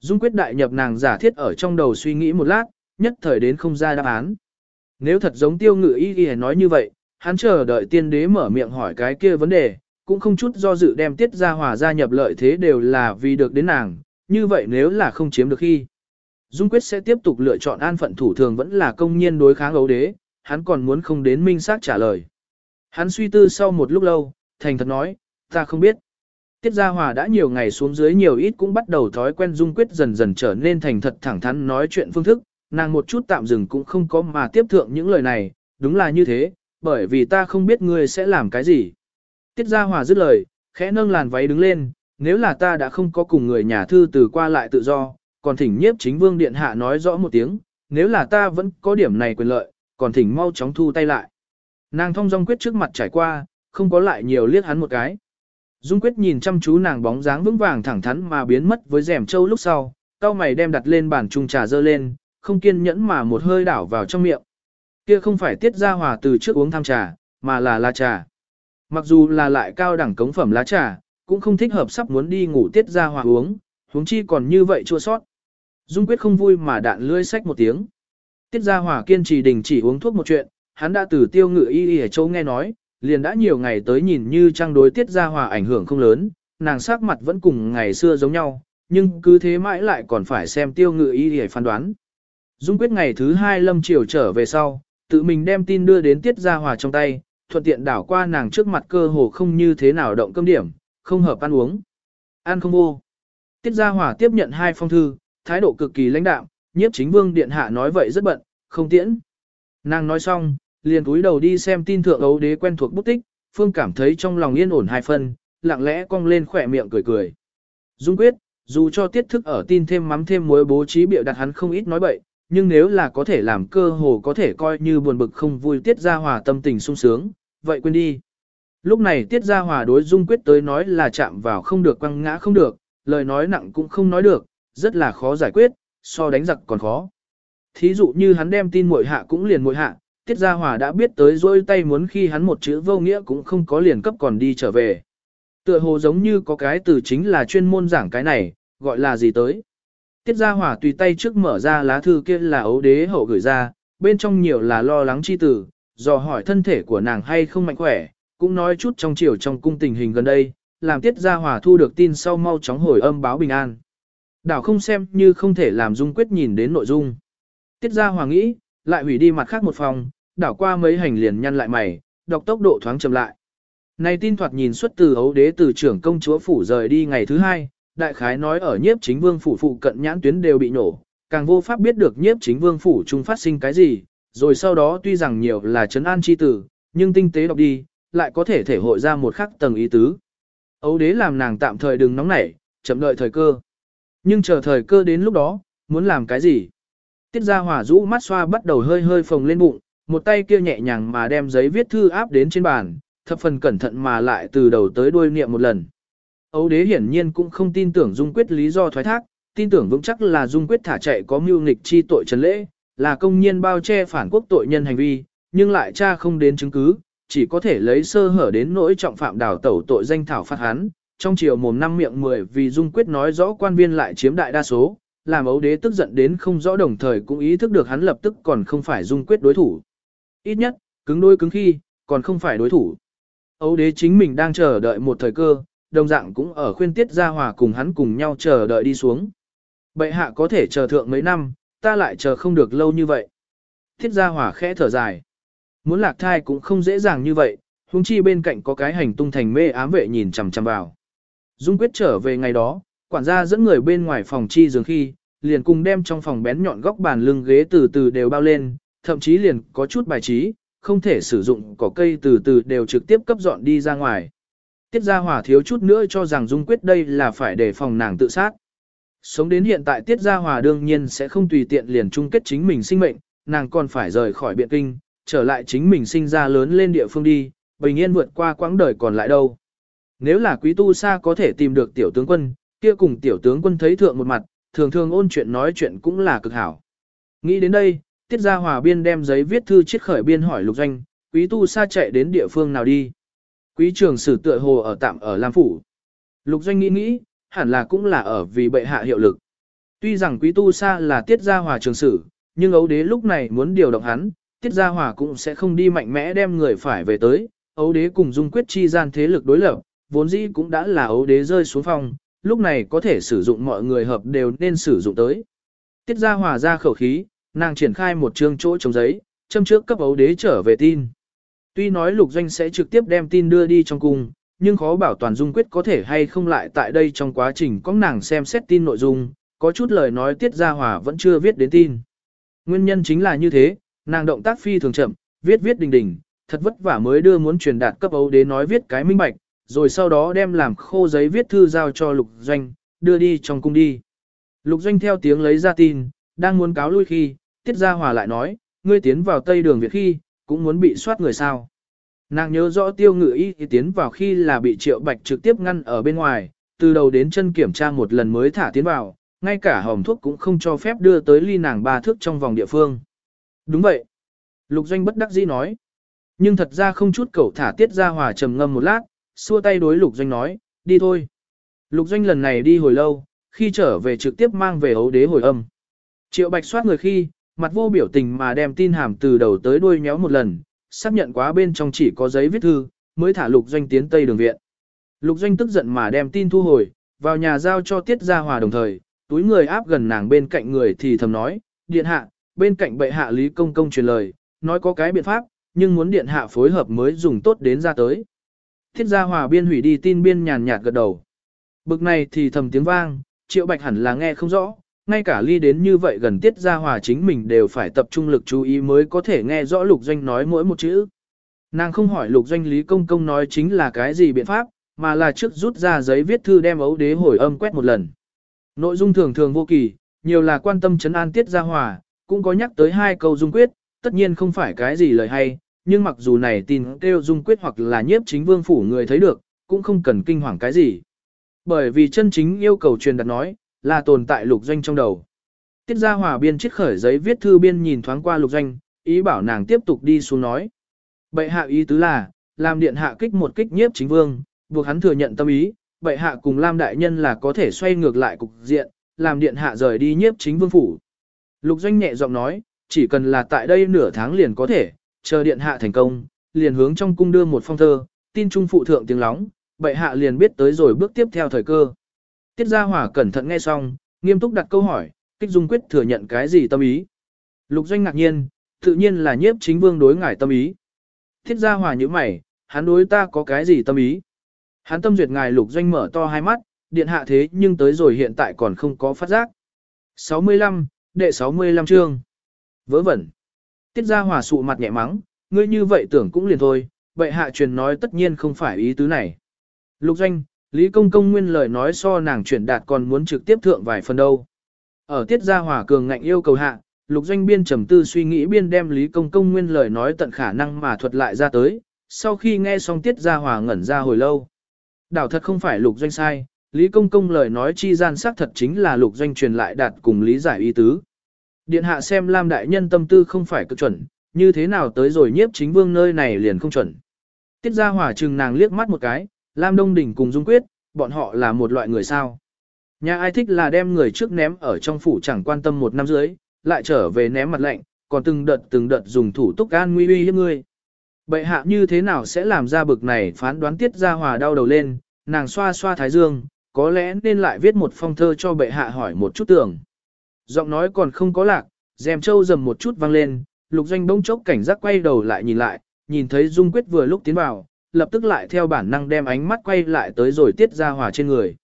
Dung quyết đại nhập nàng giả thiết ở trong đầu suy nghĩ một lát, nhất thời đến không ra đáp án. Nếu thật giống tiêu ngự y y nói như vậy, hắn chờ đợi tiên đế mở miệng hỏi cái kia vấn đề, cũng không chút do dự đem tiết ra hòa gia nhập lợi thế đều là vì được đến nàng, như vậy nếu là không chiếm được khi. Dung quyết sẽ tiếp tục lựa chọn an phận thủ thường vẫn là công nhiên đối kháng ấu đế, hắn còn muốn không đến minh xác trả lời. Hắn suy tư sau một lúc lâu, thành thật nói, ta không biết. Tiết Gia Hòa đã nhiều ngày xuống dưới nhiều ít cũng bắt đầu thói quen Dung Quyết dần dần trở nên thành thật thẳng thắn nói chuyện phương thức, nàng một chút tạm dừng cũng không có mà tiếp thượng những lời này, đúng là như thế, bởi vì ta không biết ngươi sẽ làm cái gì. Tiết Gia Hòa dứt lời, khẽ nâng làn váy đứng lên, nếu là ta đã không có cùng người nhà thư từ qua lại tự do, còn thỉnh nhiếp chính vương điện hạ nói rõ một tiếng, nếu là ta vẫn có điểm này quyền lợi, còn thỉnh mau chóng thu tay lại. Nàng thông dong quyết trước mặt trải qua, không có lại nhiều liếc hắn một cái. Dung quyết nhìn chăm chú nàng bóng dáng vững vàng thẳng thắn mà biến mất với rèm châu lúc sau, cao mày đem đặt lên bàn trung trà dơ lên, không kiên nhẫn mà một hơi đảo vào trong miệng. Kia không phải tiết ra hòa từ trước uống tham trà, mà là lá trà. Mặc dù là lại cao đẳng cống phẩm lá trà, cũng không thích hợp sắp muốn đi ngủ tiết ra hòa uống, huống chi còn như vậy chua sót. Dung quyết không vui mà đạn lưỡi sách một tiếng. Tiết ra hòa kiên trì đình chỉ uống thuốc một chuyện, hắn đã từ tiêu ngự y y ở châu nghe nói, liền đã nhiều ngày tới nhìn như trang đối tiết ra hòa ảnh hưởng không lớn, nàng sắc mặt vẫn cùng ngày xưa giống nhau, nhưng cứ thế mãi lại còn phải xem tiêu ngự ý để phán đoán. Dung quyết ngày thứ hai lâm triều trở về sau, tự mình đem tin đưa đến tiết ra hòa trong tay, thuận tiện đảo qua nàng trước mặt cơ hồ không như thế nào động cơm điểm, không hợp ăn uống. Ăn không vô. Tiết ra hòa tiếp nhận hai phong thư, thái độ cực kỳ lãnh đạm, nhiếp chính vương điện hạ nói vậy rất bận, không tiễn. Nàng nói xong, liền túi đầu đi xem tin thượng ấu đế quen thuộc bút tích, phương cảm thấy trong lòng yên ổn hai phân, lặng lẽ cong lên khỏe miệng cười cười. Dung quyết, dù cho tiết thức ở tin thêm mắm thêm muối bố trí biểu đặt hắn không ít nói bậy, nhưng nếu là có thể làm cơ hồ có thể coi như buồn bực không vui tiết ra hòa tâm tình sung sướng, vậy quên đi. Lúc này tiết ra hòa đối dung quyết tới nói là chạm vào không được quăng ngã không được, lời nói nặng cũng không nói được, rất là khó giải quyết, so đánh giặc còn khó. Thí dụ như hắn đem tin muội hạ cũng liền muội hạ, tiết Gia hòa đã biết tới dôi tay muốn khi hắn một chữ vô nghĩa cũng không có liền cấp còn đi trở về. Tựa hồ giống như có cái từ chính là chuyên môn giảng cái này, gọi là gì tới. Tiết Gia Hòa tùy tay trước mở ra lá thư kia là ấu đế hậu gửi ra, bên trong nhiều là lo lắng chi tử, dò hỏi thân thể của nàng hay không mạnh khỏe, cũng nói chút trong chiều trong cung tình hình gần đây, làm Tiết Gia Hòa thu được tin sau mau chóng hồi âm báo bình an. Đảo không xem như không thể làm Dung quyết nhìn đến nội dung. Tiết Gia Hòa nghĩ, lại hủy đi mặt khác một phòng, đảo qua mấy hành liền nhăn lại mày, đọc tốc độ thoáng chậm lại. Này tin thoạt nhìn xuất từ ấu đế từ trưởng công chúa phủ rời đi ngày thứ hai, đại khái nói ở nhiếp chính vương phủ phụ cận nhãn tuyến đều bị nổ, càng vô pháp biết được nhiếp chính vương phủ chung phát sinh cái gì, rồi sau đó tuy rằng nhiều là trấn an chi tử, nhưng tinh tế đọc đi, lại có thể thể hội ra một khắc tầng ý tứ. Ấu đế làm nàng tạm thời đừng nóng nảy, chậm đợi thời cơ. Nhưng chờ thời cơ đến lúc đó, muốn làm cái gì? Tiết ra hỏa rũ mắt xoa bắt đầu hơi hơi phồng lên bụng, một tay kia nhẹ nhàng mà đem giấy viết thư áp đến trên bàn, thập phần cẩn thận mà lại từ đầu tới đuôi niệm một lần. Âu đế hiển nhiên cũng không tin tưởng Dung Quyết lý do thoái thác, tin tưởng vững chắc là Dung Quyết thả chạy có mưu nghịch chi tội trần lễ, là công nhiên bao che phản quốc tội nhân hành vi, nhưng lại cha không đến chứng cứ, chỉ có thể lấy sơ hở đến nỗi trọng phạm đảo tẩu tội danh thảo phát hắn. Trong chiều mồm năm miệng mười vì Dung Quyết nói rõ quan viên lại chiếm đại đa số, làm ấu đế tức giận đến không rõ đồng thời cũng ý thức được hắn lập tức còn không phải Dung Quyết đối thủ. Ít nhất, cứng đôi cứng khi, còn không phải đối thủ. Ấu đế chính mình đang chờ đợi một thời cơ, đồng dạng cũng ở khuyên tiết gia hòa cùng hắn cùng nhau chờ đợi đi xuống. Bệ hạ có thể chờ thượng mấy năm, ta lại chờ không được lâu như vậy. Tiết gia hòa khẽ thở dài. Muốn lạc thai cũng không dễ dàng như vậy, huống chi bên cạnh có cái hành tung thành mê ám vệ nhìn chằm chằm vào. Dung quyết trở về ngày đó, quản gia dẫn người bên ngoài phòng chi giường khi, liền cùng đem trong phòng bén nhọn góc bàn lưng ghế từ từ đều bao lên, thậm chí liền có chút bài trí, không thể sử dụng cỏ cây từ từ đều trực tiếp cấp dọn đi ra ngoài. Tiết Gia Hòa thiếu chút nữa cho rằng Dung Quyết đây là phải để phòng nàng tự sát. Sống đến hiện tại Tiết Gia Hòa đương nhiên sẽ không tùy tiện liền chung kết chính mình sinh mệnh, nàng còn phải rời khỏi biện kinh, trở lại chính mình sinh ra lớn lên địa phương đi, bình yên vượt qua quãng đời còn lại đâu. Nếu là quý tu sa có thể tìm được tiểu tướng quân, kia cùng tiểu tướng quân thấy thượng một mặt, thường thường ôn chuyện nói chuyện cũng là cực hảo. Nghĩ đến đây, Tiết Gia Hòa biên đem giấy viết thư chiết khởi biên hỏi lục doanh, quý tu sa chạy đến địa phương nào đi. Quý trường sử tựa hồ ở tạm ở Lam Phủ. Lục doanh nghĩ nghĩ, hẳn là cũng là ở vì bệ hạ hiệu lực. Tuy rằng quý tu sa là tiết gia hòa trường sử, nhưng ấu đế lúc này muốn điều động hắn, tiết gia hòa cũng sẽ không đi mạnh mẽ đem người phải về tới. Ấu đế cùng dung quyết chi gian thế lực đối lập, vốn dĩ cũng đã là ấu đế rơi xuống phòng, lúc này có thể sử dụng mọi người hợp đều nên sử dụng tới. Tiết gia hòa ra khẩu khí, nàng triển khai một chương chỗ trống giấy, châm trước cấp ấu đế trở về tin. Tuy nói lục doanh sẽ trực tiếp đem tin đưa đi trong cung, nhưng khó bảo toàn dung quyết có thể hay không lại tại đây trong quá trình có nàng xem xét tin nội dung, có chút lời nói tiết ra hòa vẫn chưa viết đến tin. Nguyên nhân chính là như thế, nàng động tác phi thường chậm, viết viết đình đình, thật vất vả mới đưa muốn truyền đạt cấp ấu đế nói viết cái minh bạch, rồi sau đó đem làm khô giấy viết thư giao cho lục doanh, đưa đi trong cung đi. Lục doanh theo tiếng lấy ra tin, đang muốn cáo lui khi, tiết gia hòa lại nói, ngươi tiến vào tây đường Việt khi, cũng muốn bị soát người sao. Nàng nhớ rõ tiêu ngự y thì tiến vào khi là bị triệu bạch trực tiếp ngăn ở bên ngoài, từ đầu đến chân kiểm tra một lần mới thả tiến vào, ngay cả hòm thuốc cũng không cho phép đưa tới ly nàng ba thước trong vòng địa phương. Đúng vậy. Lục doanh bất đắc dĩ nói. Nhưng thật ra không chút cậu thả tiết ra hòa trầm ngâm một lát, xua tay đối lục doanh nói, đi thôi. Lục doanh lần này đi hồi lâu, khi trở về trực tiếp mang về ấu đế hồi âm. Triệu bạch soát người khi, mặt vô biểu tình mà đem tin hàm từ đầu tới đuôi nhéo một lần, xác nhận quá bên trong chỉ có giấy viết thư, mới thả lục doanh tiến tây đường viện. Lục doanh tức giận mà đem tin thu hồi, vào nhà giao cho tiết gia hòa đồng thời, túi người áp gần nàng bên cạnh người thì thầm nói, điện hạ, bên cạnh bệ hạ Lý Công Công truyền lời, nói có cái biện pháp, nhưng muốn điện hạ phối hợp mới dùng tốt đến ra tới. Thiết gia hòa biên hủy đi tin biên nhàn nhạt gật đầu. Bực này thì thầm tiếng vang, triệu bạch hẳn là nghe không rõ, ngay cả ly đến như vậy gần tiết gia hòa chính mình đều phải tập trung lực chú ý mới có thể nghe rõ lục doanh nói mỗi một chữ. Nàng không hỏi lục doanh lý công công nói chính là cái gì biện pháp, mà là trước rút ra giấy viết thư đem ấu đế hồi âm quét một lần. Nội dung thường thường vô kỳ, nhiều là quan tâm chấn an tiết gia hòa, cũng có nhắc tới hai câu dung quyết, tất nhiên không phải cái gì lời hay, nhưng mặc dù này tin kêu dung quyết hoặc là nhiếp chính vương phủ người thấy được, cũng không cần kinh hoàng cái gì. Bởi vì chân chính yêu cầu truyền đặt nói, là tồn tại lục doanh trong đầu. Tiết gia hòa biên chiếc khởi giấy viết thư biên nhìn thoáng qua lục doanh, ý bảo nàng tiếp tục đi xuống nói. Bệ hạ ý tứ là, làm điện hạ kích một kích nhiếp chính vương, buộc hắn thừa nhận tâm ý, bệ hạ cùng Lam đại nhân là có thể xoay ngược lại cục diện, làm điện hạ rời đi nhiếp chính vương phủ. Lục doanh nhẹ giọng nói, chỉ cần là tại đây nửa tháng liền có thể, chờ điện hạ thành công, liền hướng trong cung đưa một phong thơ, tin trung phụ thượng tiếng lóng, bệ hạ liền biết tới rồi bước tiếp theo thời cơ. Tiết Gia Hòa cẩn thận nghe xong, nghiêm túc đặt câu hỏi, kích dung quyết thừa nhận cái gì tâm ý. Lục doanh ngạc nhiên, tự nhiên là nhiếp chính vương đối ngài tâm ý. Tiết Gia Hòa như mày, hắn đối ta có cái gì tâm ý. Hắn tâm duyệt ngài lục doanh mở to hai mắt, điện hạ thế nhưng tới rồi hiện tại còn không có phát giác. 65, đệ 65 chương. Vớ vẩn. Tiết Gia Hòa sụ mặt nhẹ mắng, ngươi như vậy tưởng cũng liền thôi, vậy hạ truyền nói tất nhiên không phải ý tứ này. Lục doanh, Lý Công Công nguyên lời nói so nàng chuyển đạt còn muốn trực tiếp thượng vài phần đâu. Ở tiết gia hỏa cường ngạnh yêu cầu hạ, lục doanh biên trầm tư suy nghĩ biên đem Lý Công Công nguyên lời nói tận khả năng mà thuật lại ra tới, sau khi nghe xong tiết gia hỏa ngẩn ra hồi lâu. Đảo thật không phải lục doanh sai, Lý Công Công lời nói chi gian xác thật chính là lục doanh truyền lại đạt cùng lý giải ý tứ. Điện hạ xem Lam Đại Nhân tâm tư không phải cực chuẩn, như thế nào tới rồi nhiếp chính vương nơi này liền không chuẩn. Tiết gia hỏa chừng nàng liếc mắt một cái, Lam Đông Đình cùng Dung Quyết, bọn họ là một loại người sao. Nhà ai thích là đem người trước ném ở trong phủ chẳng quan tâm một năm dưới, lại trở về ném mặt lạnh, còn từng đợt từng đợt dùng thủ túc an nguy uy hiếp ngươi. Bệ hạ như thế nào sẽ làm ra bực này phán đoán tiết ra hòa đau đầu lên, nàng xoa xoa thái dương, có lẽ nên lại viết một phong thơ cho bệ hạ hỏi một chút tưởng. Giọng nói còn không có lạc, dèm trâu dầm một chút vang lên, lục doanh bỗng chốc cảnh giác quay đầu lại nhìn lại, nhìn thấy Dung Quyết vừa lúc tiến vào, lập tức lại theo bản năng đem ánh mắt quay lại tới rồi tiết ra hòa trên người.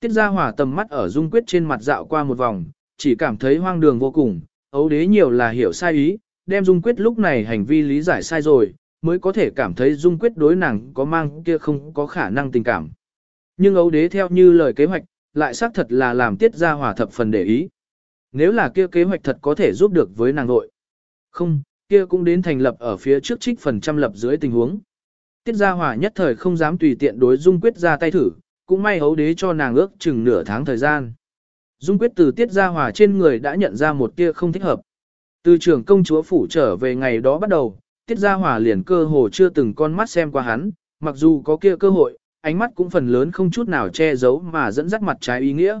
Tiết ra hòa tầm mắt ở dung quyết trên mặt dạo qua một vòng, chỉ cảm thấy hoang đường vô cùng, ấu đế nhiều là hiểu sai ý, đem dung quyết lúc này hành vi lý giải sai rồi, mới có thể cảm thấy dung quyết đối nàng có mang kia không có khả năng tình cảm. Nhưng ấu đế theo như lời kế hoạch, lại xác thật là làm tiết ra hòa thập phần để ý. Nếu là kia kế hoạch thật có thể giúp được với nàng nội. Không, kia cũng đến thành lập ở phía trước trích phần trăm lập dưới tình huống. Tiết Gia Hòa nhất thời không dám tùy tiện đối Dung Quyết ra tay thử, cũng may hấu đế cho nàng ước chừng nửa tháng thời gian. Dung Quyết từ Tiết Gia Hòa trên người đã nhận ra một tia không thích hợp. Từ trưởng công chúa phủ trở về ngày đó bắt đầu, Tiết Gia Hòa liền cơ hồ chưa từng con mắt xem qua hắn, mặc dù có kia cơ hội, ánh mắt cũng phần lớn không chút nào che giấu mà dẫn dắt mặt trái ý nghĩa.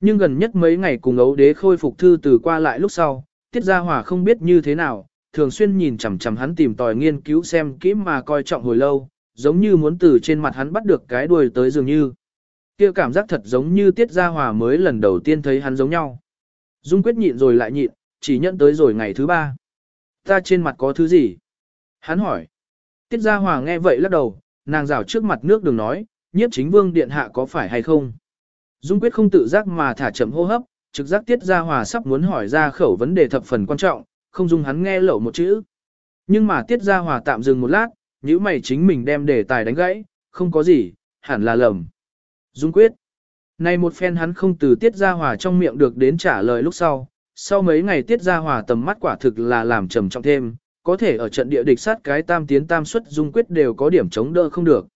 Nhưng gần nhất mấy ngày cùng ấu đế khôi phục thư từ qua lại lúc sau, tiết gia hòa không biết như thế nào, thường xuyên nhìn chằm chằm hắn tìm tòi nghiên cứu xem kỹ mà coi trọng hồi lâu, giống như muốn từ trên mặt hắn bắt được cái đuôi tới dường như. kia cảm giác thật giống như tiết gia hòa mới lần đầu tiên thấy hắn giống nhau. Dung quyết nhịn rồi lại nhịn, chỉ nhận tới rồi ngày thứ ba. Ta trên mặt có thứ gì? Hắn hỏi. Tiết Gia Hòa nghe vậy lắc đầu, nàng rảo trước mặt nước đường nói, nhiếp chính vương điện hạ có phải hay không? Dung quyết không tự giác mà thả chậm hô hấp, trực giác Tiết Gia Hòa sắp muốn hỏi ra khẩu vấn đề thập phần quan trọng, không dung hắn nghe lậu một chữ. Nhưng mà Tiết Gia Hòa tạm dừng một lát, nhíu mày chính mình đem đề tài đánh gãy, không có gì, hẳn là lầm. Dung quyết. Này một phen hắn không từ Tiết Gia Hòa trong miệng được đến trả lời lúc sau, sau mấy ngày Tiết Gia Hòa tầm mắt quả thực là làm trầm trọng thêm, có thể ở trận địa địch sát cái tam tiến tam xuất dung quyết đều có điểm chống đỡ không được.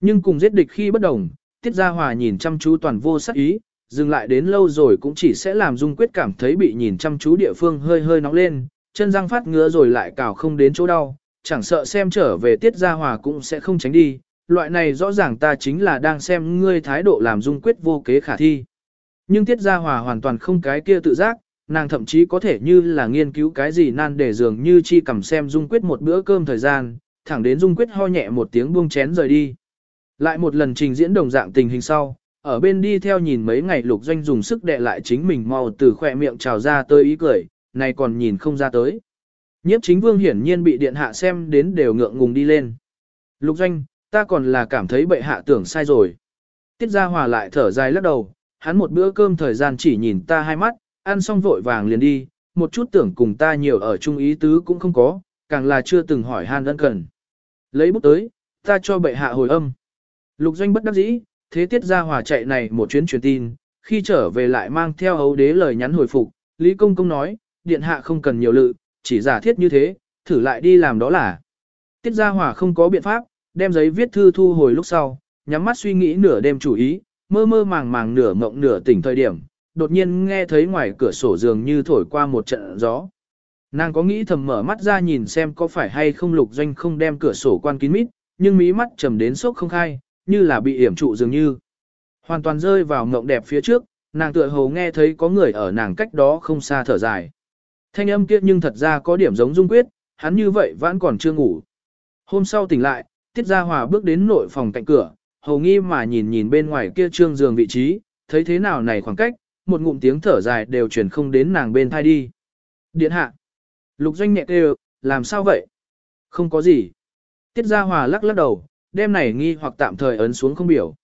Nhưng cùng giết địch khi bất đồng, Tiết Gia Hòa nhìn chăm chú toàn vô sắc ý, dừng lại đến lâu rồi cũng chỉ sẽ làm dung quyết cảm thấy bị nhìn chăm chú địa phương hơi hơi nóng lên, chân răng phát ngứa rồi lại cào không đến chỗ đau, chẳng sợ xem trở về Tiết Gia Hòa cũng sẽ không tránh đi, loại này rõ ràng ta chính là đang xem ngươi thái độ làm dung quyết vô kế khả thi. Nhưng Tiết Gia Hòa hoàn toàn không cái kia tự giác, nàng thậm chí có thể như là nghiên cứu cái gì nan để dường như chi cầm xem dung quyết một bữa cơm thời gian, thẳng đến dung quyết ho nhẹ một tiếng buông chén rời đi. Lại một lần trình diễn đồng dạng tình hình sau, ở bên đi theo nhìn mấy ngày lục doanh dùng sức đè lại chính mình mau từ khỏe miệng trào ra tới ý cười, này còn nhìn không ra tới. Nhiếp chính vương hiển nhiên bị điện hạ xem đến đều ngượng ngùng đi lên. Lục doanh, ta còn là cảm thấy bệ hạ tưởng sai rồi. Tiết gia hòa lại thở dài lắc đầu, hắn một bữa cơm thời gian chỉ nhìn ta hai mắt, ăn xong vội vàng liền đi, một chút tưởng cùng ta nhiều ở chung ý tứ cũng không có, càng là chưa từng hỏi han ân cần. Lấy bút tới, ta cho bệ hạ hồi âm. Lục doanh bất đắc dĩ, thế tiết ra hòa chạy này một chuyến truyền tin, khi trở về lại mang theo hấu đế lời nhắn hồi phục, Lý Công Công nói, điện hạ không cần nhiều lự, chỉ giả thiết như thế, thử lại đi làm đó là. Tiết Gia Hòa không có biện pháp, đem giấy viết thư thu hồi lúc sau, nhắm mắt suy nghĩ nửa đêm chủ ý, mơ mơ màng màng nửa mộng nửa tỉnh thời điểm, đột nhiên nghe thấy ngoài cửa sổ dường như thổi qua một trận gió. Nàng có nghĩ thầm mở mắt ra nhìn xem có phải hay không lục doanh không đem cửa sổ quan kín mít, nhưng mí mắt trầm đến sốc không khai, như là bị hiểm trụ dường như. Hoàn toàn rơi vào mộng đẹp phía trước, nàng tựa hồ nghe thấy có người ở nàng cách đó không xa thở dài. Thanh âm kia nhưng thật ra có điểm giống dung quyết, hắn như vậy vẫn còn chưa ngủ. Hôm sau tỉnh lại, Tiết Gia Hòa bước đến nội phòng cạnh cửa, hầu nghi mà nhìn nhìn bên ngoài kia trương giường vị trí, thấy thế nào này khoảng cách, một ngụm tiếng thở dài đều truyền không đến nàng bên thai đi. Điện hạ. Lục doanh nhẹ kêu, làm sao vậy? Không có gì. Tiết Gia Hòa lắc lắc đầu, đêm này nghi hoặc tạm thời ấn xuống không biểu.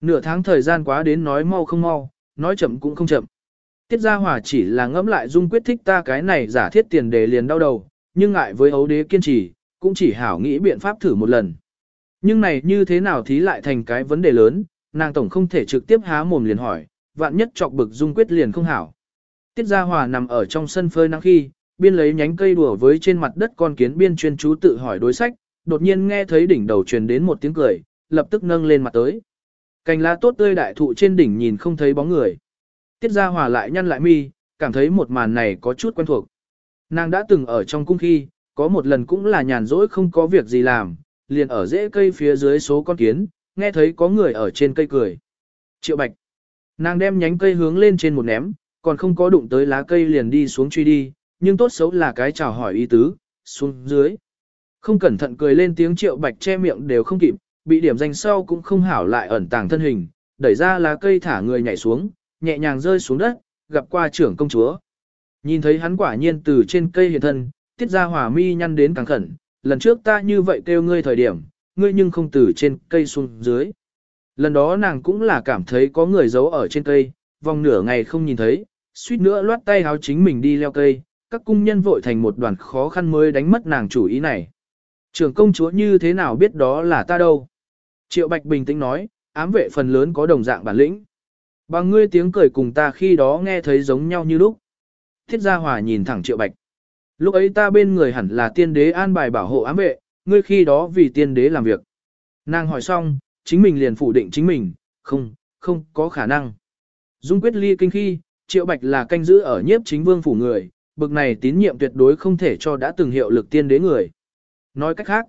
Nửa tháng thời gian quá đến nói mau không mau, nói chậm cũng không chậm. Tiết Gia Hòa chỉ là ngẫm lại dung quyết thích ta cái này giả thiết tiền đề liền đau đầu, nhưng ngại với ấu đế kiên trì, cũng chỉ hảo nghĩ biện pháp thử một lần. Nhưng này như thế nào thí lại thành cái vấn đề lớn, nàng tổng không thể trực tiếp há mồm liền hỏi, vạn nhất chọc bực dung quyết liền không hảo. Tiết Gia Hòa nằm ở trong sân phơi nắng khi, biên lấy nhánh cây đùa với trên mặt đất con kiến biên chuyên chú tự hỏi đối sách, đột nhiên nghe thấy đỉnh đầu truyền đến một tiếng cười, lập tức nâng lên mặt tới. Cành lá tốt tươi đại thụ trên đỉnh nhìn không thấy bóng người. Tiết Gia Hòa lại nhăn lại mi, cảm thấy một màn này có chút quen thuộc. Nàng đã từng ở trong cung khi, có một lần cũng là nhàn rỗi không có việc gì làm, liền ở rễ cây phía dưới số con kiến, nghe thấy có người ở trên cây cười. Triệu Bạch. Nàng đem nhánh cây hướng lên trên một ném, còn không có đụng tới lá cây liền đi xuống truy đi, nhưng tốt xấu là cái chào hỏi ý tứ, xuống dưới. Không cẩn thận cười lên tiếng triệu bạch che miệng đều không kịp, bị điểm danh sau cũng không hảo lại ẩn tàng thân hình, đẩy ra lá cây thả người nhảy xuống, nhẹ nhàng rơi xuống đất, gặp qua trưởng công chúa. Nhìn thấy hắn quả nhiên từ trên cây hiện thân, tiết ra hỏa mi nhăn đến càng khẩn, lần trước ta như vậy kêu ngươi thời điểm, ngươi nhưng không từ trên cây xuống dưới. Lần đó nàng cũng là cảm thấy có người giấu ở trên cây, vòng nửa ngày không nhìn thấy, suýt nữa loát tay háo chính mình đi leo cây, các cung nhân vội thành một đoàn khó khăn mới đánh mất nàng chủ ý này. Trưởng công chúa như thế nào biết đó là ta đâu? Triệu Bạch bình tĩnh nói, ám vệ phần lớn có đồng dạng bản lĩnh. Bằng ngươi tiếng cười cùng ta khi đó nghe thấy giống nhau như lúc. Thiết gia hòa nhìn thẳng Triệu Bạch. Lúc ấy ta bên người hẳn là tiên đế an bài bảo hộ ám vệ, ngươi khi đó vì tiên đế làm việc. Nàng hỏi xong, chính mình liền phủ định chính mình, không, không có khả năng. Dung quyết ly kinh khi, Triệu Bạch là canh giữ ở nhiếp chính vương phủ người, bực này tín nhiệm tuyệt đối không thể cho đã từng hiệu lực tiên đế người. Nói cách khác,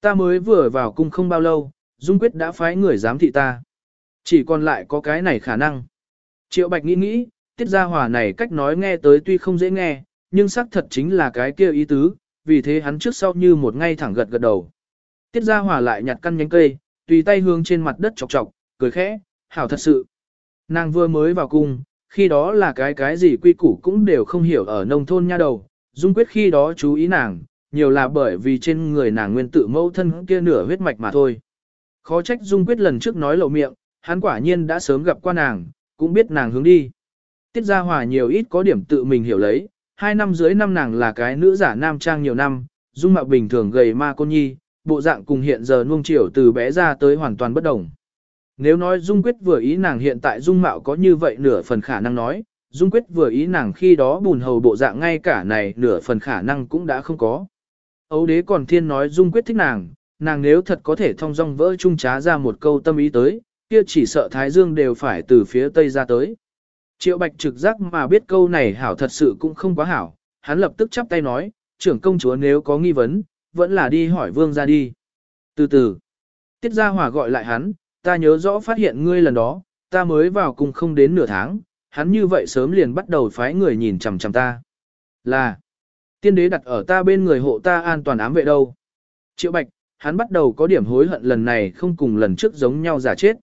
ta mới vừa vào cung không bao lâu, Dung quyết đã phái người giám thị ta. Chỉ còn lại có cái này khả năng. Triệu Bạch nghĩ nghĩ, tiết gia hòa này cách nói nghe tới tuy không dễ nghe, nhưng xác thật chính là cái kia ý tứ, vì thế hắn trước sau như một ngay thẳng gật gật đầu. Tiết gia hòa lại nhặt căn nhánh cây, tùy tay hướng trên mặt đất chọc chọc, cười khẽ, hảo thật sự. Nàng vừa mới vào cung, khi đó là cái cái gì quy củ cũng đều không hiểu ở nông thôn nha đầu, Dung Quyết khi đó chú ý nàng, nhiều là bởi vì trên người nàng nguyên tự mẫu thân kia nửa huyết mạch mà thôi. Khó trách Dung Quyết lần trước nói lộ miệng, hắn quả nhiên đã sớm gặp qua nàng, cũng biết nàng hướng đi. Tiết Gia Hòa nhiều ít có điểm tự mình hiểu lấy, hai năm dưới năm nàng là cái nữ giả nam trang nhiều năm, dung mạo bình thường gầy ma cô nhi, bộ dạng cùng hiện giờ nuông chiều từ bé ra tới hoàn toàn bất đồng. Nếu nói Dung Quyết vừa ý nàng hiện tại dung mạo có như vậy nửa phần khả năng nói, Dung Quyết vừa ý nàng khi đó bùn hầu bộ dạng ngay cả này nửa phần khả năng cũng đã không có. Âu đế còn thiên nói Dung Quyết thích nàng, nàng nếu thật có thể thông dong vỡ trung trá ra một câu tâm ý tới, kia chỉ sợ Thái Dương đều phải từ phía Tây ra tới. Triệu Bạch trực giác mà biết câu này hảo thật sự cũng không quá hảo, hắn lập tức chắp tay nói, trưởng công chúa nếu có nghi vấn, vẫn là đi hỏi vương ra đi. Từ từ, Tiết Gia Hòa gọi lại hắn, ta nhớ rõ phát hiện ngươi lần đó, ta mới vào cùng không đến nửa tháng, hắn như vậy sớm liền bắt đầu phái người nhìn chằm chằm ta. Là, tiên đế đặt ở ta bên người hộ ta an toàn ám vệ đâu. Triệu Bạch, hắn bắt đầu có điểm hối hận lần này không cùng lần trước giống nhau giả chết.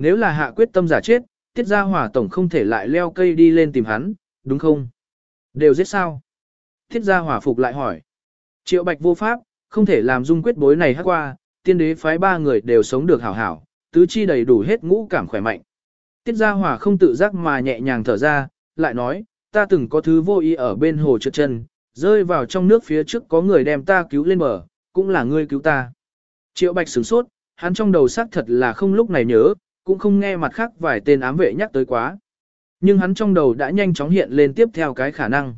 Nếu là hạ quyết tâm giả chết, tiết gia hỏa tổng không thể lại leo cây đi lên tìm hắn, đúng không? Đều giết sao? Tiết gia hỏa phục lại hỏi. Triệu Bạch vô pháp, không thể làm dung quyết bối này hát qua, tiên đế phái ba người đều sống được hảo hảo, tứ chi đầy đủ hết ngũ cảm khỏe mạnh. Tiết Gia hỏa không tự giác mà nhẹ nhàng thở ra, lại nói, ta từng có thứ vô ý ở bên hồ trượt chân, rơi vào trong nước phía trước có người đem ta cứu lên bờ, cũng là ngươi cứu ta. Triệu Bạch sửng sốt, hắn trong đầu xác thật là không lúc này nhớ, cũng không nghe mặt khác vài tên ám vệ nhắc tới quá. Nhưng hắn trong đầu đã nhanh chóng hiện lên tiếp theo cái khả năng.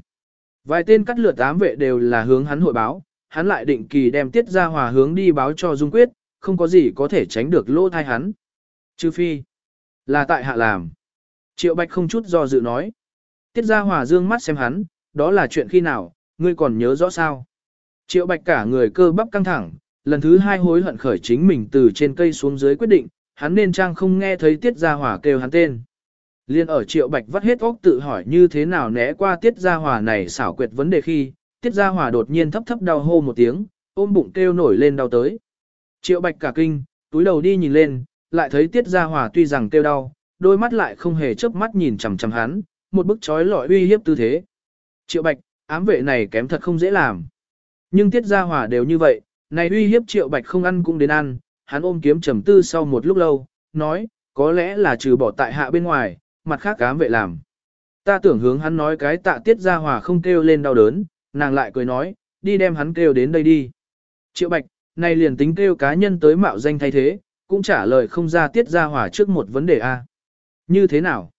Vài tên cắt lượt ám vệ đều là hướng hắn hội báo, hắn lại định kỳ đem tiết ra hòa hướng đi báo cho Dung Quyết, không có gì có thể tránh được lỗ thai hắn. Trừ phi, là tại hạ làm. Triệu Bạch không chút do dự nói. Tiết ra hòa dương mắt xem hắn, đó là chuyện khi nào, ngươi còn nhớ rõ sao. Triệu Bạch cả người cơ bắp căng thẳng, lần thứ hai hối hận khởi chính mình từ trên cây xuống dưới quyết định, hắn nên trang không nghe thấy Tiết Gia Hòa kêu hắn tên. Liên ở Triệu Bạch vắt hết óc tự hỏi như thế nào né qua Tiết Gia Hòa này xảo quyệt vấn đề khi, Tiết Gia Hòa đột nhiên thấp thấp đau hô một tiếng, ôm bụng kêu nổi lên đau tới. Triệu Bạch cả kinh, túi đầu đi nhìn lên, lại thấy Tiết Gia Hòa tuy rằng kêu đau, đôi mắt lại không hề chớp mắt nhìn chằm chằm hắn, một bức chói lọi uy hiếp tư thế. Triệu Bạch, ám vệ này kém thật không dễ làm. Nhưng Tiết Gia Hòa đều như vậy, này uy hiếp Triệu Bạch không ăn cũng đến ăn, hắn ôm kiếm trầm tư sau một lúc lâu, nói, có lẽ là trừ bỏ tại hạ bên ngoài, mặt khác ám vệ làm. Ta tưởng hướng hắn nói cái tạ Tiết Gia Hòa không kêu lên đau đớn, nàng lại cười nói, đi đem hắn kêu đến đây đi. Triệu Bạch, này liền tính kêu cá nhân tới mạo danh thay thế, cũng trả lời không ra Tiết Gia Hòa trước một vấn đề A. Như thế nào?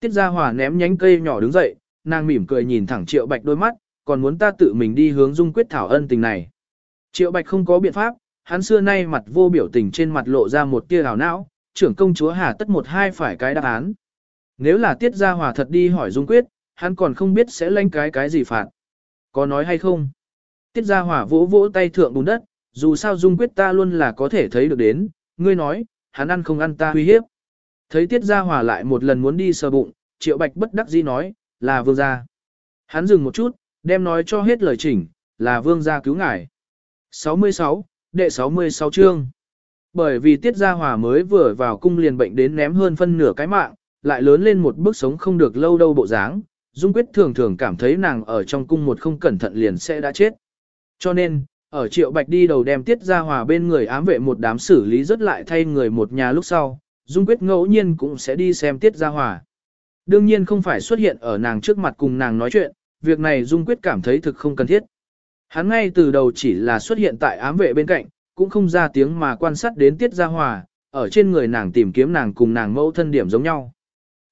Tiết Gia Hòa ném nhánh cây nhỏ đứng dậy, nàng mỉm cười nhìn thẳng Triệu Bạch đôi mắt, còn muốn ta tự mình đi hướng dung quyết thảo ân tình này. Triệu Bạch không có biện pháp, hắn xưa nay mặt vô biểu tình trên mặt lộ ra một tia hào não, trưởng công chúa hà tất một hai phải cái đáp án. Nếu là Tiết Gia Hòa thật đi hỏi dung quyết, hắn còn không biết sẽ lanh cái cái gì phạt. Có nói hay không? Tiết Gia Hòa vỗ vỗ tay thượng bùn đất, dù sao dung quyết ta luôn là có thể thấy được đến, ngươi nói, hắn ăn không ăn ta uy hiếp. Thấy Tiết Gia Hòa lại một lần muốn đi sờ bụng, Triệu Bạch bất đắc dĩ nói, là vương gia. Hắn dừng một chút, đem nói cho hết lời chỉnh, là vương gia cứu ngài. 66, đệ 66 chương. Bởi vì Tiết Gia Hòa mới vừa vào cung liền bệnh đến ném hơn phân nửa cái mạng, lại lớn lên một bước sống không được lâu đâu bộ dáng, Dung Quyết thường thường cảm thấy nàng ở trong cung một không cẩn thận liền sẽ đã chết. Cho nên, ở Triệu Bạch đi đầu đem Tiết Gia Hòa bên người ám vệ một đám xử lý rất lại thay người một nhà lúc sau, Dung Quyết ngẫu nhiên cũng sẽ đi xem Tiết Gia Hòa. Đương nhiên không phải xuất hiện ở nàng trước mặt cùng nàng nói chuyện, việc này Dung Quyết cảm thấy thực không cần thiết. Hắn ngay từ đầu chỉ là xuất hiện tại ám vệ bên cạnh, cũng không ra tiếng mà quan sát đến Tiết Gia Hòa, ở trên người nàng tìm kiếm nàng cùng nàng mẫu thân điểm giống nhau.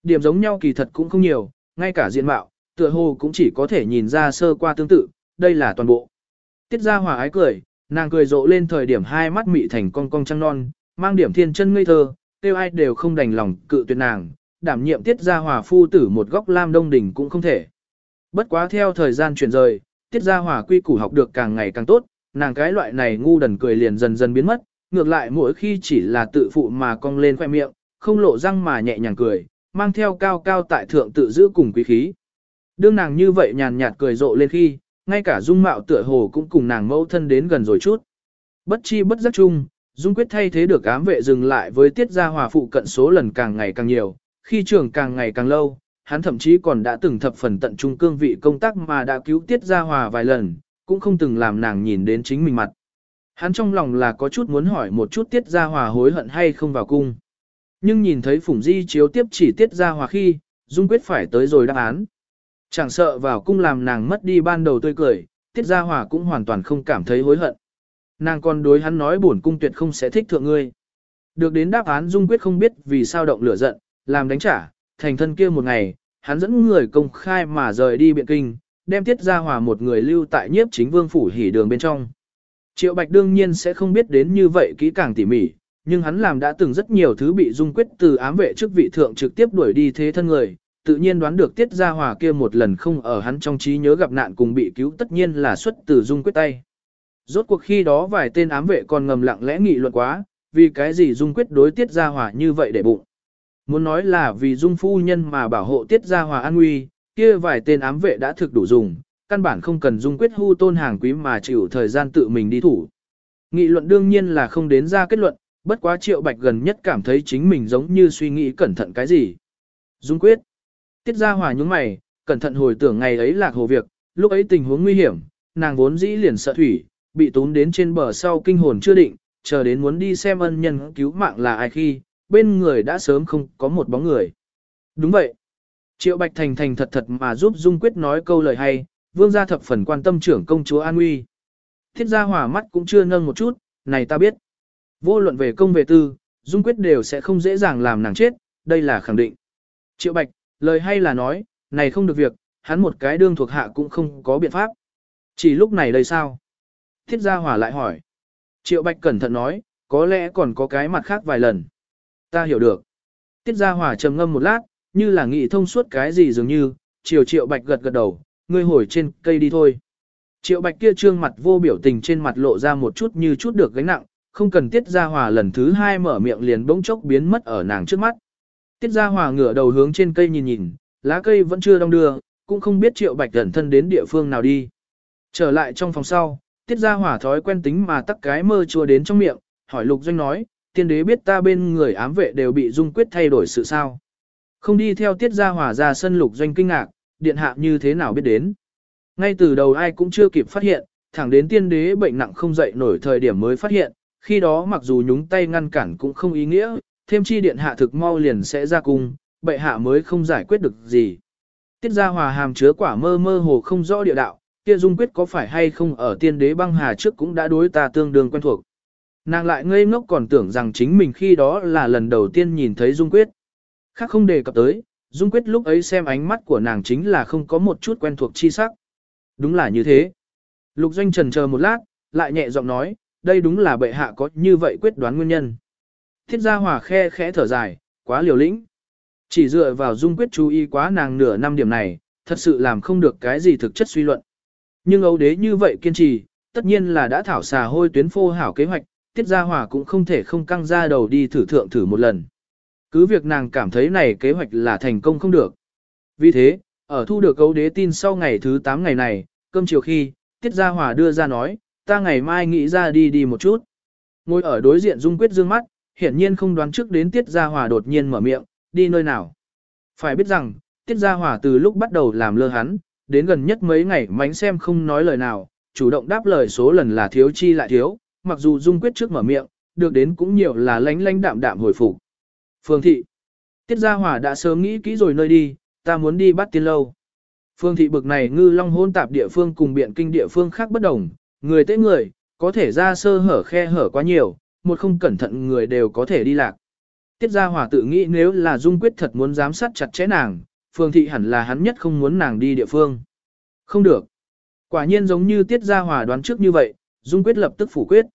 Điểm giống nhau kỳ thật cũng không nhiều, ngay cả diện mạo, tựa hồ cũng chỉ có thể nhìn ra sơ qua tương tự, đây là toàn bộ. Tiết Gia Hòa ái cười, nàng cười rộ lên thời điểm hai mắt mị thành cong cong trăng non, mang điểm thiên chân ngây thơ, tiêu ai đều không đành lòng cự tuyệt nàng, đảm nhiệm Tiết Gia Hòa phu tử một góc lam đông đỉnh cũng không thể. Bất quá theo thời gian chuyển rời, Tiết Gia Hòa quy củ học được càng ngày càng tốt, nàng cái loại này ngu đần cười liền dần dần biến mất, ngược lại mỗi khi chỉ là tự phụ mà cong lên khoe miệng, không lộ răng mà nhẹ nhàng cười, mang theo cao cao tại thượng tự giữ cùng quý khí. Đương nàng như vậy nhàn nhạt cười rộ lên khi, ngay cả dung mạo tựa hồ cũng cùng nàng mẫu thân đến gần rồi chút. Bất chi bất giác chung, Dung quyết thay thế được ám vệ dừng lại với tiết gia hòa phụ cận số lần càng ngày càng nhiều, khi trường càng ngày càng lâu, hắn thậm chí còn đã từng thập phần tận trung cương vị công tác mà đã cứu tiết gia hòa vài lần, cũng không từng làm nàng nhìn đến chính mình mặt. Hắn trong lòng là có chút muốn hỏi một chút tiết gia hòa hối hận hay không vào cung. Nhưng nhìn thấy Phùng Di chiếu tiếp chỉ tiết gia hòa khi, Dung quyết phải tới rồi đáp án. Chẳng sợ vào cung làm nàng mất đi ban đầu tươi cười, tiết gia hòa cũng hoàn toàn không cảm thấy hối hận. Nàng còn đối hắn nói bổn cung tuyệt không sẽ thích thượng ngươi. Được đến đáp án Dung quyết không biết vì sao động lửa giận, làm đánh trả, thành thân kia một ngày, hắn dẫn người công khai mà rời đi biện kinh, đem tiết gia hòa một người lưu tại nhiếp chính vương phủ hỉ đường bên trong. Triệu Bạch đương nhiên sẽ không biết đến như vậy kỹ càng tỉ mỉ, nhưng hắn làm đã từng rất nhiều thứ bị dung quyết từ ám vệ chức vị thượng trực tiếp đuổi đi thế thân người, tự nhiên đoán được tiết gia hòa kia một lần không ở hắn trong trí nhớ gặp nạn cùng bị cứu tất nhiên là xuất từ dung quyết tay. Rốt cuộc khi đó vài tên ám vệ còn ngầm lặng lẽ nghị luận quá, vì cái gì dung quyết đối tiết gia hòa như vậy để bụng. Muốn nói là vì dung phu nhân mà bảo hộ tiết gia hòa an nguy, kia vài tên ám vệ đã thực đủ dùng, căn bản không cần dung quyết hưu tôn hàng quý mà chịu thời gian tự mình đi thủ. Nghị luận đương nhiên là không đến ra kết luận, bất quá triệu bạch gần nhất cảm thấy chính mình giống như suy nghĩ cẩn thận cái gì. Dung quyết. Tiết gia hòa nhúng mày, cẩn thận hồi tưởng ngày ấy lạc hồ việc, lúc ấy tình huống nguy hiểm, nàng vốn dĩ liền sợ thủy, bị tốn đến trên bờ sau kinh hồn chưa định, chờ đến muốn đi xem ân nhân cứu mạng là ai khi, bên người đã sớm không có một bóng người. Đúng vậy. Triệu Bạch Thành thành thật thật mà giúp Dung Quyết nói câu lời hay, vương gia thập phần quan tâm trưởng công chúa An Uy. Thiết gia hỏa mắt cũng chưa nâng một chút, này ta biết. Vô luận về công về tư, Dung Quyết đều sẽ không dễ dàng làm nàng chết, đây là khẳng định. Triệu Bạch, lời hay là nói, này không được việc, hắn một cái đương thuộc hạ cũng không có biện pháp. Chỉ lúc này đây sao? Thiết gia hỏa lại hỏi. Triệu Bạch cẩn thận nói, có lẽ còn có cái mặt khác vài lần. Ta hiểu được. Tiết gia hỏa trầm ngâm một lát, như là nghĩ thông suốt cái gì dường như, Triều triệu bạch gật gật đầu, ngươi hồi trên cây đi thôi. Triệu bạch kia trương mặt vô biểu tình trên mặt lộ ra một chút như chút được gánh nặng, không cần tiết gia hòa lần thứ hai mở miệng liền bỗng chốc biến mất ở nàng trước mắt. Tiết gia hòa ngửa đầu hướng trên cây nhìn nhìn, lá cây vẫn chưa đông đưa, cũng không biết triệu bạch gần thân đến địa phương nào đi. Trở lại trong phòng sau, tiết gia hòa thói quen tính mà tắc cái mơ chua đến trong miệng, hỏi lục doanh nói, tiên đế biết ta bên người ám vệ đều bị dung quyết thay đổi sự sao. Không đi theo tiết gia hòa ra sân lục doanh kinh ngạc, điện hạ như thế nào biết đến. Ngay từ đầu ai cũng chưa kịp phát hiện, thẳng đến tiên đế bệnh nặng không dậy nổi thời điểm mới phát hiện, khi đó mặc dù nhúng tay ngăn cản cũng không ý nghĩa, thêm chi điện hạ thực mau liền sẽ ra cung, bệ hạ mới không giải quyết được gì. Tiết gia hòa hàm chứa quả mơ mơ hồ không rõ địa đạo, kia dung quyết có phải hay không ở tiên đế băng hà trước cũng đã đối ta tương đương quen thuộc. Nàng lại ngây ngốc còn tưởng rằng chính mình khi đó là lần đầu tiên nhìn thấy dung quyết. Khác không đề cập tới, Dung Quyết lúc ấy xem ánh mắt của nàng chính là không có một chút quen thuộc chi sắc. Đúng là như thế. Lục Doanh trần chờ một lát, lại nhẹ giọng nói, đây đúng là bệ hạ có như vậy quyết đoán nguyên nhân. Thiết gia hòa khe khẽ thở dài, quá liều lĩnh. Chỉ dựa vào Dung Quyết chú ý quá nàng nửa năm điểm này, thật sự làm không được cái gì thực chất suy luận. Nhưng ấu đế như vậy kiên trì, tất nhiên là đã thảo xà hôi tuyến phô hảo kế hoạch, tiết gia hòa cũng không thể không căng ra đầu đi thử thượng thử một lần. Cứ việc nàng cảm thấy này kế hoạch là thành công không được. Vì thế, ở thu được cấu đế tin sau ngày thứ 8 ngày này, cơm chiều khi, Tiết Gia Hòa đưa ra nói, ta ngày mai nghĩ ra đi đi một chút. Ngồi ở đối diện Dung Quyết dương mắt, hiển nhiên không đoán trước đến Tiết Gia Hòa đột nhiên mở miệng, đi nơi nào. Phải biết rằng, Tiết Gia Hòa từ lúc bắt đầu làm lơ hắn, đến gần nhất mấy ngày mánh xem không nói lời nào, chủ động đáp lời số lần là thiếu chi lại thiếu, mặc dù Dung Quyết trước mở miệng, được đến cũng nhiều là lánh lánh đạm đạm hồi phục. Phương thị. Tiết Gia Hòa đã sớm nghĩ kỹ rồi nơi đi, ta muốn đi bắt tiên lâu. Phương thị bực này ngư long hôn tạp địa phương cùng biện kinh địa phương khác bất đồng, người tế người, có thể ra sơ hở khe hở quá nhiều, một không cẩn thận người đều có thể đi lạc. Tiết Gia Hòa tự nghĩ nếu là Dung Quyết thật muốn giám sát chặt chẽ nàng, Phương thị hẳn là hắn nhất không muốn nàng đi địa phương. Không được. Quả nhiên giống như Tiết Gia Hòa đoán trước như vậy, Dung Quyết lập tức phủ quyết.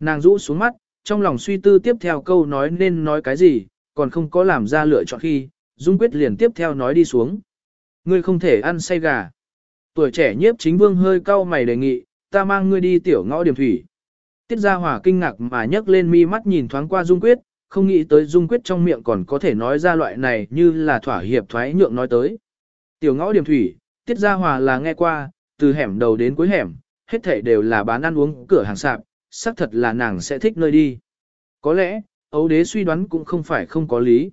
Nàng rũ xuống mắt, trong lòng suy tư tiếp theo câu nói nên nói cái gì, còn không có làm ra lựa chọn khi, Dung Quyết liền tiếp theo nói đi xuống. Ngươi không thể ăn say gà. Tuổi trẻ nhiếp chính vương hơi cau mày đề nghị, ta mang ngươi đi tiểu ngõ điểm thủy. Tiết Gia Hòa kinh ngạc mà nhấc lên mi mắt nhìn thoáng qua Dung Quyết, không nghĩ tới Dung Quyết trong miệng còn có thể nói ra loại này như là thỏa hiệp thoái nhượng nói tới. Tiểu ngõ điểm thủy, Tiết Gia Hòa là nghe qua, từ hẻm đầu đến cuối hẻm, hết thảy đều là bán ăn uống cửa hàng sạp, xác thật là nàng sẽ thích nơi đi. Có lẽ, ấu đế suy đoán cũng không phải không có lý.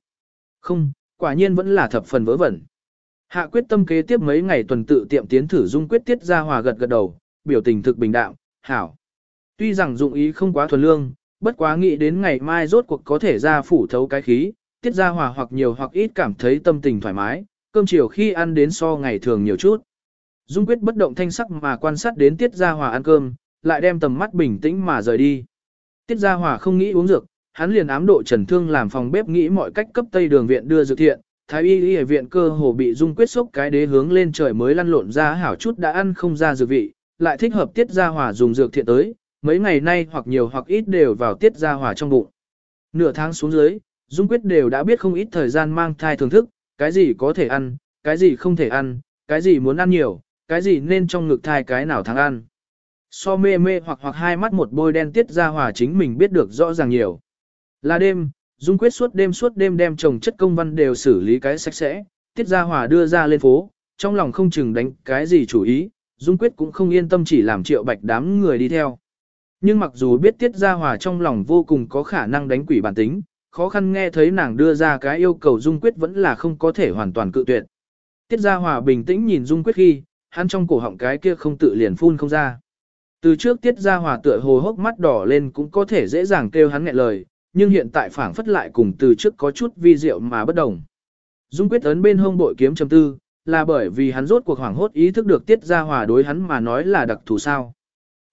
Không, quả nhiên vẫn là thập phần vớ vẩn. Hạ quyết tâm kế tiếp mấy ngày tuần tự tiệm tiến thử dung quyết tiết ra hòa gật gật đầu, biểu tình thực bình đạo, hảo. Tuy rằng dụng ý không quá thuần lương, bất quá nghĩ đến ngày mai rốt cuộc có thể ra phủ thấu cái khí, tiết ra hòa hoặc nhiều hoặc ít cảm thấy tâm tình thoải mái, cơm chiều khi ăn đến so ngày thường nhiều chút. Dung quyết bất động thanh sắc mà quan sát đến tiết ra hòa ăn cơm, lại đem tầm mắt bình tĩnh mà rời đi. Tiết Gia Hòa không nghĩ uống dược, hắn liền ám độ trần thương làm phòng bếp nghĩ mọi cách cấp Tây Đường viện đưa dược thiện. Thái y y viện cơ hồ bị dung quyết sốc cái đế hướng lên trời mới lăn lộn ra hảo chút đã ăn không ra dược vị, lại thích hợp Tiết Gia Hòa dùng dược thiện tới, mấy ngày nay hoặc nhiều hoặc ít đều vào Tiết Gia Hòa trong bụng. Nửa tháng xuống dưới, dung quyết đều đã biết không ít thời gian mang thai thưởng thức, cái gì có thể ăn, cái gì không thể ăn, cái gì muốn ăn nhiều, cái gì nên trong ngực thai cái nào thắng ăn so mê mê hoặc hoặc hai mắt một bôi đen tiết ra hòa chính mình biết được rõ ràng nhiều. Là đêm, Dung quyết suốt đêm suốt đêm đem chồng chất công văn đều xử lý cái sạch sẽ, tiết ra hòa đưa ra lên phố, trong lòng không chừng đánh cái gì chủ ý, Dung quyết cũng không yên tâm chỉ làm triệu bạch đám người đi theo. Nhưng mặc dù biết tiết ra hòa trong lòng vô cùng có khả năng đánh quỷ bản tính, khó khăn nghe thấy nàng đưa ra cái yêu cầu Dung quyết vẫn là không có thể hoàn toàn cự tuyệt. Tiết ra hòa bình tĩnh nhìn Dung quyết khi, hắn trong cổ họng cái kia không tự liền phun không ra. Từ trước tiết ra hòa tựa hồ hốc mắt đỏ lên cũng có thể dễ dàng kêu hắn nghẹn lời, nhưng hiện tại phảng phất lại cùng từ trước có chút vi diệu mà bất đồng. Dung quyết ấn bên hông bội kiếm chấm tư, là bởi vì hắn rốt cuộc hoảng hốt ý thức được tiết ra hòa đối hắn mà nói là đặc thù sao.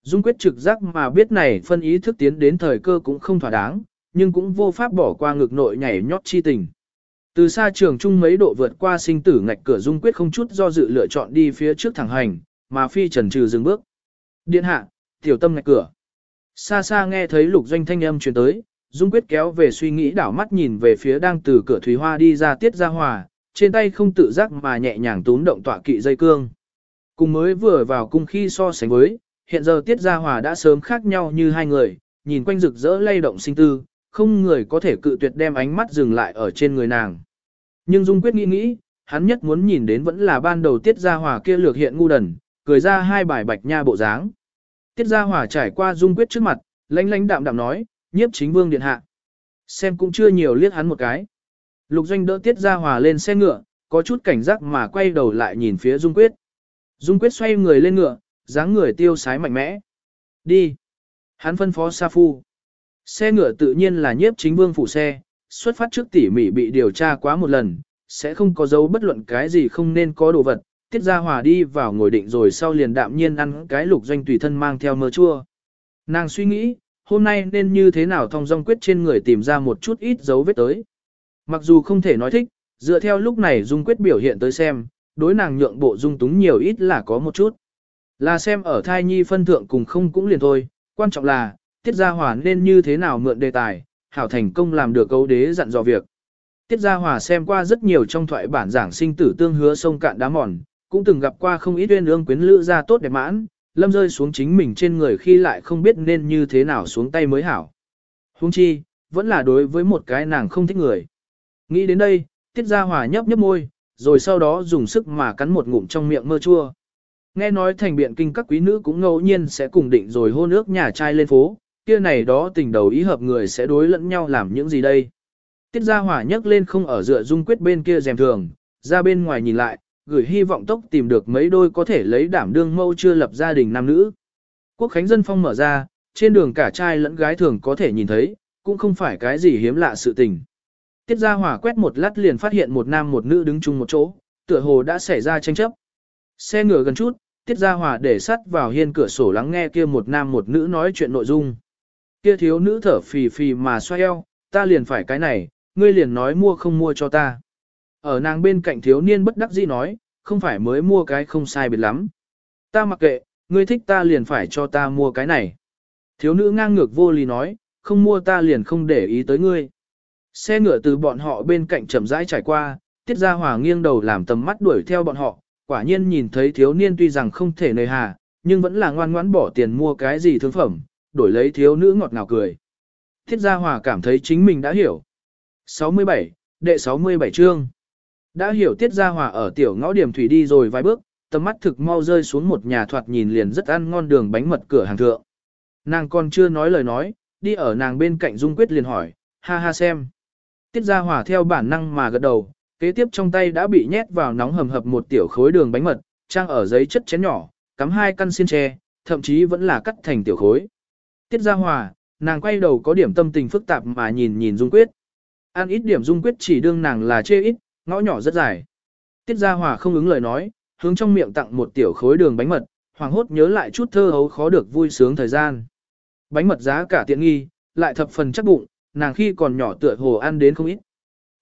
Dung quyết trực giác mà biết này phân ý thức tiến đến thời cơ cũng không thỏa đáng, nhưng cũng vô pháp bỏ qua ngực nội nhảy nhót chi tình. Từ xa trường trung mấy độ vượt qua sinh tử ngạch cửa Dung quyết không chút do dự lựa chọn đi phía trước thẳng hành, mà phi trần trừ dừng bước. Điện hạ, tiểu tâm ngạch cửa. Xa xa nghe thấy lục doanh thanh âm truyền tới, Dung quyết kéo về suy nghĩ đảo mắt nhìn về phía đang từ cửa thủy hoa đi ra tiết ra hòa, trên tay không tự giác mà nhẹ nhàng tún động tọa kỵ dây cương. Cùng mới vừa vào cung khi so sánh với, hiện giờ tiết ra hòa đã sớm khác nhau như hai người, nhìn quanh rực rỡ lay động sinh tư, không người có thể cự tuyệt đem ánh mắt dừng lại ở trên người nàng. Nhưng Dung quyết nghĩ nghĩ, hắn nhất muốn nhìn đến vẫn là ban đầu tiết ra hòa kia lược hiện ngu đần, cười ra hai bài bạch nha bộ dáng. Tiết Gia Hòa trải qua dung quyết trước mặt, lánh lánh đạm đạm nói, nhiếp chính vương điện hạ. Xem cũng chưa nhiều liếc hắn một cái. Lục doanh đỡ Tiết Gia Hòa lên xe ngựa, có chút cảnh giác mà quay đầu lại nhìn phía dung quyết. Dung quyết xoay người lên ngựa, dáng người tiêu sái mạnh mẽ. Đi. Hắn phân phó Sa Phu. Xe ngựa tự nhiên là nhiếp chính vương phủ xe, xuất phát trước tỉ mỉ bị điều tra quá một lần, sẽ không có dấu bất luận cái gì không nên có đồ vật, Tiết Gia Hòa đi vào ngồi định rồi sau liền đạm nhiên ăn cái lục doanh tùy thân mang theo mơ chua. Nàng suy nghĩ, hôm nay nên như thế nào thông dong quyết trên người tìm ra một chút ít dấu vết tới. Mặc dù không thể nói thích, dựa theo lúc này dung quyết biểu hiện tới xem, đối nàng nhượng bộ dung túng nhiều ít là có một chút. Là xem ở thai nhi phân thượng cùng không cũng liền thôi, quan trọng là, Tiết Gia Hòa nên như thế nào mượn đề tài, hảo thành công làm được câu đế dặn dò việc. Tiết Gia Hòa xem qua rất nhiều trong thoại bản giảng sinh tử tương hứa sông cạn đá mòn, cũng từng gặp qua không ít uyên ương quyến lữ ra tốt đẹp mãn, lâm rơi xuống chính mình trên người khi lại không biết nên như thế nào xuống tay mới hảo. Hung chi, vẫn là đối với một cái nàng không thích người. Nghĩ đến đây, tiết ra hòa nhấp nhấp môi, rồi sau đó dùng sức mà cắn một ngụm trong miệng mơ chua. Nghe nói thành biện kinh các quý nữ cũng ngẫu nhiên sẽ cùng định rồi hôn ước nhà trai lên phố, kia này đó tình đầu ý hợp người sẽ đối lẫn nhau làm những gì đây. Tiết ra hỏa nhấc lên không ở dựa dung quyết bên kia dèm thường, ra bên ngoài nhìn lại, gửi hy vọng tốc tìm được mấy đôi có thể lấy đảm đương mâu chưa lập gia đình nam nữ. Quốc khánh dân phong mở ra, trên đường cả trai lẫn gái thường có thể nhìn thấy, cũng không phải cái gì hiếm lạ sự tình. Tiết Gia Hỏa quét một lát liền phát hiện một nam một nữ đứng chung một chỗ, tựa hồ đã xảy ra tranh chấp. Xe ngựa gần chút, Tiết Gia Hỏa để sắt vào hiên cửa sổ lắng nghe kia một nam một nữ nói chuyện nội dung. Kia thiếu nữ thở phì phì mà xoay eo, ta liền phải cái này, ngươi liền nói mua không mua cho ta. Ở nàng bên cạnh thiếu niên bất đắc dĩ nói, không phải mới mua cái không sai biệt lắm. Ta mặc kệ, ngươi thích ta liền phải cho ta mua cái này. Thiếu nữ ngang ngược vô lý nói, không mua ta liền không để ý tới ngươi. Xe ngựa từ bọn họ bên cạnh chậm rãi trải qua, tiết ra hòa nghiêng đầu làm tầm mắt đuổi theo bọn họ, quả nhiên nhìn thấy thiếu niên tuy rằng không thể nơi hà, nhưng vẫn là ngoan ngoãn bỏ tiền mua cái gì thương phẩm, đổi lấy thiếu nữ ngọt ngào cười. Thiết Gia Hòa cảm thấy chính mình đã hiểu. 67, đệ 67 chương. Đã hiểu Tiết Gia Hòa ở tiểu ngõ điểm thủy đi rồi vài bước, tầm mắt thực mau rơi xuống một nhà thoạt nhìn liền rất ăn ngon đường bánh mật cửa hàng thượng. Nàng còn chưa nói lời nói, đi ở nàng bên cạnh Dung Quyết liền hỏi, ha ha xem. Tiết Gia Hòa theo bản năng mà gật đầu, kế tiếp trong tay đã bị nhét vào nóng hầm hập một tiểu khối đường bánh mật, trang ở giấy chất chén nhỏ, cắm hai căn xiên tre, thậm chí vẫn là cắt thành tiểu khối. Tiết Gia Hòa, nàng quay đầu có điểm tâm tình phức tạp mà nhìn nhìn Dung Quyết. Ăn ít điểm Dung Quyết chỉ đương nàng là chê ít, ngõ nhỏ rất dài. Tiết Gia Hòa không ứng lời nói, hướng trong miệng tặng một tiểu khối đường bánh mật, hoàng hốt nhớ lại chút thơ hấu khó được vui sướng thời gian. Bánh mật giá cả tiện nghi, lại thập phần chắc bụng, nàng khi còn nhỏ tựa hồ ăn đến không ít.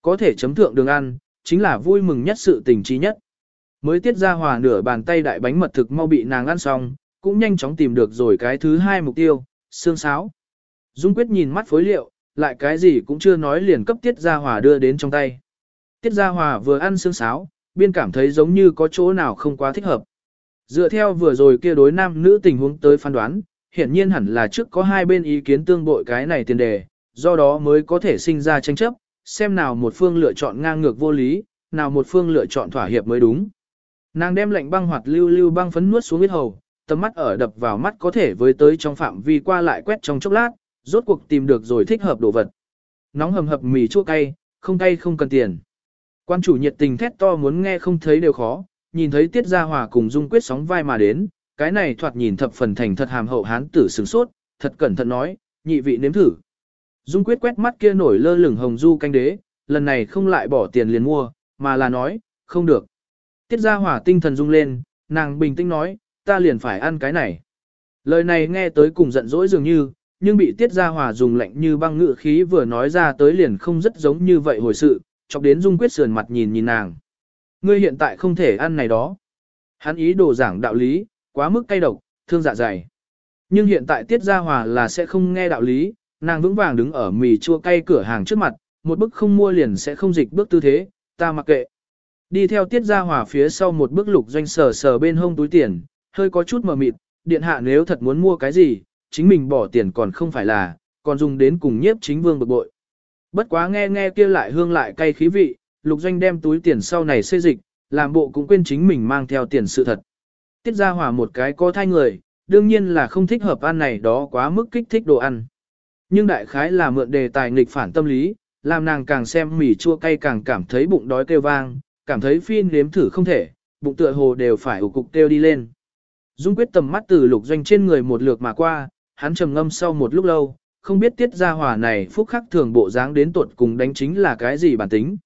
Có thể chấm thượng đường ăn, chính là vui mừng nhất sự tình trí nhất. Mới tiết ra hòa nửa bàn tay đại bánh mật thực mau bị nàng ăn xong, cũng nhanh chóng tìm được rồi cái thứ hai mục tiêu, xương sáo. Dung quyết nhìn mắt phối liệu, lại cái gì cũng chưa nói liền cấp tiết ra hòa đưa đến trong tay. Tiết Gia hòa vừa ăn xương sáo, biên cảm thấy giống như có chỗ nào không quá thích hợp. Dựa theo vừa rồi kia đối nam nữ tình huống tới phán đoán, hiển nhiên hẳn là trước có hai bên ý kiến tương bội cái này tiền đề, do đó mới có thể sinh ra tranh chấp, xem nào một phương lựa chọn ngang ngược vô lý, nào một phương lựa chọn thỏa hiệp mới đúng. Nàng đem lệnh băng hoạt lưu lưu băng phấn nuốt xuống huyết hầu, tầm mắt ở đập vào mắt có thể với tới trong phạm vi qua lại quét trong chốc lát, rốt cuộc tìm được rồi thích hợp đồ vật. Nóng hầm hập mì chua cay, không cay không cần tiền. Quan chủ nhiệt tình thét to muốn nghe không thấy đều khó, nhìn thấy Tiết Gia Hòa cùng Dung Quyết sóng vai mà đến, cái này thoạt nhìn thập phần thành thật hàm hậu hán tử sừng sốt, thật cẩn thận nói, nhị vị nếm thử. Dung Quyết quét mắt kia nổi lơ lửng hồng du canh đế, lần này không lại bỏ tiền liền mua, mà là nói, không được. Tiết Gia Hòa tinh thần rung lên, nàng bình tĩnh nói, ta liền phải ăn cái này. Lời này nghe tới cùng giận dỗi dường như, nhưng bị Tiết Gia Hòa dùng lạnh như băng ngự khí vừa nói ra tới liền không rất giống như vậy hồi sự, chọc đến Dung Quyết sườn mặt nhìn nhìn nàng. Ngươi hiện tại không thể ăn này đó. Hắn ý đồ giảng đạo lý, quá mức cay độc, thương dạ dày. Nhưng hiện tại Tiết Gia Hòa là sẽ không nghe đạo lý, nàng vững vàng đứng ở mì chua cay cửa hàng trước mặt, một bức không mua liền sẽ không dịch bước tư thế, ta mặc kệ. Đi theo Tiết Gia Hòa phía sau một bước lục doanh sờ sờ bên hông túi tiền, hơi có chút mờ mịt, điện hạ nếu thật muốn mua cái gì, chính mình bỏ tiền còn không phải là, còn dùng đến cùng nhiếp chính vương bực bội. Bất quá nghe nghe kia lại hương lại cay khí vị, lục doanh đem túi tiền sau này xê dịch, làm bộ cũng quên chính mình mang theo tiền sự thật. Tiết ra hỏa một cái có thai người, đương nhiên là không thích hợp ăn này đó quá mức kích thích đồ ăn. Nhưng đại khái là mượn đề tài nghịch phản tâm lý, làm nàng càng xem mì chua cay càng cảm thấy bụng đói kêu vang, cảm thấy phin nếm thử không thể, bụng tựa hồ đều phải ủ cục kêu đi lên. Dung quyết tầm mắt từ lục doanh trên người một lượt mà qua, hắn trầm ngâm sau một lúc lâu, không biết tiết gia hòa này phúc khắc thường bộ dáng đến tuột cùng đánh chính là cái gì bản tính.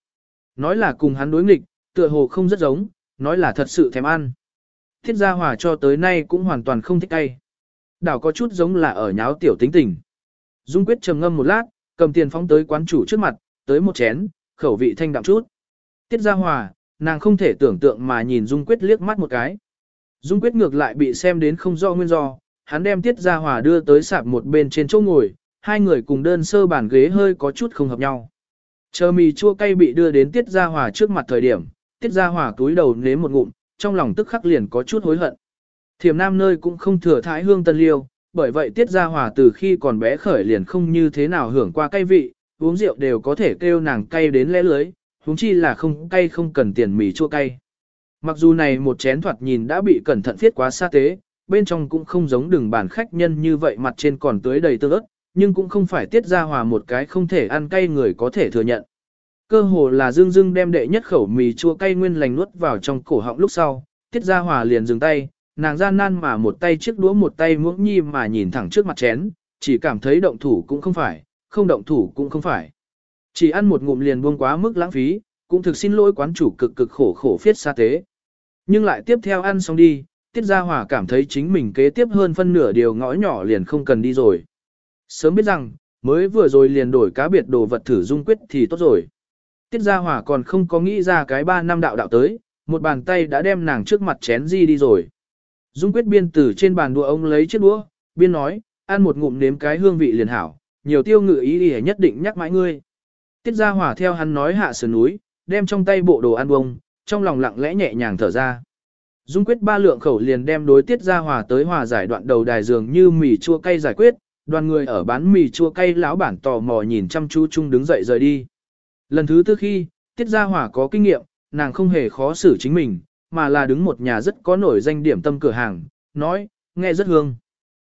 Nói là cùng hắn đối nghịch, tựa hồ không rất giống, nói là thật sự thèm ăn. Tiết gia hòa cho tới nay cũng hoàn toàn không thích cay. Đảo có chút giống là ở nháo tiểu tính tình. Dung quyết trầm ngâm một lát, cầm tiền phóng tới quán chủ trước mặt, tới một chén, khẩu vị thanh đạm chút. Tiết gia hòa, nàng không thể tưởng tượng mà nhìn Dung quyết liếc mắt một cái. Dung quyết ngược lại bị xem đến không do nguyên do, hắn đem tiết gia hòa đưa tới sạp một bên trên chỗ ngồi, hai người cùng đơn sơ bàn ghế hơi có chút không hợp nhau. Chờ mì chua cay bị đưa đến Tiết Gia Hòa trước mặt thời điểm, Tiết Gia Hòa túi đầu nếm một ngụm, trong lòng tức khắc liền có chút hối hận. Thiểm nam nơi cũng không thừa thái hương tân liêu, bởi vậy Tiết Gia Hòa từ khi còn bé khởi liền không như thế nào hưởng qua cay vị, uống rượu đều có thể kêu nàng cay đến lẽ lưới, huống chi là không cay không cần tiền mì chua cay. Mặc dù này một chén thoạt nhìn đã bị cẩn thận thiết quá xa tế, bên trong cũng không giống đường bản khách nhân như vậy mặt trên còn tưới đầy tương ớt, nhưng cũng không phải tiết ra hòa một cái không thể ăn cay người có thể thừa nhận. Cơ hồ là dương dương đem đệ nhất khẩu mì chua cay nguyên lành nuốt vào trong cổ họng lúc sau, tiết ra hòa liền dừng tay, nàng gian nan mà một tay chiếc đũa một tay muỗng nhi mà nhìn thẳng trước mặt chén, chỉ cảm thấy động thủ cũng không phải, không động thủ cũng không phải. Chỉ ăn một ngụm liền buông quá mức lãng phí, cũng thực xin lỗi quán chủ cực cực khổ khổ phiết sa tế. Nhưng lại tiếp theo ăn xong đi, tiết ra hòa cảm thấy chính mình kế tiếp hơn phân nửa điều ngõ nhỏ liền không cần đi rồi. Sớm biết rằng, mới vừa rồi liền đổi cá biệt đồ vật thử dung quyết thì tốt rồi. Tiết Gia hỏa còn không có nghĩ ra cái ba năm đạo đạo tới, một bàn tay đã đem nàng trước mặt chén di đi rồi. Dung quyết biên tử trên bàn đũa ông lấy chiếc đũa, biên nói, ăn một ngụm nếm cái hương vị liền hảo, nhiều tiêu ngự ý đi nhất định nhắc mãi ngươi. Tiết Gia hỏa theo hắn nói hạ sườn núi, đem trong tay bộ đồ ăn bông, trong lòng lặng lẽ nhẹ nhàng thở ra. Dung quyết ba lượng khẩu liền đem đối Tiết Gia Hòa tới hòa giải đoạn đầu đài dường như mì chua cay giải quyết, đoàn người ở bán mì chua cay lão bản tò mò nhìn chăm chú chung đứng dậy rời đi. Lần thứ tư khi, Tiết Gia Hỏa có kinh nghiệm, nàng không hề khó xử chính mình, mà là đứng một nhà rất có nổi danh điểm tâm cửa hàng, nói, nghe rất hương.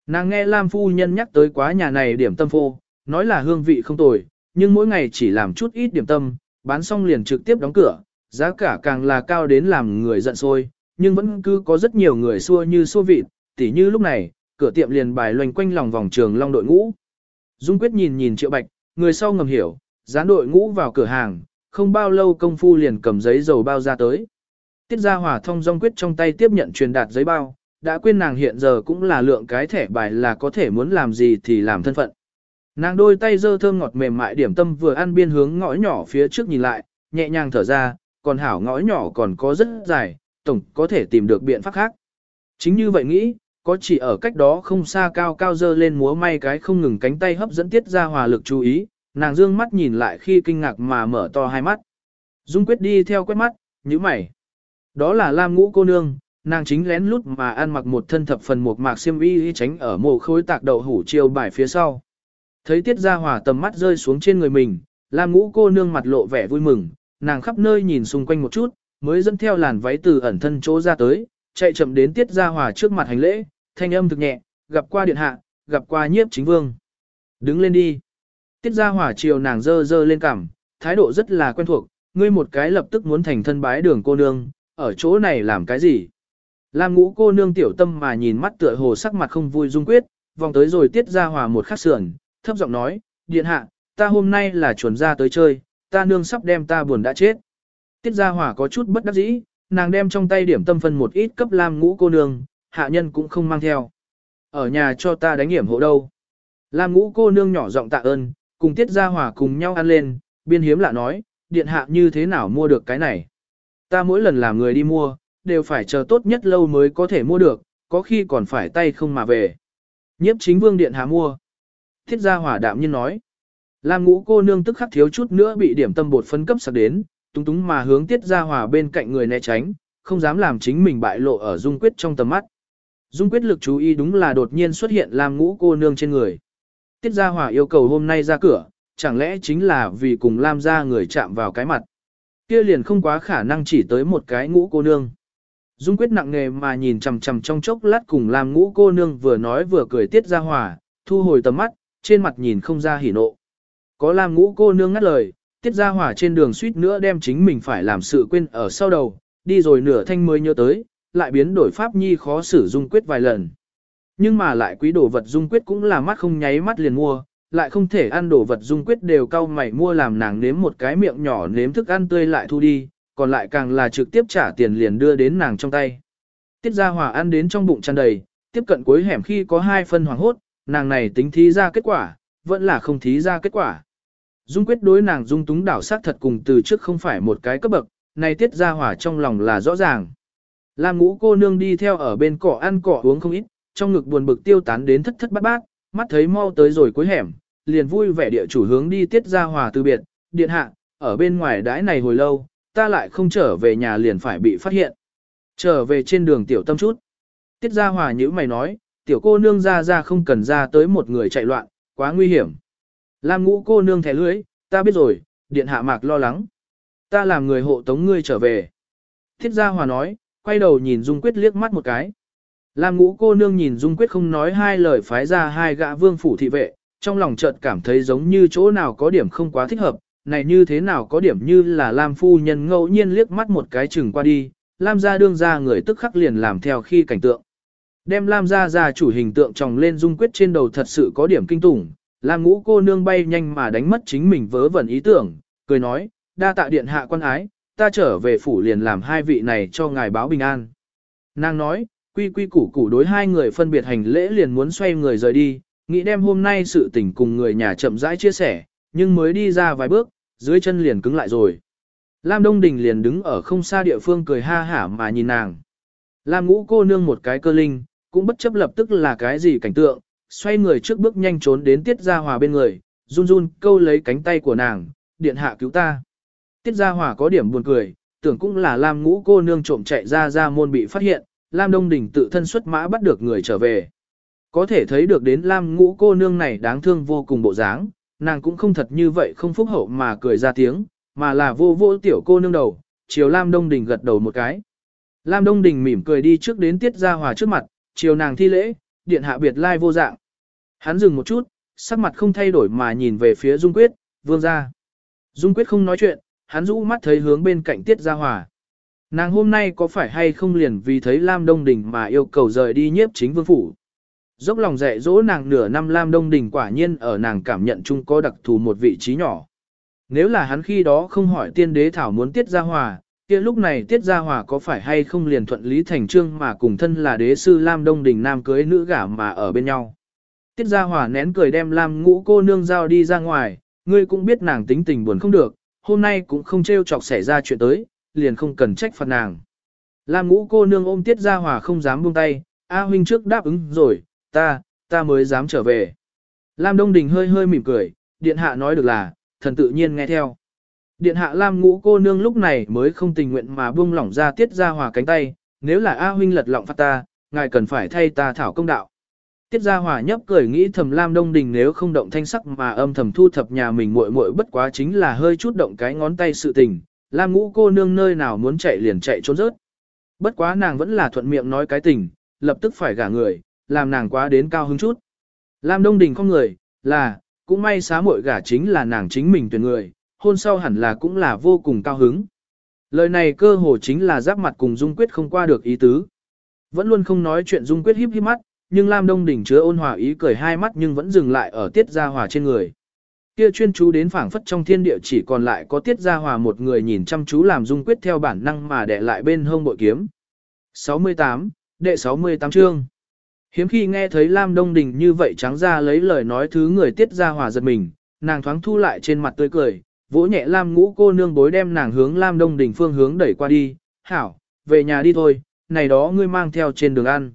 Nàng nghe Lam Phu Nhân nhắc tới quá nhà này điểm tâm phô, nói là hương vị không tồi, nhưng mỗi ngày chỉ làm chút ít điểm tâm, bán xong liền trực tiếp đóng cửa, giá cả càng là cao đến làm người giận sôi, nhưng vẫn cứ có rất nhiều người xua như xua vịt, tỉ như lúc này, cửa tiệm liền bài loanh quanh lòng vòng trường long đội ngũ. Dung Quyết nhìn nhìn Triệu Bạch, người sau ngầm hiểu, dán đội ngũ vào cửa hàng, không bao lâu công phu liền cầm giấy dầu bao ra tới. Tiết Gia Hòa thông Dung quyết trong tay tiếp nhận truyền đạt giấy bao, đã quên nàng hiện giờ cũng là lượng cái thẻ bài là có thể muốn làm gì thì làm thân phận. Nàng đôi tay dơ thơm ngọt mềm mại điểm tâm vừa ăn biên hướng ngõ nhỏ phía trước nhìn lại, nhẹ nhàng thở ra, còn hảo ngõ nhỏ còn có rất dài, tổng có thể tìm được biện pháp khác. Chính như vậy nghĩ, có chỉ ở cách đó không xa cao cao dơ lên múa may cái không ngừng cánh tay hấp dẫn tiết ra hòa lực chú ý, nàng dương mắt nhìn lại khi kinh ngạc mà mở to hai mắt. Dung quyết đi theo quét mắt, như mày. Đó là Lam ngũ cô nương, nàng chính lén lút mà ăn mặc một thân thập phần một mạc xiêm y tránh ở mồ khối tạc đậu hủ chiều bài phía sau. Thấy tiết ra hòa tầm mắt rơi xuống trên người mình, Lam ngũ cô nương mặt lộ vẻ vui mừng, nàng khắp nơi nhìn xung quanh một chút, mới dẫn theo làn váy từ ẩn thân chỗ ra tới, chạy chậm đến tiết ra hòa trước mặt hành lễ, thanh âm thực nhẹ, gặp qua điện hạ, gặp qua nhiếp chính vương. Đứng lên đi. Tiết ra hỏa chiều nàng dơ dơ lên cằm, thái độ rất là quen thuộc, ngươi một cái lập tức muốn thành thân bái đường cô nương, ở chỗ này làm cái gì? Lam ngũ cô nương tiểu tâm mà nhìn mắt tựa hồ sắc mặt không vui dung quyết, vòng tới rồi tiết ra hòa một khắc sườn, thấp giọng nói, điện hạ, ta hôm nay là chuẩn ra tới chơi, ta nương sắp đem ta buồn đã chết. Tiết ra hòa có chút bất đắc dĩ, nàng đem trong tay điểm tâm phân một ít cấp Lam ngũ cô nương, hạ nhân cũng không mang theo. Ở nhà cho ta đánh hiểm hộ đâu. Lam ngũ cô nương nhỏ giọng tạ ơn, cùng tiết ra hòa cùng nhau ăn lên, biên hiếm lạ nói, điện hạ như thế nào mua được cái này. Ta mỗi lần làm người đi mua, đều phải chờ tốt nhất lâu mới có thể mua được, có khi còn phải tay không mà về. Nhiếp chính vương điện hạ mua. Thiết gia hỏa đạm nhiên nói. Lam ngũ cô nương tức khắc thiếu chút nữa bị điểm tâm bột phân cấp sạc đến, túng túng mà hướng tiết gia hỏa bên cạnh người né tránh, không dám làm chính mình bại lộ ở dung quyết trong tầm mắt. Dung quyết lực chú ý đúng là đột nhiên xuất hiện Lam ngũ cô nương trên người. Tiết gia hỏa yêu cầu hôm nay ra cửa, chẳng lẽ chính là vì cùng Lam gia người chạm vào cái mặt. Kia liền không quá khả năng chỉ tới một cái ngũ cô nương. Dung quyết nặng nề mà nhìn chằm chằm trong chốc lát cùng Lam ngũ cô nương vừa nói vừa cười tiết gia hỏa, thu hồi tầm mắt, trên mặt nhìn không ra hỉ nộ. Có Lam ngũ cô nương ngắt lời, tiết gia hỏa trên đường suýt nữa đem chính mình phải làm sự quên ở sau đầu, đi rồi nửa thanh mới nhớ tới, lại biến đổi pháp nhi khó xử dung quyết vài lần. Nhưng mà lại quý đồ vật dung quyết cũng là mắt không nháy mắt liền mua, lại không thể ăn đồ vật dung quyết đều cau mày mua làm nàng nếm một cái miệng nhỏ nếm thức ăn tươi lại thu đi, còn lại càng là trực tiếp trả tiền liền đưa đến nàng trong tay. Tiết Gia Hòa ăn đến trong bụng tràn đầy, tiếp cận cuối hẻm khi có hai phân hoàng hốt, nàng này tính thí ra kết quả, vẫn là không thí ra kết quả. Dung quyết đối nàng dung túng đảo sát thật cùng từ trước không phải một cái cấp bậc, này Tiết Gia Hòa trong lòng là rõ ràng. Lam ngũ cô nương đi theo ở bên cỏ ăn cỏ uống không ít, trong ngực buồn bực tiêu tán đến thất thất bát bát, mắt thấy mau tới rồi cuối hẻm, liền vui vẻ địa chủ hướng đi tiết ra hòa từ biệt, điện hạ, ở bên ngoài đãi này hồi lâu, ta lại không trở về nhà liền phải bị phát hiện. Trở về trên đường tiểu tâm chút. Tiết ra hòa như mày nói, tiểu cô nương ra ra không cần ra tới một người chạy loạn, quá nguy hiểm. Lam ngũ cô nương thẻ lưới, ta biết rồi, điện hạ mạc lo lắng. Ta làm người hộ tống ngươi trở về. Thiết gia hòa nói, quay đầu nhìn Dung Quyết liếc mắt một cái. Lam ngũ cô nương nhìn Dung Quyết không nói hai lời phái ra hai gã vương phủ thị vệ, trong lòng chợt cảm thấy giống như chỗ nào có điểm không quá thích hợp, này như thế nào có điểm như là Lam phu nhân ngẫu nhiên liếc mắt một cái chừng qua đi, Lam gia đương ra người tức khắc liền làm theo khi cảnh tượng. Đem Lam gia ra chủ hình tượng tròng lên Dung Quyết trên đầu thật sự có điểm kinh tủng, Lam ngũ cô nương bay nhanh mà đánh mất chính mình vớ vẩn ý tưởng, cười nói, đa tạ điện hạ quan ái, ta trở về phủ liền làm hai vị này cho ngài báo bình an. Nàng nói, quy quy củ củ đối hai người phân biệt hành lễ liền muốn xoay người rời đi, nghĩ đem hôm nay sự tình cùng người nhà chậm rãi chia sẻ, nhưng mới đi ra vài bước, dưới chân liền cứng lại rồi. Lam Đông Đình liền đứng ở không xa địa phương cười ha hả mà nhìn nàng. Lam ngũ cô nương một cái cơ linh, cũng bất chấp lập tức là cái gì cảnh tượng, xoay người trước bước nhanh trốn đến Tiết Gia Hòa bên người, run run câu lấy cánh tay của nàng, điện hạ cứu ta. Tiết Gia Hòa có điểm buồn cười, tưởng cũng là Lam ngũ cô nương trộm chạy ra ra môn bị phát hiện, Lam Đông Đình tự thân xuất mã bắt được người trở về. Có thể thấy được đến Lam ngũ cô nương này đáng thương vô cùng bộ dáng, nàng cũng không thật như vậy không phúc hậu mà cười ra tiếng, mà là vô vô tiểu cô nương đầu, chiều Lam Đông Đình gật đầu một cái. Lam Đông Đình mỉm cười đi trước đến Tiết Gia Hòa trước mặt, chiều nàng thi lễ, điện hạ biệt lai vô dạng. Hắn dừng một chút, sắc mặt không thay đổi mà nhìn về phía Dung Quyết, vương gia. Dung Quyết không nói chuyện, hắn rũ mắt thấy hướng bên cạnh Tiết Gia Hòa. Nàng hôm nay có phải hay không liền vì thấy Lam Đông Đình mà yêu cầu rời đi nhiếp chính vương phủ. Dốc lòng dạy dỗ nàng nửa năm Lam Đông Đình quả nhiên ở nàng cảm nhận chung có đặc thù một vị trí nhỏ. Nếu là hắn khi đó không hỏi tiên đế thảo muốn tiết gia hòa, kia lúc này tiết gia hòa có phải hay không liền thuận lý thành trương mà cùng thân là đế sư Lam Đông Đình nam cưới nữ gả mà ở bên nhau. Tiết gia hòa nén cười đem Lam ngũ cô nương giao đi ra ngoài, ngươi cũng biết nàng tính tình buồn không được, hôm nay cũng không trêu chọc xảy ra chuyện tới, liền không cần trách phạt nàng. Lam ngũ cô nương ôm tiết gia hòa không dám buông tay, A huynh trước đáp ứng rồi, ta, ta mới dám trở về. Lam Đông Đình hơi hơi mỉm cười, điện hạ nói được là, thần tự nhiên nghe theo. Điện hạ Lam ngũ cô nương lúc này mới không tình nguyện mà buông lỏng ra tiết ra hòa cánh tay, nếu là A huynh lật lọng phát ta, ngài cần phải thay ta thảo công đạo. Tiết gia hòa nhấp cười nghĩ thầm Lam Đông Đình nếu không động thanh sắc mà âm thầm thu thập nhà mình muội muội bất quá chính là hơi chút động cái ngón tay sự tình, Lam ngũ cô nương nơi nào muốn chạy liền chạy trốn rớt. Bất quá nàng vẫn là thuận miệng nói cái tình, lập tức phải gả người, làm nàng quá đến cao hứng chút. Lam Đông Đình không người, là, cũng may xá muội gả chính là nàng chính mình tuyển người, hôn sau hẳn là cũng là vô cùng cao hứng. Lời này cơ hồ chính là giáp mặt cùng Dung Quyết không qua được ý tứ. Vẫn luôn không nói chuyện Dung Quyết híp híp mắt, nhưng Lam Đông Đình chứa ôn hòa ý cười hai mắt nhưng vẫn dừng lại ở tiết gia hòa trên người. Kia chuyên chú đến phảng phất trong thiên địa chỉ còn lại có tiết gia hòa một người nhìn chăm chú làm Dung Quyết theo bản năng mà đè lại bên hông bội kiếm. 68, đệ 68 chương. Hiếm khi nghe thấy Lam Đông Đình như vậy trắng ra lấy lời nói thứ người tiết Gia hòa giật mình, nàng thoáng thu lại trên mặt tươi cười, vỗ nhẹ Lam ngũ cô nương bối đem nàng hướng Lam Đông Đình phương hướng đẩy qua đi, hảo, về nhà đi thôi, này đó ngươi mang theo trên đường ăn.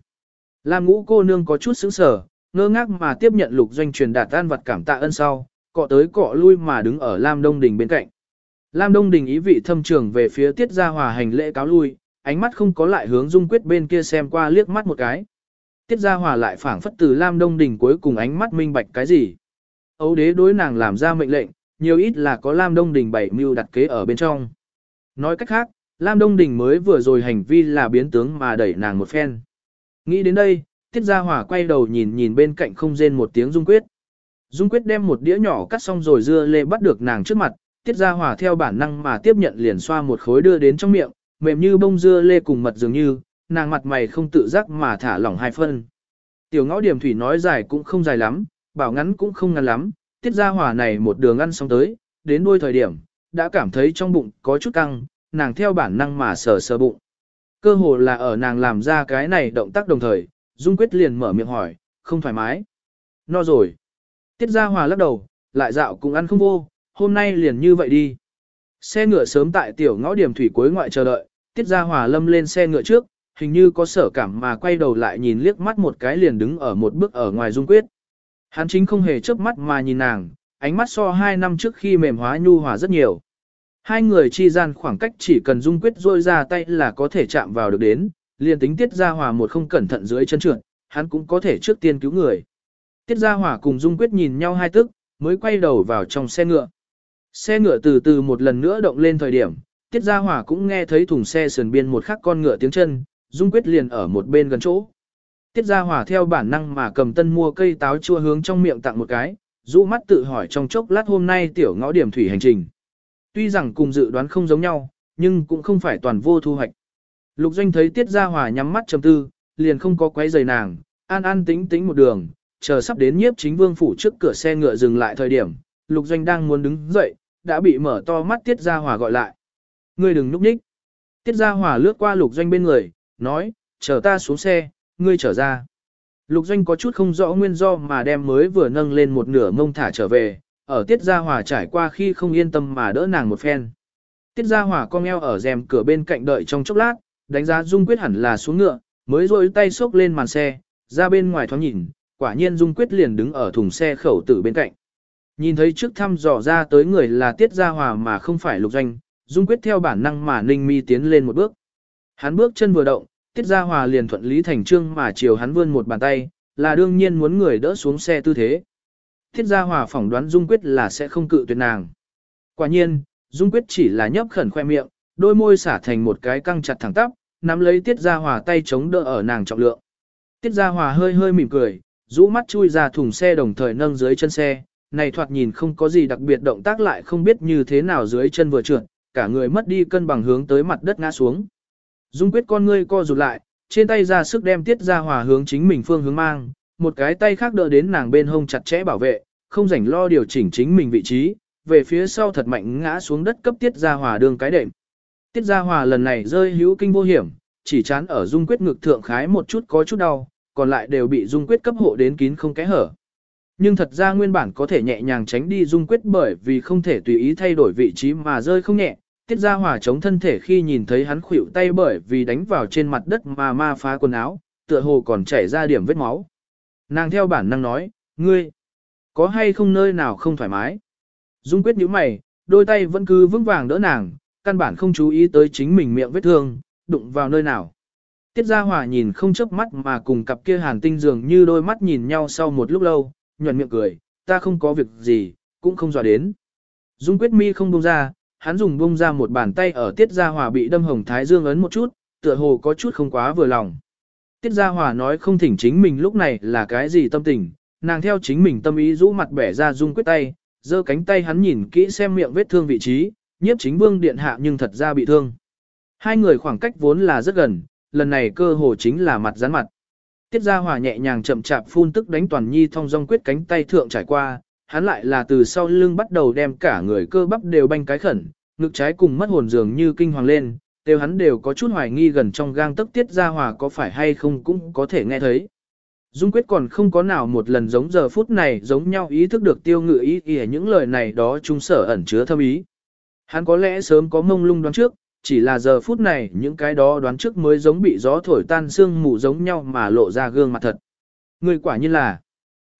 Lam ngũ cô nương có chút sững sở, ngơ ngác mà tiếp nhận lục doanh truyền đạt tan vật cảm tạ ân sau, cọ tới cọ lui mà đứng ở Lam Đông Đình bên cạnh. Lam Đông Đình ý vị thâm trường về phía tiết gia hòa hành lễ cáo lui, ánh mắt không có lại hướng dung quyết bên kia xem qua liếc mắt một cái. Tiết Gia Hòa lại phảng phất từ Lam Đông Đình cuối cùng ánh mắt minh bạch cái gì. Âu đế đối nàng làm ra mệnh lệnh, nhiều ít là có Lam Đông Đình bảy mưu đặt kế ở bên trong. Nói cách khác, Lam Đông Đình mới vừa rồi hành vi là biến tướng mà đẩy nàng một phen. Nghĩ đến đây, Tiết Gia Hòa quay đầu nhìn nhìn bên cạnh không rên một tiếng Dung Quyết. Dung Quyết đem một đĩa nhỏ cắt xong rồi dưa lê bắt được nàng trước mặt, Tiết Gia Hòa theo bản năng mà tiếp nhận liền xoa một khối đưa đến trong miệng, mềm như bông dưa lê cùng mật dường như, nàng mặt mày không tự giác mà thả lỏng hai phân. Tiểu ngõ điểm thủy nói dài cũng không dài lắm, bảo ngắn cũng không ngắn lắm, tiết Gia hỏa này một đường ăn xong tới, đến đôi thời điểm, đã cảm thấy trong bụng có chút căng, nàng theo bản năng mà sờ sờ bụng. Cơ hồ là ở nàng làm ra cái này động tác đồng thời, Dung Quyết liền mở miệng hỏi, không thoải mái. No rồi. Tiết ra hòa lắc đầu, lại dạo cũng ăn không vô, hôm nay liền như vậy đi. Xe ngựa sớm tại tiểu ngõ điểm thủy cuối ngoại chờ đợi, Tiết ra hòa lâm lên xe ngựa trước, hình như có sở cảm mà quay đầu lại nhìn liếc mắt một cái liền đứng ở một bước ở ngoài dung quyết. Hắn chính không hề chớp mắt mà nhìn nàng, ánh mắt so hai năm trước khi mềm hóa nhu hòa rất nhiều. Hai người chi gian khoảng cách chỉ cần dung quyết rôi ra tay là có thể chạm vào được đến, liền tính tiết ra hòa một không cẩn thận dưới chân trượt, hắn cũng có thể trước tiên cứu người. Tiết ra hòa cùng dung quyết nhìn nhau hai tức, mới quay đầu vào trong xe ngựa. Xe ngựa từ từ một lần nữa động lên thời điểm, tiết ra hòa cũng nghe thấy thùng xe sườn biên một khắc con ngựa tiếng chân, Dung Quyết liền ở một bên gần chỗ. Tiết Gia Hòa theo bản năng mà cầm tân mua cây táo chua hướng trong miệng tặng một cái, rũ mắt tự hỏi trong chốc lát hôm nay tiểu ngõ điểm thủy hành trình. Tuy rằng cùng dự đoán không giống nhau, nhưng cũng không phải toàn vô thu hoạch. Lục Doanh thấy Tiết Gia Hòa nhắm mắt trầm tư, liền không có quấy giày nàng, an an tĩnh tĩnh một đường, chờ sắp đến nhiếp chính vương phủ trước cửa xe ngựa dừng lại thời điểm, Lục Doanh đang muốn đứng dậy, đã bị mở to mắt Tiết Gia Hòa gọi lại. Ngươi đừng núp nhích. Tiết Gia Hòa lướt qua Lục Doanh bên người, nói, chờ ta xuống xe, ngươi trở ra. Lục Doanh có chút không rõ nguyên do mà đem mới vừa nâng lên một nửa mông thả trở về, ở Tiết Gia Hòa trải qua khi không yên tâm mà đỡ nàng một phen. Tiết Gia Hòa cong eo ở rèm cửa bên cạnh đợi trong chốc lát, đánh giá Dung Quyết hẳn là xuống ngựa, mới rôi tay xốc lên màn xe, ra bên ngoài thoáng nhìn, quả nhiên Dung Quyết liền đứng ở thùng xe khẩu tử bên cạnh. Nhìn thấy trước thăm dò ra tới người là Tiết Gia Hòa mà không phải Lục Doanh, Dung Quyết theo bản năng mà ninh mi tiến lên một bước. Hắn bước chân vừa động, Tiết Gia Hòa liền thuận lý thành trương mà chiều hắn vươn một bàn tay, là đương nhiên muốn người đỡ xuống xe tư thế. Thiết Gia Hòa phỏng đoán Dung Quyết là sẽ không cự tuyệt nàng. Quả nhiên, Dung Quyết chỉ là nhấp khẩn khoe miệng, đôi môi xả thành một cái căng chặt thẳng tắp, nắm lấy Tiết Gia Hòa tay chống đỡ ở nàng trọng lượng. Tiết Gia Hòa hơi hơi mỉm cười, rũ mắt chui ra thùng xe đồng thời nâng dưới chân xe, này thoạt nhìn không có gì đặc biệt động tác lại không biết như thế nào dưới chân vừa trượt, cả người mất đi cân bằng hướng tới mặt đất ngã xuống. Dung Quyết con ngươi co rụt lại, trên tay ra sức đem Tiết Gia Hòa hướng chính mình phương hướng mang, một cái tay khác đỡ đến nàng bên hông chặt chẽ bảo vệ, không rảnh lo điều chỉnh chính mình vị trí, về phía sau thật mạnh ngã xuống đất cấp Tiết Gia Hòa đường cái đệm. Tiết Gia Hòa lần này rơi hữu kinh vô hiểm, chỉ chán ở Dung Quyết ngực thượng khái một chút có chút đau, còn lại đều bị Dung Quyết cấp hộ đến kín không kẽ hở. Nhưng thật ra nguyên bản có thể nhẹ nhàng tránh đi Dung Quyết bởi vì không thể tùy ý thay đổi vị trí mà rơi không nhẹ. Tiết Gia Hòa chống thân thể khi nhìn thấy hắn khuỵu tay bởi vì đánh vào trên mặt đất mà ma phá quần áo, tựa hồ còn chảy ra điểm vết máu. Nàng theo bản năng nói, ngươi, có hay không nơi nào không thoải mái? Dung Quyết nhíu mày, đôi tay vẫn cứ vững vàng đỡ nàng, căn bản không chú ý tới chính mình miệng vết thương, đụng vào nơi nào. Tiết Gia Hòa nhìn không chớp mắt mà cùng cặp kia hàn tinh dường như đôi mắt nhìn nhau sau một lúc lâu, nhuận miệng cười, ta không có việc gì, cũng không dọa đến. Dung quyết mi không buông ra, hắn dùng buông ra một bàn tay ở Tiết Gia Hòa bị đâm hồng thái dương ấn một chút, tựa hồ có chút không quá vừa lòng. Tiết Gia Hòa nói không thỉnh chính mình lúc này là cái gì tâm tình, nàng theo chính mình tâm ý rũ mặt bẻ ra Dung quyết tay, giơ cánh tay hắn nhìn kỹ xem miệng vết thương vị trí, nhiếp chính vương điện hạ nhưng thật ra bị thương. Hai người khoảng cách vốn là rất gần, lần này cơ hồ chính là mặt rắn mặt. Tiết Gia Hòa nhẹ nhàng chậm chạp phun tức đánh toàn nhi thông dong quyết cánh tay thượng trải qua, hắn lại là từ sau lưng bắt đầu đem cả người cơ bắp đều banh cái khẩn, ngực trái cùng mất hồn dường như kinh hoàng lên, đều hắn đều có chút hoài nghi gần trong gang tấc Tiết Gia Hòa có phải hay không cũng có thể nghe thấy. Dung quyết còn không có nào một lần giống giờ phút này giống nhau ý thức được tiêu ngự ý ý những lời này đó trung sở ẩn chứa thâm ý. Hắn có lẽ sớm có mông lung đoán trước, chỉ là giờ phút này những cái đó đoán trước mới giống bị gió thổi tan xương mù giống nhau mà lộ ra gương mặt thật. Người quả nhiên là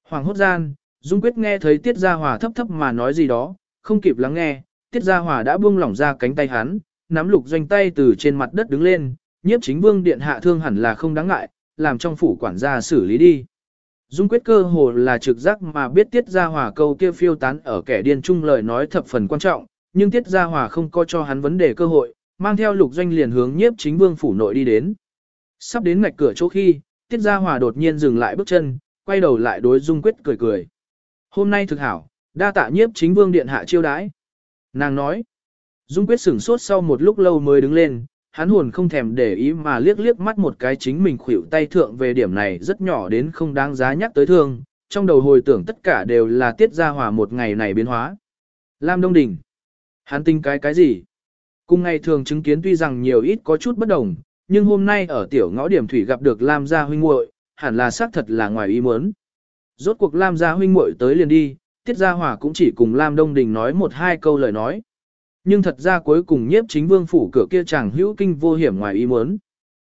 Hoàng hốt gian, Dung Quyết nghe thấy Tiết Gia Hòa thấp thấp mà nói gì đó, không kịp lắng nghe, Tiết Gia Hòa đã buông lỏng ra cánh tay hắn, nắm lục doanh tay từ trên mặt đất đứng lên, nhiếp chính vương điện hạ thương hẳn là không đáng ngại, làm trong phủ quản gia xử lý đi. Dung Quyết cơ hồ là trực giác mà biết Tiết Gia Hòa câu kia phiêu tán ở kẻ điên trung lời nói thập phần quan trọng, nhưng Tiết Gia Hòa không có cho hắn vấn đề cơ hội, mang theo lục doanh liền hướng nhiếp chính vương phủ nội đi đến. Sắp đến ngạch cửa chỗ khi, Tiết Gia Hòa đột nhiên dừng lại bước chân, quay đầu lại đối Dung Quyết cười cười. Hôm nay thực hảo, đa tạ nhiếp chính vương điện hạ chiêu đãi. Nàng nói, Dung Quyết sửng sốt sau một lúc lâu mới đứng lên, hắn hồn không thèm để ý mà liếc liếc mắt một cái chính mình khuỷu tay thượng về điểm này rất nhỏ đến không đáng giá nhắc tới thương, trong đầu hồi tưởng tất cả đều là Tiết Gia Hòa một ngày này biến hóa. Lam Đông Đình, hắn tin cái cái gì? Cùng ngày thường chứng kiến tuy rằng nhiều ít có chút bất đồng, nhưng hôm nay ở tiểu ngõ điểm thủy gặp được Lam gia huynh muội, hẳn là xác thật là ngoài ý muốn. Rốt cuộc Lam gia huynh muội tới liền đi, Tiết Gia Hỏa cũng chỉ cùng Lam Đông Đình nói một hai câu lời nói. Nhưng thật ra cuối cùng nhiếp chính vương phủ cửa kia chàng hữu kinh vô hiểm ngoài ý muốn.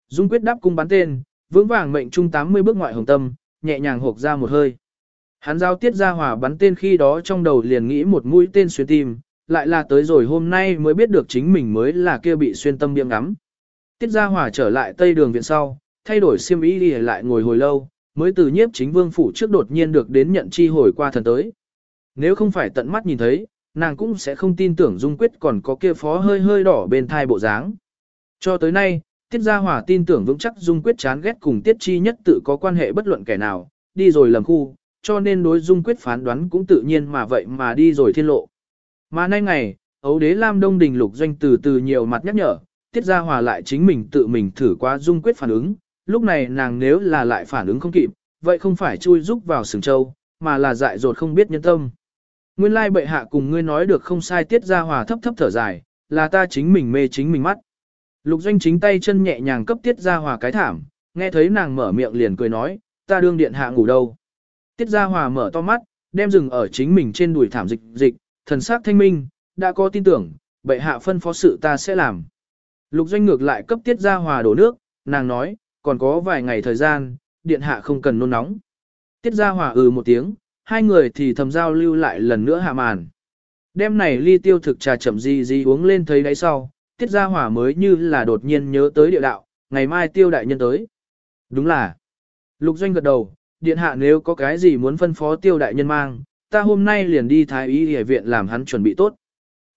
Dung quyết đáp cung bắn tên, vững vàng mệnh trung 80 bước ngoại hồng tâm, nhẹ nhàng hộp ra một hơi. Hắn giao Tiết Gia Hỏa bắn tên khi đó trong đầu liền nghĩ một mũi tên xuyên tim, lại là tới rồi hôm nay mới biết được chính mình mới là kia bị xuyên tâm biếng ngắm. Tiết Gia hỏa trở lại tây đường viện sau, thay đổi xiêm y đi lại ngồi hồi lâu, mới từ nhiếp chính vương phủ trước đột nhiên được đến nhận chi hồi qua thần tới. Nếu không phải tận mắt nhìn thấy, nàng cũng sẽ không tin tưởng Dung Quyết còn có kia phó hơi hơi đỏ bên thai bộ dáng. Cho tới nay, Tiết Gia Hòa tin tưởng vững chắc Dung Quyết chán ghét cùng Tiết Chi nhất tự có quan hệ bất luận kẻ nào, đi rồi lầm khu, cho nên đối Dung Quyết phán đoán cũng tự nhiên mà vậy mà đi rồi thiên lộ. Mà nay ngày, ấu đế Lam Đông Đình lục doanh từ từ nhiều mặt nhắc nhở, tiết gia hòa lại chính mình tự mình thử qua dung quyết phản ứng, lúc này nàng nếu là lại phản ứng không kịp, vậy không phải chui rúc vào sừng châu, mà là dại dột không biết nhân tâm. Nguyên lai bệ hạ cùng ngươi nói được không sai tiết ra hòa thấp thấp thở dài, là ta chính mình mê chính mình mắt. Lục doanh chính tay chân nhẹ nhàng cấp tiết ra hòa cái thảm, nghe thấy nàng mở miệng liền cười nói, ta đương điện hạ ngủ đâu. Tiết ra hòa mở to mắt, đem rừng ở chính mình trên đùi thảm dịch dịch, thần sắc thanh minh, đã có tin tưởng, bệ hạ phân phó sự ta sẽ làm. Lục doanh ngược lại cấp tiết ra hòa đổ nước, nàng nói, còn có vài ngày thời gian, điện hạ không cần nôn nóng. Tiết ra hòa ừ một tiếng, hai người thì thầm giao lưu lại lần nữa hạ màn. Đêm này ly tiêu thực trà chậm gì gì uống lên thấy đáy sau, tiết ra hỏa mới như là đột nhiên nhớ tới địa đạo, ngày mai tiêu đại nhân tới. Đúng là. Lục doanh gật đầu, điện hạ nếu có cái gì muốn phân phó tiêu đại nhân mang, ta hôm nay liền đi thái y hệ viện làm hắn chuẩn bị tốt.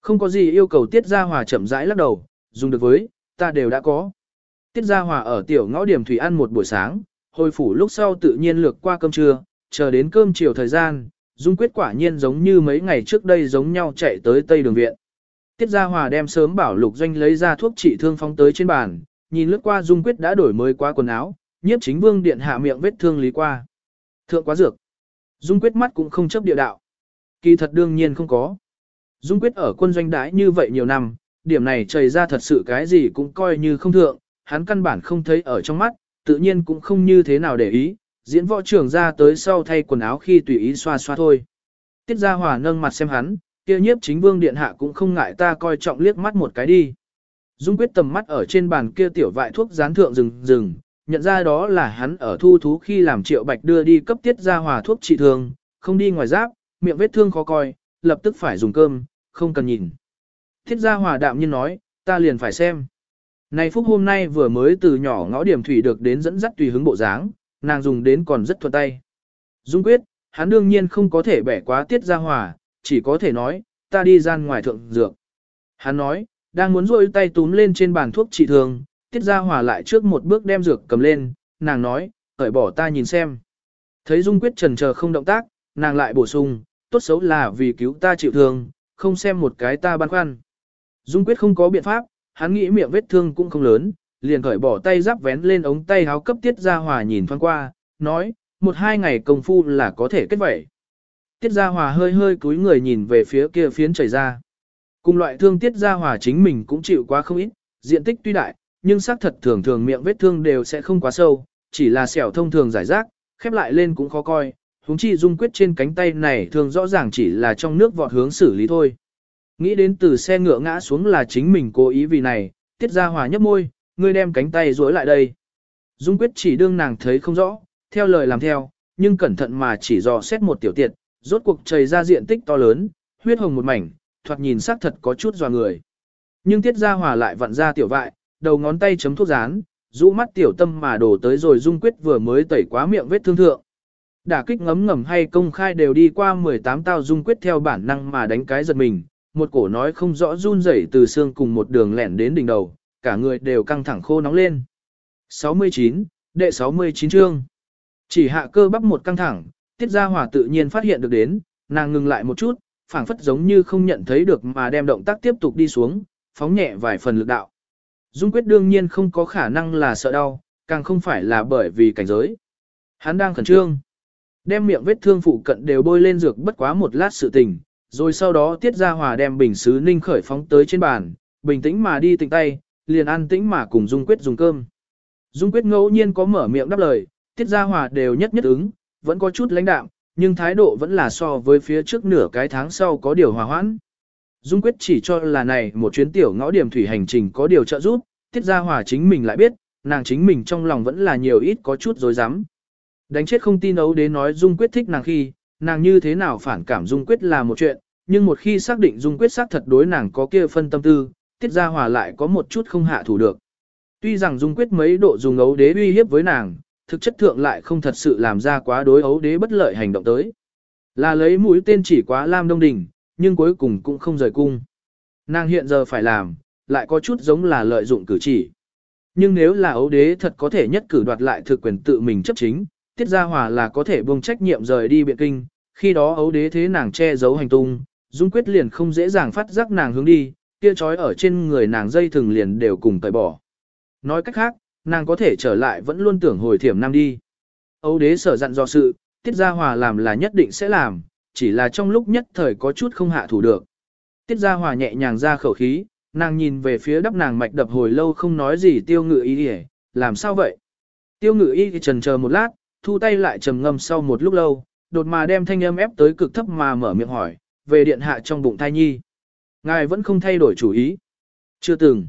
Không có gì yêu cầu tiết gia hòa chậm rãi lắc đầu, dùng được với, ta đều đã có. Tiết gia hòa ở tiểu ngõ điểm thủy ăn một buổi sáng, hồi phủ lúc sau tự nhiên lược qua cơm trưa, chờ đến cơm chiều thời gian, Dung Quyết quả nhiên giống như mấy ngày trước đây giống nhau chạy tới Tây Đường Viện. Tiết Gia Hòa đem sớm bảo lục doanh lấy ra thuốc trị thương phong tới trên bàn, nhìn lướt qua Dung Quyết đã đổi mới qua quần áo, nhiếp chính vương điện hạ miệng vết thương lý qua. Thượng quá dược. Dung Quyết mắt cũng không chấp địa đạo. Kỳ thật đương nhiên không có. Dung Quyết ở quân doanh đái như vậy nhiều năm, điểm này trời ra thật sự cái gì cũng coi như không thượng, hắn căn bản không thấy ở trong mắt, tự nhiên cũng không như thế nào để ý, diễn võ trưởng ra tới sau thay quần áo khi tùy ý xoa xoa thôi. Tiết Gia Hòa nâng mặt xem hắn, kia nhiếp chính vương điện hạ cũng không ngại ta coi trọng liếc mắt một cái đi. Dung quyết tầm mắt ở trên bàn kia tiểu vại thuốc gián thượng rừng rừng, nhận ra đó là hắn ở thu thú khi làm triệu bạch đưa đi cấp tiết Gia Hòa thuốc trị thương, không đi ngoài giáp, miệng vết thương khó coi, lập tức phải dùng cơm, không cần nhìn. Tiết Gia Hòa đạm nhiên nói, ta liền phải xem. Này Phúc hôm nay vừa mới từ nhỏ ngõ điểm thủy được đến dẫn dắt tùy hứng bộ dáng, nàng dùng đến còn rất thuận tay. Dung quyết, hắn đương nhiên không có thể bẻ quá tiết ra hỏa, chỉ có thể nói, ta đi gian ngoài thượng dược. Hắn nói, đang muốn rôi tay túm lên trên bàn thuốc trị thương, tiết ra hỏa lại trước một bước đem dược cầm lên, nàng nói, hởi bỏ ta nhìn xem. Thấy Dung quyết trần chờ không động tác, nàng lại bổ sung, tốt xấu là vì cứu ta chịu thương, không xem một cái ta băn khoăn. Dung quyết không có biện pháp, hắn nghĩ miệng vết thương cũng không lớn, liền cởi bỏ tay giáp vén lên ống tay háo cấp tiết gia hòa nhìn thoáng qua, nói, một hai ngày công phu là có thể kết vẩy. Tiết gia hòa hơi hơi cúi người nhìn về phía kia phiến chảy ra. Cùng loại thương tiết gia hòa chính mình cũng chịu quá không ít, diện tích tuy đại, nhưng xác thật thường thường miệng vết thương đều sẽ không quá sâu, chỉ là sẹo thông thường giải rác, khép lại lên cũng khó coi, huống chi dung quyết trên cánh tay này thường rõ ràng chỉ là trong nước vọt hướng xử lý thôi. Nghĩ đến từ xe ngựa ngã xuống là chính mình cố ý vì này, tiết gia hòa nhấp môi, ngươi đem cánh tay duỗi lại đây. Dung quyết chỉ đương nàng thấy không rõ, theo lời làm theo, nhưng cẩn thận mà chỉ dò xét một tiểu tiệt, rốt cuộc chảy ra diện tích to lớn, huyết hồng một mảnh, thoạt nhìn sắc thật có chút dò người. Nhưng tiết gia hòa lại vặn ra tiểu vại, đầu ngón tay chấm thuốc rán, rũ mắt tiểu tâm mà đổ tới rồi dung quyết vừa mới tẩy quá miệng vết thương thượng. Đả kích ngấm ngầm hay công khai đều đi qua 18 tao dung quyết theo bản năng mà đánh cái giật mình, một cổ nói không rõ run rẩy từ xương cùng một đường lẻn đến đỉnh đầu, cả người đều căng thẳng khô nóng lên. 69, đệ 69 chương. Chỉ hạ cơ bắp một căng thẳng, tiết gia hỏa tự nhiên phát hiện được đến, nàng ngừng lại một chút, phảng phất giống như không nhận thấy được mà đem động tác tiếp tục đi xuống, phóng nhẹ vài phần lực đạo. Dung quyết đương nhiên không có khả năng là sợ đau, càng không phải là bởi vì cảnh giới. Hắn đang khẩn trương. Đem miệng vết thương phụ cận đều bôi lên dược bất quá một lát sự tình, rồi sau đó tiết ra hòa đem bình sứ ninh khởi phóng tới trên bàn, bình tĩnh mà đi tịnh tay, liền an tĩnh mà cùng Dung Quyết dùng cơm. Dung Quyết ngẫu nhiên có mở miệng đáp lời, Tiết Gia Hòa đều nhất nhất ứng, vẫn có chút lãnh đạm, nhưng thái độ vẫn là so với phía trước nửa cái tháng sau có điều hòa hoãn. Dung Quyết chỉ cho là này một chuyến tiểu ngõ điểm thủy hành trình có điều trợ giúp, Tiết Gia Hòa chính mình lại biết, nàng chính mình trong lòng vẫn là nhiều ít có chút dối rắm Đánh chết không tin ấu đế nói Dung Quyết thích nàng khi, nàng như thế nào phản cảm Dung Quyết là một chuyện, nhưng một khi xác định Dung Quyết xác thật đối nàng có kia phân tâm tư, tiết gia hòa lại có một chút không hạ thủ được. Tuy rằng dung quyết mấy độ dùng ấu đế uy hiếp với nàng, thực chất thượng lại không thật sự làm ra quá đối ấu đế bất lợi hành động tới. Là lấy mũi tên chỉ quá Lam Đông Đình, nhưng cuối cùng cũng không rời cung. Nàng hiện giờ phải làm, lại có chút giống là lợi dụng cử chỉ. Nhưng nếu là ấu đế thật có thể nhất cử đoạt lại thực quyền tự mình chấp chính, tiết gia hòa là có thể buông trách nhiệm rời đi biện kinh, khi đó ấu đế thế nàng che giấu hành tung, dung quyết liền không dễ dàng phát giác nàng hướng đi, kia trói ở trên người nàng dây thừng liền đều cùng tẩy bỏ. Nói cách khác, nàng có thể trở lại vẫn luôn tưởng hồi thiểm nam đi. Âu đế sở dặn do sự, tiết gia hòa làm là nhất định sẽ làm, chỉ là trong lúc nhất thời có chút không hạ thủ được. Tiết gia hòa nhẹ nhàng ra khẩu khí, nàng nhìn về phía đắp nàng mạch đập hồi lâu không nói gì tiêu ngự y đi làm sao vậy? Tiêu ngự y trần chờ một lát, thu tay lại trầm ngâm sau một lúc lâu, đột mà đem thanh âm ép tới cực thấp mà mở miệng hỏi, về điện hạ trong bụng thai nhi. Ngài vẫn không thay đổi chủ ý. Chưa từng.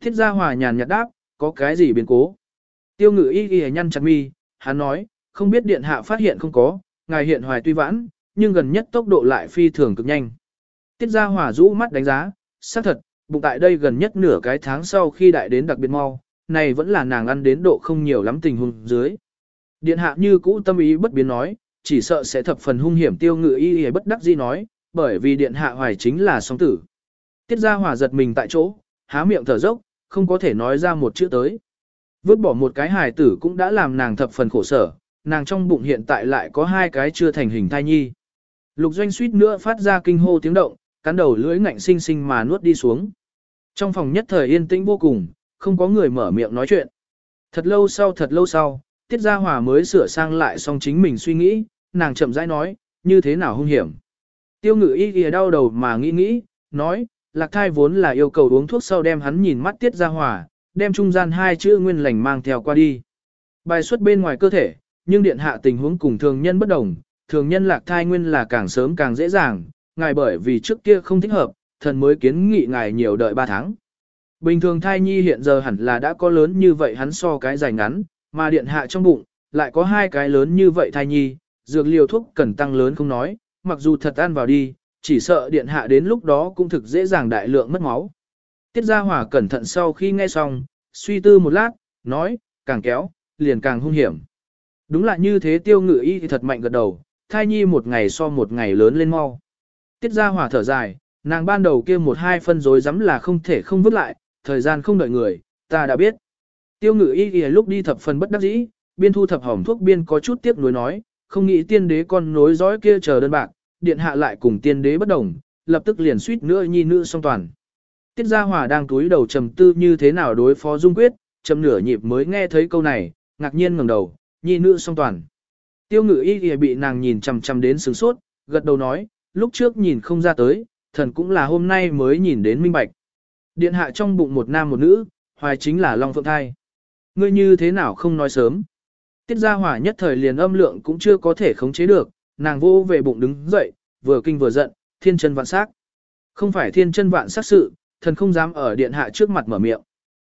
Thiết gia hòa nhàn nhạt đáp, có cái gì biến cố. Tiêu ngự y y nhăn chặt mi, hắn nói, không biết điện hạ phát hiện không có, ngài hiện hoài tuy vãn, nhưng gần nhất tốc độ lại phi thường cực nhanh. Tiết gia hòa rũ mắt đánh giá, xác thật, bụng tại đây gần nhất nửa cái tháng sau khi đại đến đặc biệt mau, này vẫn là nàng ăn đến độ không nhiều lắm tình huống dưới. Điện hạ như cũ tâm ý bất biến nói, chỉ sợ sẽ thập phần hung hiểm tiêu ngự y y bất đắc dĩ nói, bởi vì điện hạ hoài chính là song tử. Tiết gia hỏa giật mình tại chỗ, há miệng thở dốc, không có thể nói ra một chữ tới. Vứt bỏ một cái hài tử cũng đã làm nàng thập phần khổ sở, nàng trong bụng hiện tại lại có hai cái chưa thành hình thai nhi. Lục doanh suýt nữa phát ra kinh hô tiếng động, cắn đầu lưỡi ngạnh sinh sinh mà nuốt đi xuống. Trong phòng nhất thời yên tĩnh vô cùng, không có người mở miệng nói chuyện. Thật lâu sau thật lâu sau, Tiết Gia Hòa mới sửa sang lại xong chính mình suy nghĩ, nàng chậm rãi nói, như thế nào hung hiểm. Tiêu ngự y kìa đau đầu mà nghĩ nghĩ, nói, lạc thai vốn là yêu cầu uống thuốc sau đem hắn nhìn mắt Tiết ra hỏa, đem trung gian hai chữ nguyên lành mang theo qua đi. Bài xuất bên ngoài cơ thể, nhưng điện hạ tình huống cùng thường nhân bất đồng, thường nhân lạc thai nguyên là càng sớm càng dễ dàng, ngài bởi vì trước kia không thích hợp, thần mới kiến nghị ngài nhiều đợi 3 tháng. Bình thường thai nhi hiện giờ hẳn là đã có lớn như vậy hắn so cái dài ngắn, mà điện hạ trong bụng, lại có hai cái lớn như vậy thai nhi, dược liều thuốc cần tăng lớn không nói, mặc dù thật ăn vào đi, chỉ sợ điện hạ đến lúc đó cũng thực dễ dàng đại lượng mất máu. Tiết Gia Hỏa cẩn thận sau khi nghe xong, suy tư một lát, nói, càng kéo, liền càng hung hiểm. Đúng là như thế tiêu ngự y thì thật mạnh gật đầu, thai nhi một ngày so một ngày lớn lên mau. Tiết Gia Hỏa thở dài, nàng ban đầu kia một hai phân rối rắm là không thể không vứt lại, thời gian không đợi người, ta đã biết. Tiêu ngự y thì lúc đi thập phần bất đắc dĩ, biên thu thập hỏng thuốc biên có chút tiếc nuối nói, không nghĩ tiên đế con nối dõi kia chờ đơn bạc, điện hạ lại cùng tiên đế bất đồng, lập tức liền suýt nữa nhi nữ song toàn. Tiết Gia Hòa đang túi đầu trầm tư như thế nào đối phó Dung Quyết, trầm nửa nhịp mới nghe thấy câu này, ngạc nhiên ngẩng đầu, nhi nữ song toàn. Tiêu ngự y y bị nàng nhìn chằm chằm đến sướng sốt, gật đầu nói, lúc trước nhìn không ra tới, thần cũng là hôm nay mới nhìn đến minh bạch. Điện hạ trong bụng một nam một nữ, hoài chính là Long Phượng Thai. Ngươi như thế nào không nói sớm. Tiết gia hỏa nhất thời liền âm lượng cũng chưa có thể khống chế được, nàng vô về bụng đứng dậy, vừa kinh vừa giận, thiên chân vạn sắc. Không phải thiên chân vạn sắc sự, thần không dám ở điện hạ trước mặt mở miệng.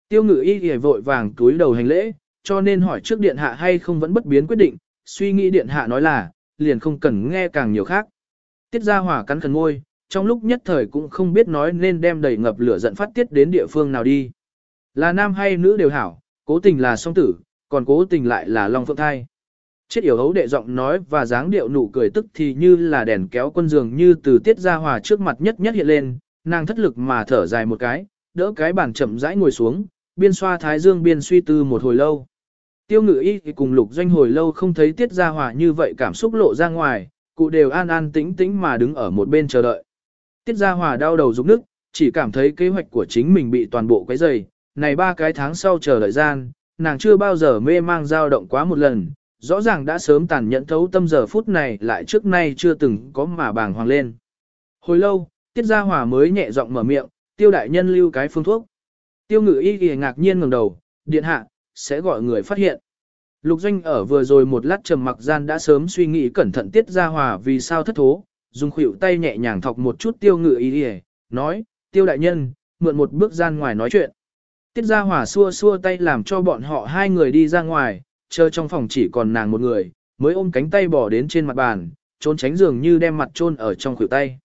Tiêu ngự y hề vội vàng túi đầu hành lễ, cho nên hỏi trước điện hạ hay không vẫn bất biến quyết định, suy nghĩ điện hạ nói là, liền không cần nghe càng nhiều khác. Tiết gia hỏa cắn khẩn ngôi, trong lúc nhất thời cũng không biết nói nên đem đầy ngập lửa giận phát tiết đến địa phương nào đi. Là nam hay nữ đều hảo, cố tình là song tử, còn cố tình lại là long phượng thai. Chết yểu hấu đệ giọng nói và dáng điệu nụ cười tức thì như là đèn kéo quân giường như từ tiết ra hòa trước mặt nhất nhất hiện lên, nàng thất lực mà thở dài một cái, đỡ cái bàn chậm rãi ngồi xuống, biên xoa thái dương biên suy tư một hồi lâu. Tiêu ngự y thì cùng lục doanh hồi lâu không thấy tiết ra hòa như vậy cảm xúc lộ ra ngoài, cụ đều an an tĩnh tĩnh mà đứng ở một bên chờ đợi. Tiết Gia Hòa đau đầu rụng nức, chỉ cảm thấy kế hoạch của chính mình bị toàn bộ quấy rầy. Này ba cái tháng sau chờ đợi gian, nàng chưa bao giờ mê mang dao động quá một lần, rõ ràng đã sớm tàn nhẫn thấu tâm giờ phút này lại trước nay chưa từng có mà bàng hoàng lên. Hồi lâu, Tiết Gia Hòa mới nhẹ giọng mở miệng, tiêu đại nhân lưu cái phương thuốc. Tiêu ngự y kỳ ngạc nhiên ngẩng đầu, điện hạ, sẽ gọi người phát hiện. Lục doanh ở vừa rồi một lát trầm mặc gian đã sớm suy nghĩ cẩn thận Tiết Gia Hòa vì sao thất thố, dùng khuỷu tay nhẹ nhàng thọc một chút tiêu ngự Y đi nói, tiêu đại nhân, mượn một bước gian ngoài nói chuyện. Tiết Gia Hòa xua xua tay làm cho bọn họ hai người đi ra ngoài, chờ trong phòng chỉ còn nàng một người, mới ôm cánh tay bỏ đến trên mặt bàn, trốn tránh giường như đem mặt chôn ở trong khuỷu tay.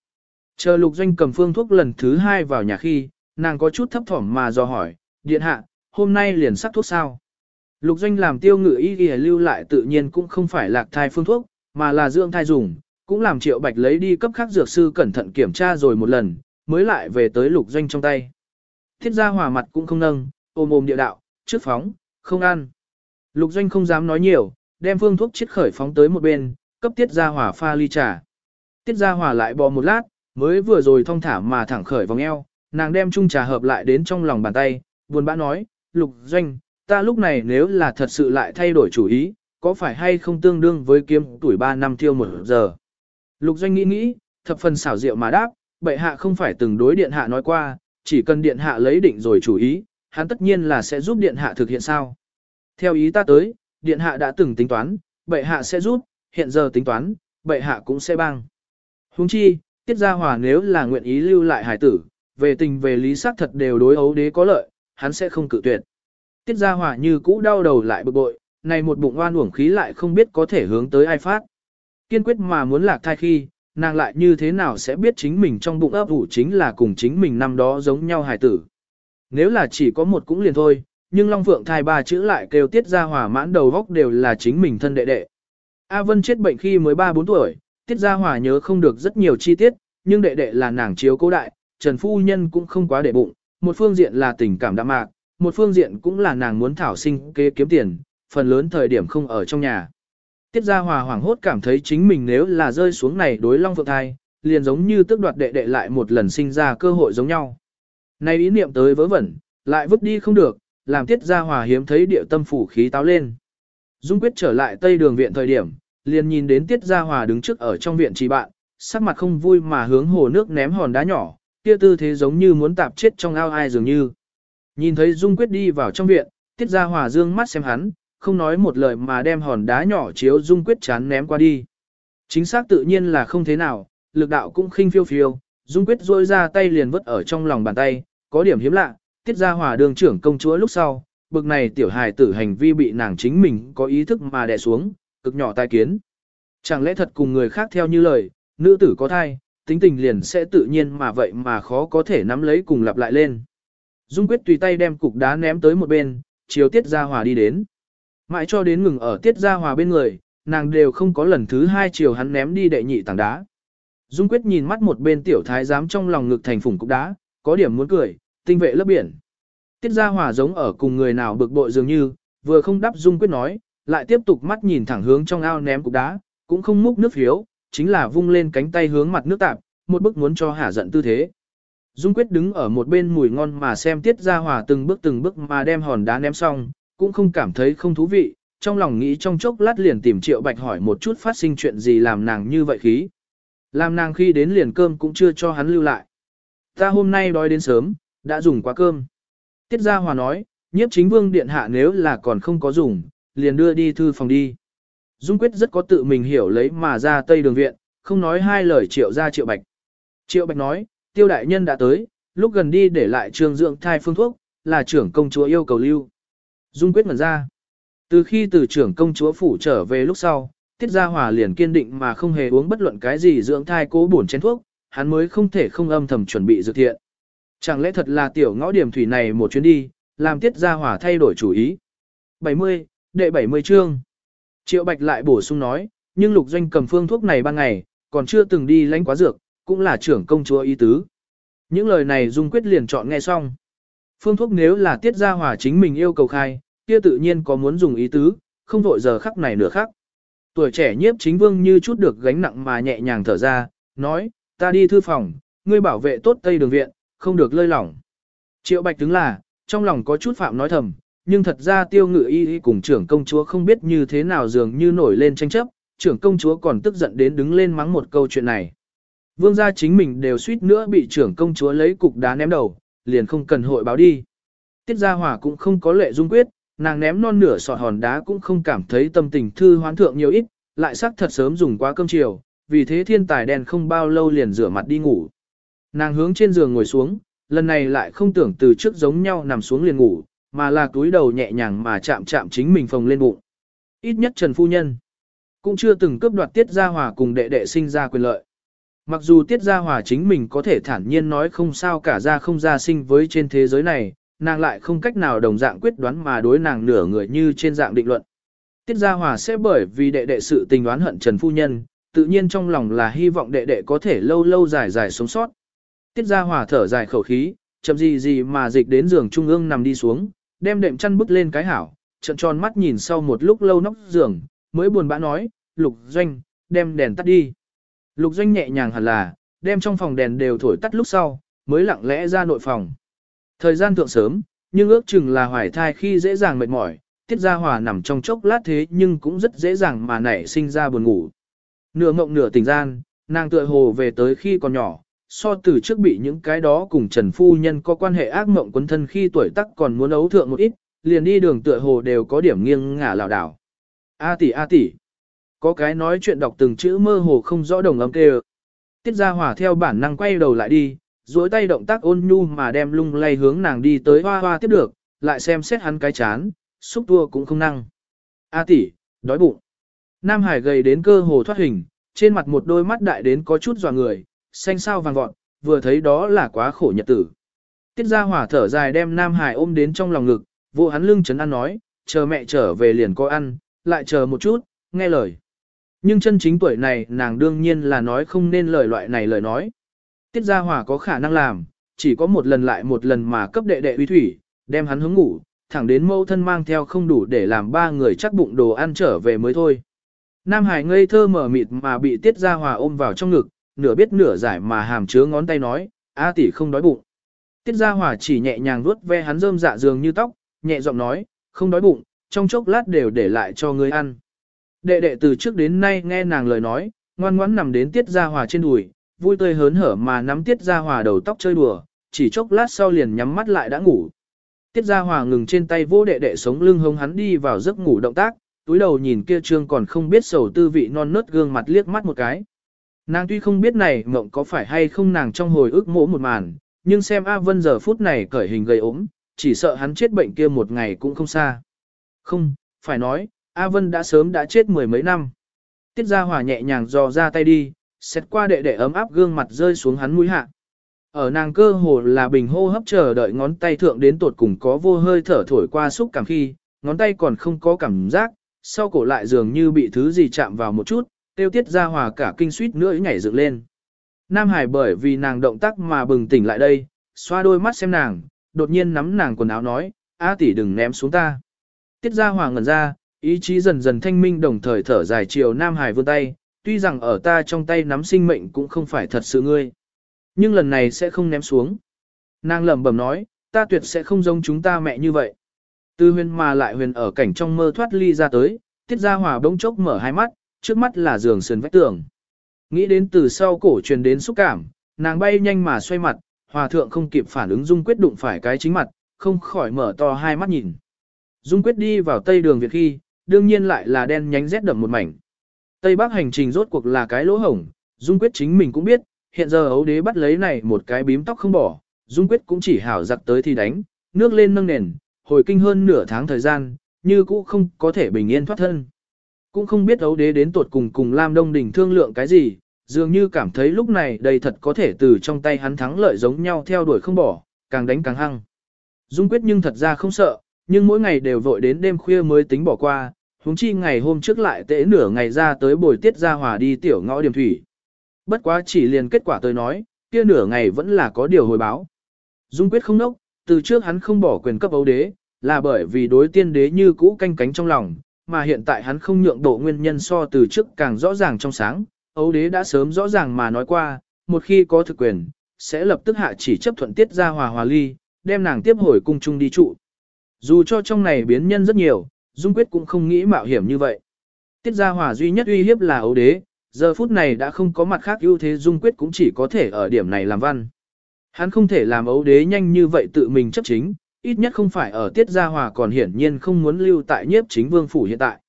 Chờ lục doanh cầm phương thuốc lần thứ hai vào nhà khi, nàng có chút thấp thỏm mà do hỏi, điện hạ, hôm nay liền sắc thuốc sao? Lục doanh làm tiêu ngự y ghi lưu lại tự nhiên cũng không phải lạc thai phương thuốc, mà là dưỡng thai dùng, cũng làm triệu bạch lấy đi cấp khác dược sư cẩn thận kiểm tra rồi một lần, mới lại về tới lục doanh trong tay. Thiết gia hòa mặt cũng không nâng, ôm ôm địa đạo, trước phóng, không ăn. Lục doanh không dám nói nhiều, đem phương thuốc chiết khởi phóng tới một bên, cấp tiết gia hòa pha ly trà. Tiết gia hòa lại bò một lát, mới vừa rồi thong thả mà thẳng khởi vòng eo, nàng đem chung trà hợp lại đến trong lòng bàn tay, buồn bã nói, lục doanh, ta lúc này nếu là thật sự lại thay đổi chủ ý, có phải hay không tương đương với kiếm tuổi 3 năm thiêu một giờ. Lục Doanh nghĩ nghĩ, thập phần xảo diệu mà đáp, bệ hạ không phải từng đối điện hạ nói qua, chỉ cần điện hạ lấy định rồi chủ ý, hắn tất nhiên là sẽ giúp điện hạ thực hiện sao. Theo ý ta tới, điện hạ đã từng tính toán, bệ hạ sẽ giúp, hiện giờ tính toán, bệ hạ cũng sẽ băng. Huống chi, tiết gia hòa nếu là nguyện ý lưu lại hải tử, về tình về lý xác thật đều đối ấu đế có lợi, hắn sẽ không cự tuyệt. Tiết gia hòa như cũ đau đầu lại bực bội, này một bụng oan uổng khí lại không biết có thể hướng tới ai phát. Kiên quyết mà muốn lạc thai khi, nàng lại như thế nào sẽ biết chính mình trong bụng ấp ủ chính là cùng chính mình năm đó giống nhau hài tử. Nếu là chỉ có một cũng liền thôi, nhưng Long Phượng thai ba chữ lại kêu Tiết Gia Hòa mãn đầu góc đều là chính mình thân đệ đệ. A Vân chết bệnh khi mới 3-4 tuổi, Tiết Gia Hòa nhớ không được rất nhiều chi tiết, nhưng đệ đệ là nàng chiếu cố đại, Trần Phu Nhân cũng không quá để bụng, một phương diện là tình cảm đạm mạc, một phương diện cũng là nàng muốn thảo sinh kế kiếm tiền, phần lớn thời điểm không ở trong nhà. Tiết Gia Hòa hoảng hốt cảm thấy chính mình nếu là rơi xuống này đối Long Phượng thai, liền giống như tước đoạt đệ đệ lại một lần sinh ra cơ hội giống nhau. Này ý niệm tới vớ vẩn, lại vứt đi không được, làm Tiết Gia Hòa hiếm thấy địa tâm phủ khí táo lên. Dung quyết trở lại Tây Đường viện thời điểm, liền nhìn đến Tiết Gia Hòa đứng trước ở trong viện trì bạn, sắc mặt không vui mà hướng hồ nước ném hòn đá nhỏ, kia tư thế giống như muốn tạp chết trong ao ai dường như. Nhìn thấy Dung quyết đi vào trong viện, Tiết Gia Hòa dương mắt xem hắn, không nói một lời mà đem hòn đá nhỏ chiếu Dung quyết chán ném qua đi. Chính xác tự nhiên là không thế nào, lực đạo cũng khinh phiêu phiêu, Dung quyết rôi ra tay liền vứt ở trong lòng bàn tay, có điểm hiếm lạ, Tiết Gia Hòa đường trưởng công chúa lúc sau, bực này tiểu hài tử hành vi bị nàng chính mình có ý thức mà đè xuống, cực nhỏ tai kiến. Chẳng lẽ thật cùng người khác theo như lời, nữ tử có thai, tính tình liền sẽ tự nhiên mà vậy mà khó có thể nắm lấy cùng lặp lại lên. Dung quyết tùy tay đem cục đá ném tới một bên, chiều Tiết Gia Hòa đi đến. Mãi cho đến ngừng ở Tiết Gia Hòa bên người, nàng đều không có lần thứ hai chiều hắn ném đi đệ nhị tảng đá. Dung quyết nhìn mắt một bên tiểu thái giám trong lòng ngực thành phủng cục đá, có điểm muốn cười, tinh vệ lớp biển. Tiết Gia Hòa giống ở cùng người nào bực bội dường như, vừa không đáp Dung quyết nói, lại tiếp tục mắt nhìn thẳng hướng trong ao ném cục đá, cũng không múc nước phiếu, chính là vung lên cánh tay hướng mặt nước tạp, một bức muốn cho hả giận tư thế. Dung quyết đứng ở một bên mùi ngon mà xem Tiết Gia Hòa từng bước từng bước mà đem hòn đá ném xong, cũng không cảm thấy không thú vị, trong lòng nghĩ trong chốc lát liền tìm Triệu Bạch hỏi một chút phát sinh chuyện gì làm nàng như vậy khí. Làm nàng khi đến liền cơm cũng chưa cho hắn lưu lại. Ta hôm nay đói đến sớm, đã dùng quá cơm. Tiết Gia Hòa nói, nhiếp chính vương điện hạ nếu là còn không có dùng, liền đưa đi thư phòng đi. Dung Quyết rất có tự mình hiểu lấy mà ra tây đường viện, không nói hai lời triệu ra triệu bạch. Triệu bạch nói, tiêu đại nhân đã tới, lúc gần đi để lại trường dưỡng thai phương thuốc, là trưởng công chúa yêu cầu lưu. Dung Quyết ngẩn ra. Từ khi từ trưởng công chúa phủ trở về lúc sau, Tiết Gia Hòa liền kiên định mà không hề uống bất luận cái gì dưỡng thai cố bổn chén thuốc, hắn mới không thể không âm thầm chuẩn bị dự thiện. Chẳng lẽ thật là tiểu ngõ điểm thủy này một chuyến đi, làm Tiết Gia Hòa thay đổi chủ ý. 70, đệ 70 chương. Triệu Bạch lại bổ sung nói, nhưng lục doanh cầm phương thuốc này ban ngày, còn chưa từng đi lãnh quá dược, cũng là trưởng công chúa ý tứ. Những lời này Dung Quyết liền chọn nghe xong. Phương thuốc nếu là Tiết Gia Hòa chính mình yêu cầu khai, kia tự nhiên có muốn dùng ý tứ, không vội giờ khắc này nửa khắc. Tuổi trẻ nhiếp chính vương như chút được gánh nặng mà nhẹ nhàng thở ra, nói, ta đi thư phòng, ngươi bảo vệ tốt tây đường viện, không được lơi lỏng. Triệu bạch đứng là, trong lòng có chút phạm nói thầm, nhưng thật ra tiêu ngự y cùng trưởng công chúa không biết như thế nào dường như nổi lên tranh chấp, trưởng công chúa còn tức giận đến đứng lên mắng một câu chuyện này. Vương gia chính mình đều suýt nữa bị trưởng công chúa lấy cục đá ném đầu, liền không cần hội báo đi. Tiết gia hỏa cũng không có lệ dung quyết, nàng ném non nửa sọt hòn đá cũng không cảm thấy tâm tình thư hoán thượng nhiều ít, lại sắc thật sớm dùng quá cơm chiều, vì thế thiên tài đen không bao lâu liền rửa mặt đi ngủ. Nàng hướng trên giường ngồi xuống, lần này lại không tưởng từ trước giống nhau nằm xuống liền ngủ, mà là túi đầu nhẹ nhàng mà chạm chạm chính mình phồng lên bụng. Ít nhất Trần Phu Nhân cũng chưa từng cướp đoạt Tiết Gia Hòa cùng đệ đệ sinh ra quyền lợi. Mặc dù Tiết Gia Hòa chính mình có thể thản nhiên nói không sao cả ra không ra sinh với trên thế giới này, nàng lại không cách nào đồng dạng quyết đoán mà đối nàng nửa người như trên dạng định luận. Tiết Gia Hòa sẽ bởi vì đệ đệ sự tình đoán hận Trần Phu Nhân, tự nhiên trong lòng là hy vọng đệ đệ có thể lâu lâu dài dài sống sót. Tiết Gia Hòa thở dài khẩu khí, chậm gì gì mà dịch đến giường trung ương nằm đi xuống, đem đệm chăn bức lên cái hảo, trận tròn mắt nhìn sau một lúc lâu nóc giường, mới buồn bã nói, Lục Doanh, đem đèn tắt đi. Lục Doanh nhẹ nhàng hẳn là, đem trong phòng đèn đều thổi tắt lúc sau, mới lặng lẽ ra nội phòng. Thời gian thượng sớm, nhưng ước chừng là hoài thai khi dễ dàng mệt mỏi, Tiết ra Hòa nằm trong chốc lát thế nhưng cũng rất dễ dàng mà nảy sinh ra buồn ngủ. Nửa mộng nửa tỉnh gian, nàng tựa hồ về tới khi còn nhỏ, so từ trước bị những cái đó cùng Trần Phu Nhân có quan hệ ác mộng quân thân khi tuổi tác còn muốn ấu thượng một ít, liền đi đường tựa hồ đều có điểm nghiêng ngả lảo đảo. A tỷ a tỷ, có cái nói chuyện đọc từng chữ mơ hồ không rõ đồng âm kêu. Tiết Gia Hòa theo bản năng quay đầu lại đi, duỗi tay động tác ôn nhu mà đem lung lay hướng nàng đi tới hoa hoa tiếp được, lại xem xét hắn cái chán, xúc tua cũng không năng. A tỷ, đói bụng. Nam Hải gầy đến cơ hồ thoát hình, trên mặt một đôi mắt đại đến có chút dò người, xanh sao vàng vọt, vừa thấy đó là quá khổ nhật tử. Tiết Gia Hỏa thở dài đem Nam Hải ôm đến trong lòng ngực, vô hắn lưng chấn ăn nói, chờ mẹ trở về liền có ăn, lại chờ một chút, nghe lời. Nhưng chân chính tuổi này nàng đương nhiên là nói không nên lời loại này lời nói. Tiết Gia Hòa có khả năng làm, chỉ có một lần lại một lần mà cấp đệ đệ uy thủy, đem hắn hướng ngủ, thẳng đến mâu thân mang theo không đủ để làm ba người chắc bụng đồ ăn trở về mới thôi. Nam Hải ngây thơ mở mịt mà bị Tiết Gia Hòa ôm vào trong ngực, nửa biết nửa giải mà hàm chứa ngón tay nói, A tỷ không đói bụng. Tiết Gia Hòa chỉ nhẹ nhàng vuốt ve hắn rơm dạ dường như tóc, nhẹ giọng nói, không đói bụng, trong chốc lát đều để lại cho ngươi ăn. Đệ đệ từ trước đến nay nghe nàng lời nói, ngoan ngoãn nằm đến Tiết Gia Hòa trên đùi, vui tươi hớn hở mà nắm Tiết Gia Hòa đầu tóc chơi đùa, chỉ chốc lát sau liền nhắm mắt lại đã ngủ. Tiết Gia Hòa ngừng trên tay vô đệ đệ sống lưng hông hắn đi vào giấc ngủ động tác, túi đầu nhìn kia trương còn không biết sầu tư vị non nớt gương mặt liếc mắt một cái. Nàng tuy không biết này mộng có phải hay không nàng trong hồi ức mỗ một màn, nhưng xem A Vân giờ phút này cởi hình gầy ốm, chỉ sợ hắn chết bệnh kia một ngày cũng không xa. Không, phải nói, A Vân đã sớm đã chết mười mấy năm. Tiết Gia Hòa nhẹ nhàng dò ra tay đi, xét qua đệ đệ ấm áp gương mặt rơi xuống hắn mũi hạ. Ở nàng cơ hồ là bình hô hấp chờ đợi ngón tay thượng đến tột cùng có vô hơi thở thổi qua xúc cảm khi, ngón tay còn không có cảm giác, sau cổ lại dường như bị thứ gì chạm vào một chút, tiêu tiết ra hòa cả kinh suýt nữa nhảy dựng lên. Nam Hải bởi vì nàng động tác mà bừng tỉnh lại đây, xoa đôi mắt xem nàng, đột nhiên nắm nàng quần áo nói, A tỷ đừng ném xuống ta. Tiết ra hòa ngẩn ra, ý chí dần dần thanh minh đồng thời thở dài chiều Nam Hải vươn tay, tuy rằng ở ta trong tay nắm sinh mệnh cũng không phải thật sự ngươi. Nhưng lần này sẽ không ném xuống. Nàng lẩm bẩm nói, ta tuyệt sẽ không giống chúng ta mẹ như vậy. Tư huyền mà lại huyền ở cảnh trong mơ thoát ly ra tới, tiết ra hòa bỗng chốc mở hai mắt, trước mắt là giường sườn vách tường. Nghĩ đến từ sau cổ truyền đến xúc cảm, nàng bay nhanh mà xoay mặt, hòa thượng không kịp phản ứng dung quyết đụng phải cái chính mặt, không khỏi mở to hai mắt nhìn. Dung quyết đi vào tây đường Việt khi, đương nhiên lại là đen nhánh rét đậm một mảnh. Tây Bắc hành trình rốt cuộc là cái lỗ hổng, Dung quyết chính mình cũng biết, hiện giờ ấu đế bắt lấy này một cái bím tóc không bỏ, Dung quyết cũng chỉ hảo giặc tới thì đánh, nước lên nâng nền, hồi kinh hơn nửa tháng thời gian, như cũ không có thể bình yên thoát thân. Cũng không biết ấu đế đến tuột cùng cùng Lam Đông Đình thương lượng cái gì, dường như cảm thấy lúc này đây thật có thể từ trong tay hắn thắng lợi giống nhau theo đuổi không bỏ, càng đánh càng hăng. Dung quyết nhưng thật ra không sợ, nhưng mỗi ngày đều vội đến đêm khuya mới tính bỏ qua, huống chi ngày hôm trước lại tễ nửa ngày ra tới bồi tiết ra hòa đi tiểu ngõ điểm thủy. Bất quá chỉ liền kết quả tôi nói, kia nửa ngày vẫn là có điều hồi báo. Dung quyết không nốc, từ trước hắn không bỏ quyền cấp ấu đế, là bởi vì đối tiên đế như cũ canh cánh trong lòng, mà hiện tại hắn không nhượng độ nguyên nhân so từ trước càng rõ ràng trong sáng. Ấu đế đã sớm rõ ràng mà nói qua, một khi có thực quyền, sẽ lập tức hạ chỉ chấp thuận tiết ra hòa hòa ly, đem nàng tiếp hồi cung chung đi trụ. Dù cho trong này biến nhân rất nhiều, Dung Quyết cũng không nghĩ mạo hiểm như vậy. Tiết gia hòa duy nhất uy hiếp là ấu đế, giờ phút này đã không có mặt khác ưu thế Dung Quyết cũng chỉ có thể ở điểm này làm văn. Hắn không thể làm ấu đế nhanh như vậy tự mình chấp chính, ít nhất không phải ở tiết gia hòa còn hiển nhiên không muốn lưu tại nhiếp chính vương phủ hiện tại.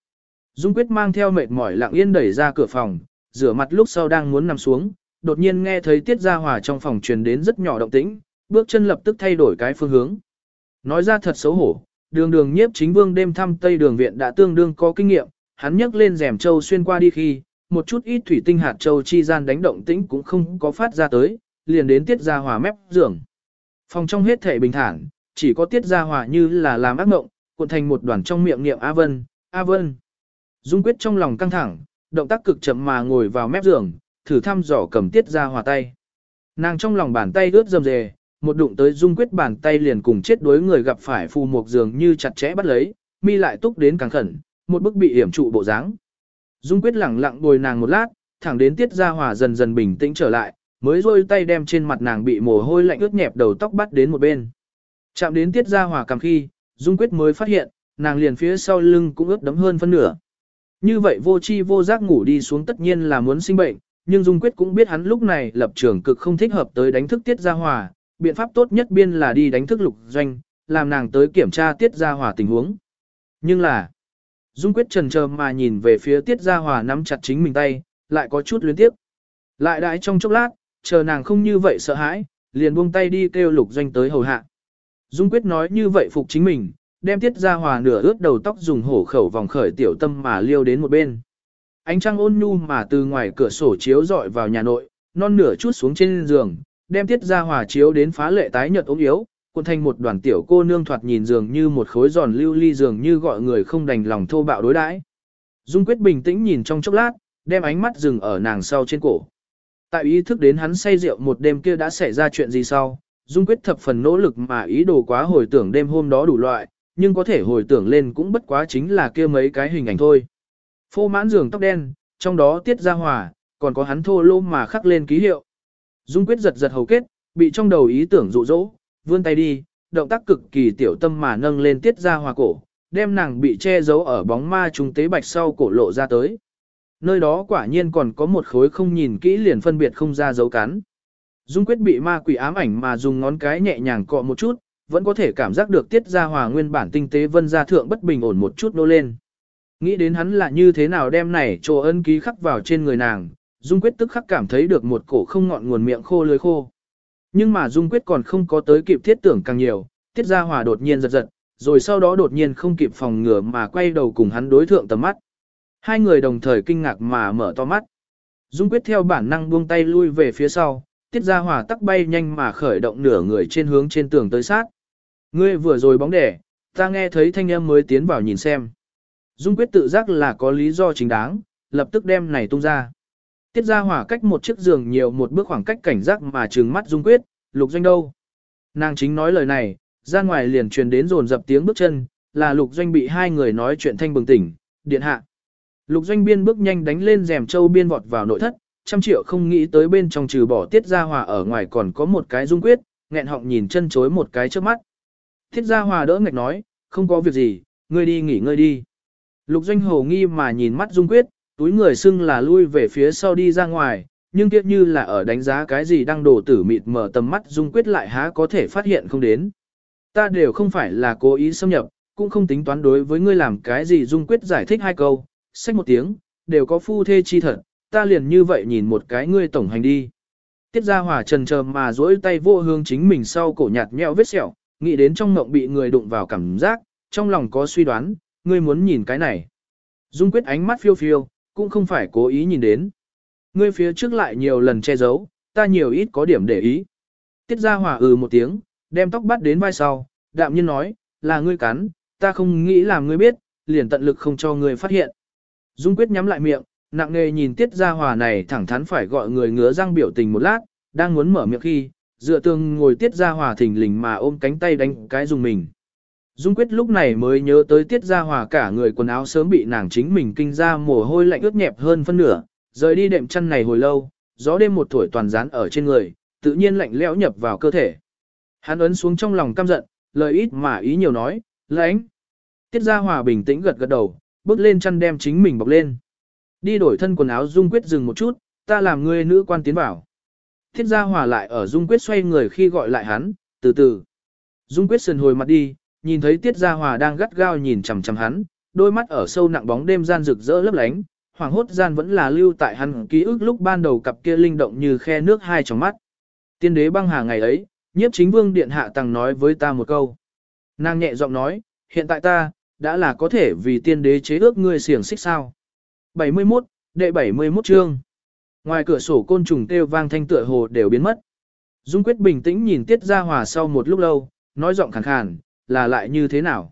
Dung quyết mang theo mệt mỏi lặng yên đẩy ra cửa phòng, rửa mặt lúc sau đang muốn nằm xuống, đột nhiên nghe thấy tiết gia hòa trong phòng truyền đến rất nhỏ động tĩnh, bước chân lập tức thay đổi cái phương hướng. Nói ra thật xấu hổ, đường đường nhiếp chính vương đêm thăm tây đường viện đã tương đương có kinh nghiệm, hắn nhấc lên rèm châu xuyên qua đi khi, một chút ít thủy tinh hạt châu chi gian đánh động tĩnh cũng không có phát ra tới, liền đến tiết ra hòa mép giường. Phòng trong hết thể bình thản, chỉ có tiết ra hòa như là làm ác mộng, cuộn thành một đoàn trong miệng niệm A Vân, A Vân. Dung quyết trong lòng căng thẳng, động tác cực chậm mà ngồi vào mép giường, thử thăm dò cầm tiết ra hòa tay. Nàng trong lòng bàn tay ướt rầm rề, một đụng tới dung quyết bàn tay liền cùng chết đối người gặp phải phù một giường như chặt chẽ bắt lấy, mi lại túc đến càng khẩn, một bức bị hiểm trụ bộ dáng. Dung quyết lẳng lặng bồi nàng một lát, thẳng đến tiết ra hòa dần dần bình tĩnh trở lại, mới rôi tay đem trên mặt nàng bị mồ hôi lạnh ướt nhẹp đầu tóc bắt đến một bên. Chạm đến tiết ra hòa cầm khi, Dung Quyết mới phát hiện, nàng liền phía sau lưng cũng ướt đấm hơn phân nửa. Như vậy vô chi vô giác ngủ đi xuống tất nhiên là muốn sinh bệnh, nhưng Dung Quyết cũng biết hắn lúc này lập trường cực không thích hợp tới đánh thức tiết ra hòa, biện pháp tốt nhất biên là đi đánh thức lục doanh, làm nàng tới kiểm tra tiết gia hòa tình huống. Nhưng là, Dung Quyết trần chờ mà nhìn về phía tiết gia hòa nắm chặt chính mình tay, lại có chút luyến tiếp. Lại đãi trong chốc lát, chờ nàng không như vậy sợ hãi, liền buông tay đi kêu lục doanh tới hầu hạ. Dung quyết nói như vậy phục chính mình, đem tiết ra hòa nửa ướt đầu tóc dùng hổ khẩu vòng khởi tiểu tâm mà liêu đến một bên. Ánh trăng ôn nhu mà từ ngoài cửa sổ chiếu dọi vào nhà nội, non nửa chút xuống trên giường, đem tiết ra hòa chiếu đến phá lệ tái nhợt ốm yếu, cuộn thành một đoàn tiểu cô nương thoạt nhìn dường như một khối giòn lưu ly dường như gọi người không đành lòng thô bạo đối đãi. Dung Quyết bình tĩnh nhìn trong chốc lát, đem ánh mắt dừng ở nàng sau trên cổ. Tại ý thức đến hắn say rượu một đêm kia đã xảy ra chuyện gì sau, Dung Quyết thập phần nỗ lực mà ý đồ quá hồi tưởng đêm hôm đó đủ loại, nhưng có thể hồi tưởng lên cũng bất quá chính là kia mấy cái hình ảnh thôi. Phô mãn giường tóc đen, trong đó tiết ra hòa, còn có hắn thô lô mà khắc lên ký hiệu. Dung Quyết giật giật hầu kết, bị trong đầu ý tưởng dụ dỗ, vươn tay đi, động tác cực kỳ tiểu tâm mà nâng lên tiết ra hòa cổ, đem nàng bị che giấu ở bóng ma trung tế bạch sau cổ lộ ra tới. Nơi đó quả nhiên còn có một khối không nhìn kỹ liền phân biệt không ra dấu cắn. Dung quyết bị ma quỷ ám ảnh mà dùng ngón cái nhẹ nhàng cọ một chút, vẫn có thể cảm giác được tiết ra hòa nguyên bản tinh tế vân gia thượng bất bình ổn một chút nô lên. Nghĩ đến hắn là như thế nào đem này trồ ân ký khắc vào trên người nàng, Dung quyết tức khắc cảm thấy được một cổ không ngọn nguồn miệng khô lưới khô. Nhưng mà Dung quyết còn không có tới kịp thiết tưởng càng nhiều, tiết gia hòa đột nhiên giật giật, rồi sau đó đột nhiên không kịp phòng ngừa mà quay đầu cùng hắn đối thượng tầm mắt. Hai người đồng thời kinh ngạc mà mở to mắt. Dung quyết theo bản năng buông tay lui về phía sau, tiết gia hỏa tắc bay nhanh mà khởi động nửa người trên hướng trên tường tới sát. Ngươi vừa rồi bóng đẻ, ta nghe thấy thanh âm mới tiến vào nhìn xem. Dung quyết tự giác là có lý do chính đáng, lập tức đem này tung ra. Tiết ra hỏa cách một chiếc giường nhiều một bước khoảng cách cảnh giác mà trừng mắt Dung quyết, lục doanh đâu. Nàng chính nói lời này, ra ngoài liền truyền đến rồn dập tiếng bước chân, là lục doanh bị hai người nói chuyện thanh bừng tỉnh, điện hạ. Lục doanh biên bước nhanh đánh lên rèm châu biên vọt vào nội thất, trăm triệu không nghĩ tới bên trong trừ bỏ tiết gia hòa ở ngoài còn có một cái dung quyết, nghẹn họng nhìn chân chối một cái trước mắt. Tiết gia hòa đỡ ngạch nói, không có việc gì, ngươi đi nghỉ ngơi đi. Lục doanh hồ nghi mà nhìn mắt dung quyết, túi người xưng là lui về phía sau đi ra ngoài, nhưng tiếc như là ở đánh giá cái gì đang đổ tử mịt mở tầm mắt dung quyết lại há có thể phát hiện không đến. Ta đều không phải là cố ý xâm nhập, cũng không tính toán đối với ngươi làm cái gì dung quyết giải thích hai câu, sách một tiếng, đều có phu thê chi thật, ta liền như vậy nhìn một cái ngươi tổng hành đi. Tiết ra hỏa trần trờ mà duỗi tay vô hương chính mình sau cổ nhạt nhẽo vết sẹo, nghĩ đến trong mộng bị người đụng vào cảm giác, trong lòng có suy đoán, ngươi muốn nhìn cái này. Dung quyết ánh mắt phiêu phiêu, cũng không phải cố ý nhìn đến. Ngươi phía trước lại nhiều lần che giấu, ta nhiều ít có điểm để ý. Tiết ra hỏa ừ một tiếng, đem tóc bắt đến vai sau, đạm nhiên nói, là ngươi cắn, ta không nghĩ làm ngươi biết, liền tận lực không cho ngươi phát hiện. Dung quyết nhắm lại miệng, nặng nề nhìn tiết gia hòa này thẳng thắn phải gọi người ngứa răng biểu tình một lát, đang muốn mở miệng khi, dựa tường ngồi tiết gia hòa thình lình mà ôm cánh tay đánh cái dùng mình. Dung quyết lúc này mới nhớ tới tiết gia hòa cả người quần áo sớm bị nàng chính mình kinh ra mồ hôi lạnh ướt nhẹp hơn phân nửa, rời đi đệm chăn này hồi lâu, gió đêm một tuổi toàn dán ở trên người, tự nhiên lạnh lẽo nhập vào cơ thể. Hắn ấn xuống trong lòng căm giận, lời ít mà ý nhiều nói, lãnh. Tiết gia hòa bình tĩnh gật gật đầu, bước lên chăn đem chính mình bọc lên. Đi đổi thân quần áo Dung Quyết dừng một chút, ta làm ngươi nữ quan tiến vào. Tiết gia hòa lại ở Dung Quyết xoay người khi gọi lại hắn, từ từ. Dung Quyết sườn hồi mặt đi, nhìn thấy Tiết Gia Hòa đang gắt gao nhìn chằm chằm hắn, đôi mắt ở sâu nặng bóng đêm gian rực rỡ lấp lánh, hoàng hốt gian vẫn là lưu tại hắn ký ức lúc ban đầu cặp kia linh động như khe nước hai trong mắt. Tiên đế băng hà ngày ấy, nhiếp chính vương điện hạ tàng nói với ta một câu. Nàng nhẹ giọng nói, hiện tại ta, đã là có thể vì tiên đế chế ước ngươi xiềng xích sao. 71, đệ 71 chương. Ngoài cửa sổ côn trùng kêu vang thanh tựa hồ đều biến mất. Dung Quyết bình tĩnh nhìn Tiết Gia Hòa sau một lúc lâu, nói giọng khàn khàn, là lại như thế nào?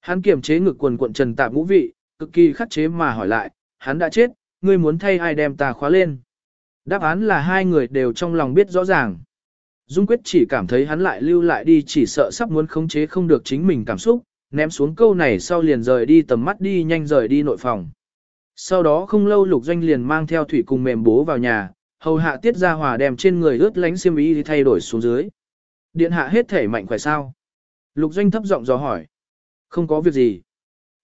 Hắn kiềm chế ngực quần cuộn trần tạp ngũ vị, cực kỳ khắc chế mà hỏi lại, hắn đã chết, ngươi muốn thay ai đem ta khóa lên? Đáp án là hai người đều trong lòng biết rõ ràng. Dung Quyết chỉ cảm thấy hắn lại lưu lại đi chỉ sợ sắp muốn khống chế không được chính mình cảm xúc, ném xuống câu này sau liền rời đi tầm mắt đi nhanh rời đi nội phòng. Sau đó không lâu lục doanh liền mang theo thủy cùng mềm bố vào nhà, hầu hạ tiết ra hòa đem trên người ướt lánh xiêm y thay đổi xuống dưới. Điện hạ hết thể mạnh khỏe sao? Lục doanh thấp giọng dò hỏi. Không có việc gì.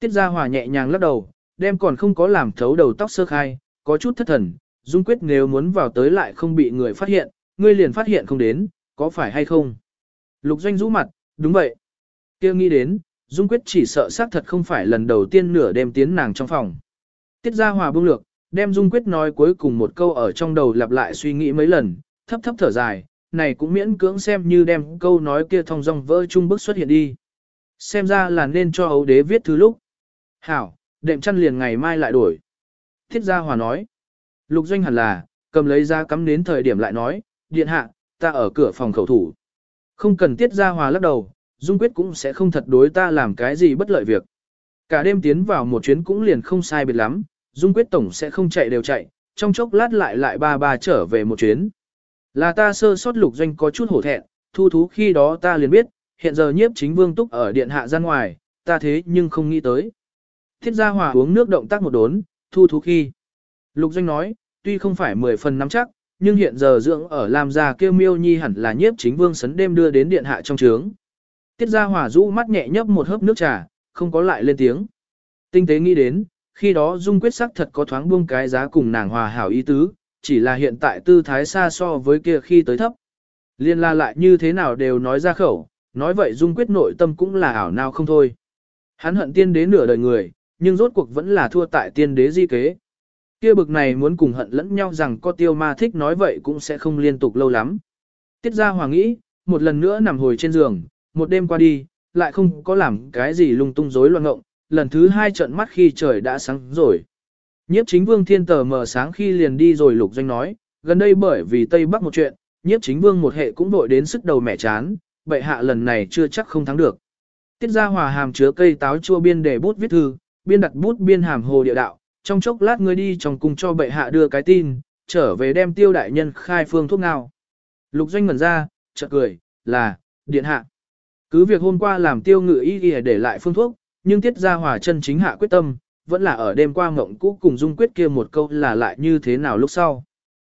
Tiết Gia hòa nhẹ nhàng lắc đầu, đem còn không có làm thấu đầu tóc sơ khai, có chút thất thần, dung quyết nếu muốn vào tới lại không bị người phát hiện, ngươi liền phát hiện không đến, có phải hay không? Lục doanh rũ mặt, đúng vậy. kia nghĩ đến, dung quyết chỉ sợ xác thật không phải lần đầu tiên nửa đêm tiến nàng trong phòng. Tiết Gia Hòa buông lược, đem Dung Quyết nói cuối cùng một câu ở trong đầu lặp lại suy nghĩ mấy lần, thấp thấp thở dài, này cũng miễn cưỡng xem như đem câu nói kia thong dong vỡ chung bức xuất hiện đi. Xem ra là nên cho ấu đế viết thứ lúc. Hảo, đệm chăn liền ngày mai lại đổi. Thiết Gia Hòa nói. Lục doanh hẳn là, cầm lấy ra cắm đến thời điểm lại nói, điện hạ, ta ở cửa phòng khẩu thủ. Không cần tiết gia hòa lắc đầu, Dung Quyết cũng sẽ không thật đối ta làm cái gì bất lợi việc. Cả đêm tiến vào một chuyến cũng liền không sai biệt lắm, Dung Quyết Tổng sẽ không chạy đều chạy, trong chốc lát lại lại ba ba trở về một chuyến. Là ta sơ sót lục doanh có chút hổ thẹn, thu thú khi đó ta liền biết, hiện giờ nhiếp chính vương túc ở điện hạ ra ngoài, ta thế nhưng không nghĩ tới. Thiết gia hòa uống nước động tác một đốn, thu thú khi. Lục doanh nói, tuy không phải mười phần nắm chắc, nhưng hiện giờ dưỡng ở làm gia kêu miêu nhi hẳn là nhiếp chính vương sấn đêm đưa đến điện hạ trong trướng. Tiết gia hòa rũ mắt nhẹ nhấp một hớp nước trà, không có lại lên tiếng. Tinh tế nghĩ đến, khi đó dung quyết sắc thật có thoáng buông cái giá cùng nàng hòa hảo ý tứ, chỉ là hiện tại tư thái xa so với kia khi tới thấp. Liên la lại như thế nào đều nói ra khẩu, nói vậy dung quyết nội tâm cũng là ảo nào không thôi. Hắn hận tiên đế nửa đời người, nhưng rốt cuộc vẫn là thua tại tiên đế di kế. Kia bực này muốn cùng hận lẫn nhau rằng có tiêu ma thích nói vậy cũng sẽ không liên tục lâu lắm. Tiết ra hoàng nghĩ, một lần nữa nằm hồi trên giường, một đêm qua đi, lại không có làm cái gì lung tung rối loạn ngộng, lần thứ hai trận mắt khi trời đã sáng rồi. Nhiếp chính vương thiên tờ mở sáng khi liền đi rồi lục doanh nói, gần đây bởi vì Tây Bắc một chuyện, nhiếp chính vương một hệ cũng đội đến sức đầu mẻ chán, bệ hạ lần này chưa chắc không thắng được. Tiết ra hòa hàm chứa cây táo chua biên để bút viết thư, biên đặt bút biên hàm hồ địa đạo, trong chốc lát ngươi đi trong cung cho bệ hạ đưa cái tin, trở về đem tiêu đại nhân khai phương thuốc ngao. Lục doanh ngẩn ra, chợt cười, là, điện hạ. Cứ việc hôm qua làm tiêu ngự ý y để lại phương thuốc, nhưng tiết ra hòa chân chính hạ quyết tâm, vẫn là ở đêm qua mộng cũ cùng dung quyết kia một câu là lại như thế nào lúc sau.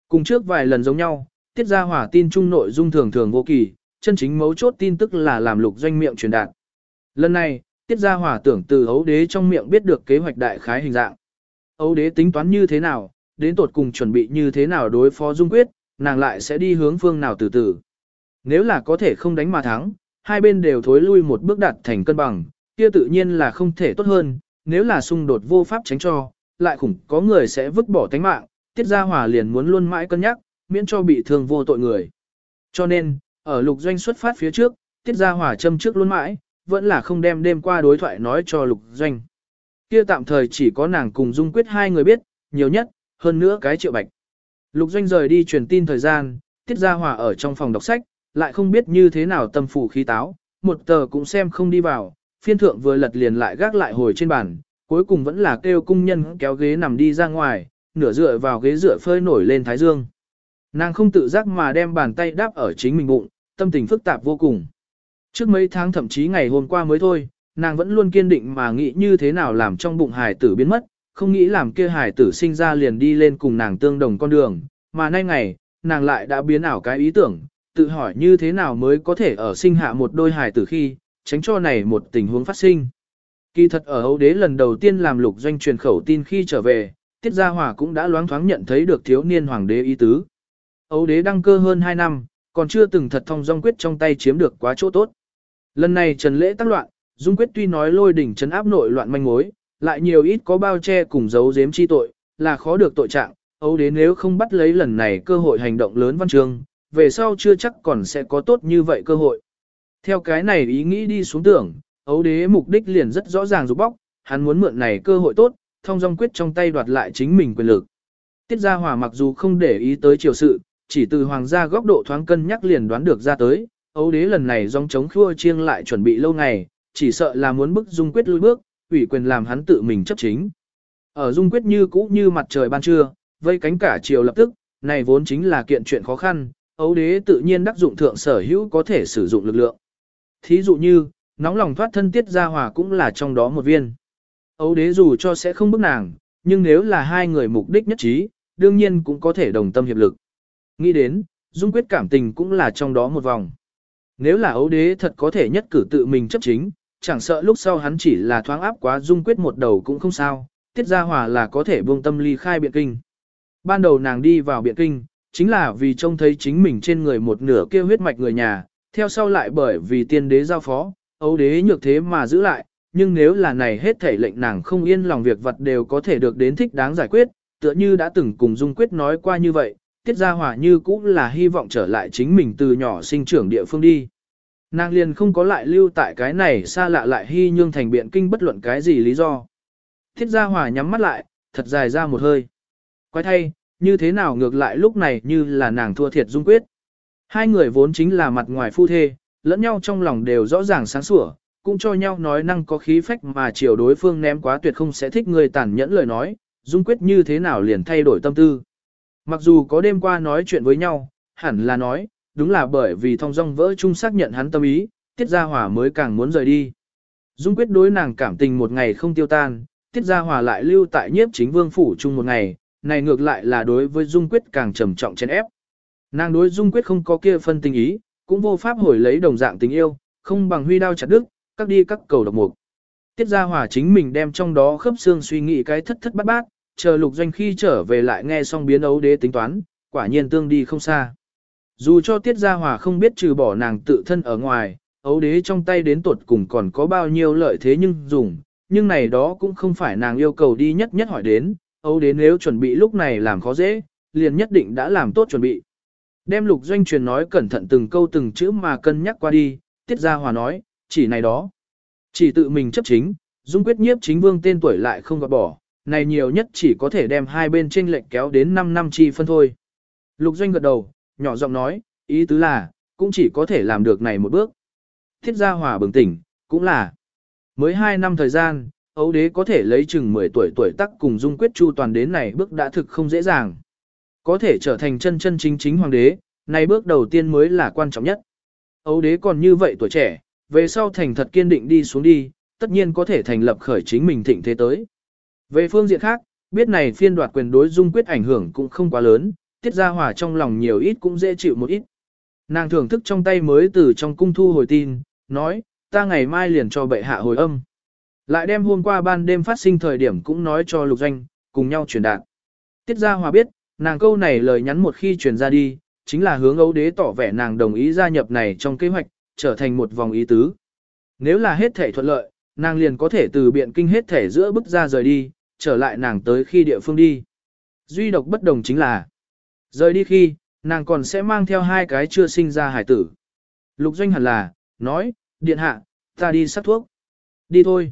Cùng trước vài lần giống nhau, tiết ra hỏa tin chung nội dung thường thường vô kỳ, chân chính mấu chốt tin tức là làm lục doanh miệng truyền đạt. Lần này, tiết ra hỏa tưởng từ ấu đế trong miệng biết được kế hoạch đại khái hình dạng. Ấu đế tính toán như thế nào, đến tột cùng chuẩn bị như thế nào đối phó dung quyết, nàng lại sẽ đi hướng phương nào từ từ. Nếu là có thể không đánh mà thắng, hai bên đều thối lui một bước đạt thành cân bằng, kia tự nhiên là không thể tốt hơn, nếu là xung đột vô pháp tránh cho, lại khủng có người sẽ vứt bỏ tánh mạng, tiết gia hòa liền muốn luôn mãi cân nhắc, miễn cho bị thương vô tội người. Cho nên, ở lục doanh xuất phát phía trước, tiết gia hòa châm trước luôn mãi, vẫn là không đem đêm qua đối thoại nói cho lục doanh. Kia tạm thời chỉ có nàng cùng dung quyết hai người biết, nhiều nhất, hơn nữa cái triệu bạch. Lục doanh rời đi truyền tin thời gian, tiết gia hòa ở trong phòng đọc sách, lại không biết như thế nào tâm phủ khí táo, một tờ cũng xem không đi vào, phiên thượng vừa lật liền lại gác lại hồi trên bàn, cuối cùng vẫn là kêu cung nhân kéo ghế nằm đi ra ngoài, nửa dựa vào ghế dựa phơi nổi lên thái dương. Nàng không tự giác mà đem bàn tay đáp ở chính mình bụng, tâm tình phức tạp vô cùng. Trước mấy tháng thậm chí ngày hôm qua mới thôi, nàng vẫn luôn kiên định mà nghĩ như thế nào làm trong bụng hài tử biến mất, không nghĩ làm kia hài tử sinh ra liền đi lên cùng nàng tương đồng con đường, mà nay ngày, nàng lại đã biến ảo cái ý tưởng, tự hỏi như thế nào mới có thể ở sinh hạ một đôi hài tử khi, tránh cho này một tình huống phát sinh. Kỳ thật ở Âu Đế lần đầu tiên làm lục doanh truyền khẩu tin khi trở về, Tiết Gia Hòa cũng đã loáng thoáng nhận thấy được thiếu niên hoàng đế ý tứ. Âu Đế đăng cơ hơn 2 năm, còn chưa từng thật thông dong quyết trong tay chiếm được quá chỗ tốt. Lần này Trần Lễ tác loạn, Dung Quyết tuy nói lôi đỉnh trấn áp nội loạn manh mối, lại nhiều ít có bao che cùng giấu giếm chi tội, là khó được tội trạng. Âu Đế nếu không bắt lấy lần này cơ hội hành động lớn văn trường, về sau chưa chắc còn sẽ có tốt như vậy cơ hội. Theo cái này ý nghĩ đi xuống tưởng, ấu đế mục đích liền rất rõ ràng rụt bóc, hắn muốn mượn này cơ hội tốt, thông dong quyết trong tay đoạt lại chính mình quyền lực. Tiết Gia Hòa mặc dù không để ý tới triều sự, chỉ từ hoàng gia góc độ thoáng cân nhắc liền đoán được ra tới, ấu đế lần này dòng chống khua chiêng lại chuẩn bị lâu ngày, chỉ sợ là muốn bức dung quyết lui bước, ủy quyền làm hắn tự mình chấp chính. Ở dung quyết như cũ như mặt trời ban trưa, vây cánh cả triều lập tức, này vốn chính là kiện chuyện khó khăn, ấu đế tự nhiên đắc dụng thượng sở hữu có thể sử dụng lực lượng. Thí dụ như, nóng lòng thoát thân tiết ra hòa cũng là trong đó một viên. Ấu đế dù cho sẽ không bức nàng, nhưng nếu là hai người mục đích nhất trí, đương nhiên cũng có thể đồng tâm hiệp lực. Nghĩ đến, dung quyết cảm tình cũng là trong đó một vòng. Nếu là ấu đế thật có thể nhất cử tự mình chấp chính, chẳng sợ lúc sau hắn chỉ là thoáng áp quá dung quyết một đầu cũng không sao, tiết ra hòa là có thể buông tâm ly khai biện kinh. Ban đầu nàng đi vào biện kinh, chính là vì trông thấy chính mình trên người một nửa kia huyết mạch người nhà, theo sau lại bởi vì tiên đế giao phó, ấu đế nhược thế mà giữ lại, nhưng nếu là này hết thể lệnh nàng không yên lòng việc vật đều có thể được đến thích đáng giải quyết, tựa như đã từng cùng Dung Quyết nói qua như vậy, tiết gia hỏa như cũng là hy vọng trở lại chính mình từ nhỏ sinh trưởng địa phương đi. Nàng liền không có lại lưu tại cái này xa lạ lại hy nhương thành biện kinh bất luận cái gì lý do. Thiết gia hỏa nhắm mắt lại, thật dài ra một hơi. Quay thay, như thế nào ngược lại lúc này như là nàng thua thiệt Dung Quyết. Hai người vốn chính là mặt ngoài phu thê, lẫn nhau trong lòng đều rõ ràng sáng sủa, cũng cho nhau nói năng có khí phách mà chiều đối phương ném quá tuyệt không sẽ thích người tàn nhẫn lời nói, dung quyết như thế nào liền thay đổi tâm tư. Mặc dù có đêm qua nói chuyện với nhau, hẳn là nói, đúng là bởi vì thong dong vỡ chung xác nhận hắn tâm ý, tiết gia hỏa mới càng muốn rời đi. Dung quyết đối nàng cảm tình một ngày không tiêu tan, tiết gia hỏa lại lưu tại nhiếp chính vương phủ chung một ngày, này ngược lại là đối với dung quyết càng trầm trọng chèn ép. Nàng đối dung quyết không có kia phân tình ý, cũng vô pháp hồi lấy đồng dạng tình yêu, không bằng huy đao chặt đức, các đi các cầu độc mục. Tiết gia hòa chính mình đem trong đó khớp xương suy nghĩ cái thất thất bát bát, chờ lục doanh khi trở về lại nghe xong biến ấu đế tính toán, quả nhiên tương đi không xa. Dù cho tiết gia hòa không biết trừ bỏ nàng tự thân ở ngoài, ấu đế trong tay đến tuột cùng còn có bao nhiêu lợi thế nhưng dùng, nhưng này đó cũng không phải nàng yêu cầu đi nhất nhất hỏi đến, ấu đế nếu chuẩn bị lúc này làm khó dễ, liền nhất định đã làm tốt chuẩn bị. Đem lục doanh truyền nói cẩn thận từng câu từng chữ mà cân nhắc qua đi, tiết gia hòa nói, chỉ này đó. Chỉ tự mình chấp chính, dung quyết nhiếp chính vương tên tuổi lại không gọt bỏ, này nhiều nhất chỉ có thể đem hai bên tranh lệnh kéo đến 5 năm chi phân thôi. Lục doanh gật đầu, nhỏ giọng nói, ý tứ là, cũng chỉ có thể làm được này một bước. Thiết gia hòa bừng tỉnh, cũng là, mới 2 năm thời gian, ấu đế có thể lấy chừng 10 tuổi tuổi tắc cùng dung quyết chu toàn đến này bước đã thực không dễ dàng. Có thể trở thành chân chân chính chính hoàng đế, này bước đầu tiên mới là quan trọng nhất. Ấu đế còn như vậy tuổi trẻ, về sau thành thật kiên định đi xuống đi, tất nhiên có thể thành lập khởi chính mình thịnh thế tới. Về phương diện khác, biết này phiên đoạt quyền đối dung quyết ảnh hưởng cũng không quá lớn, tiết ra hòa trong lòng nhiều ít cũng dễ chịu một ít. Nàng thưởng thức trong tay mới từ trong cung thu hồi tin, nói, ta ngày mai liền cho bệ hạ hồi âm. Lại đem hôm qua ban đêm phát sinh thời điểm cũng nói cho lục doanh, cùng nhau truyền đạt. Tiết ra hòa biết, nàng câu này lời nhắn một khi truyền ra đi, chính là hướng ấu đế tỏ vẻ nàng đồng ý gia nhập này trong kế hoạch, trở thành một vòng ý tứ. Nếu là hết thể thuận lợi, nàng liền có thể từ biện kinh hết thể giữa bước ra rời đi, trở lại nàng tới khi địa phương đi. Duy độc bất đồng chính là, rời đi khi, nàng còn sẽ mang theo hai cái chưa sinh ra hải tử. Lục doanh hẳn là, nói, điện hạ, ta đi sắc thuốc. Đi thôi.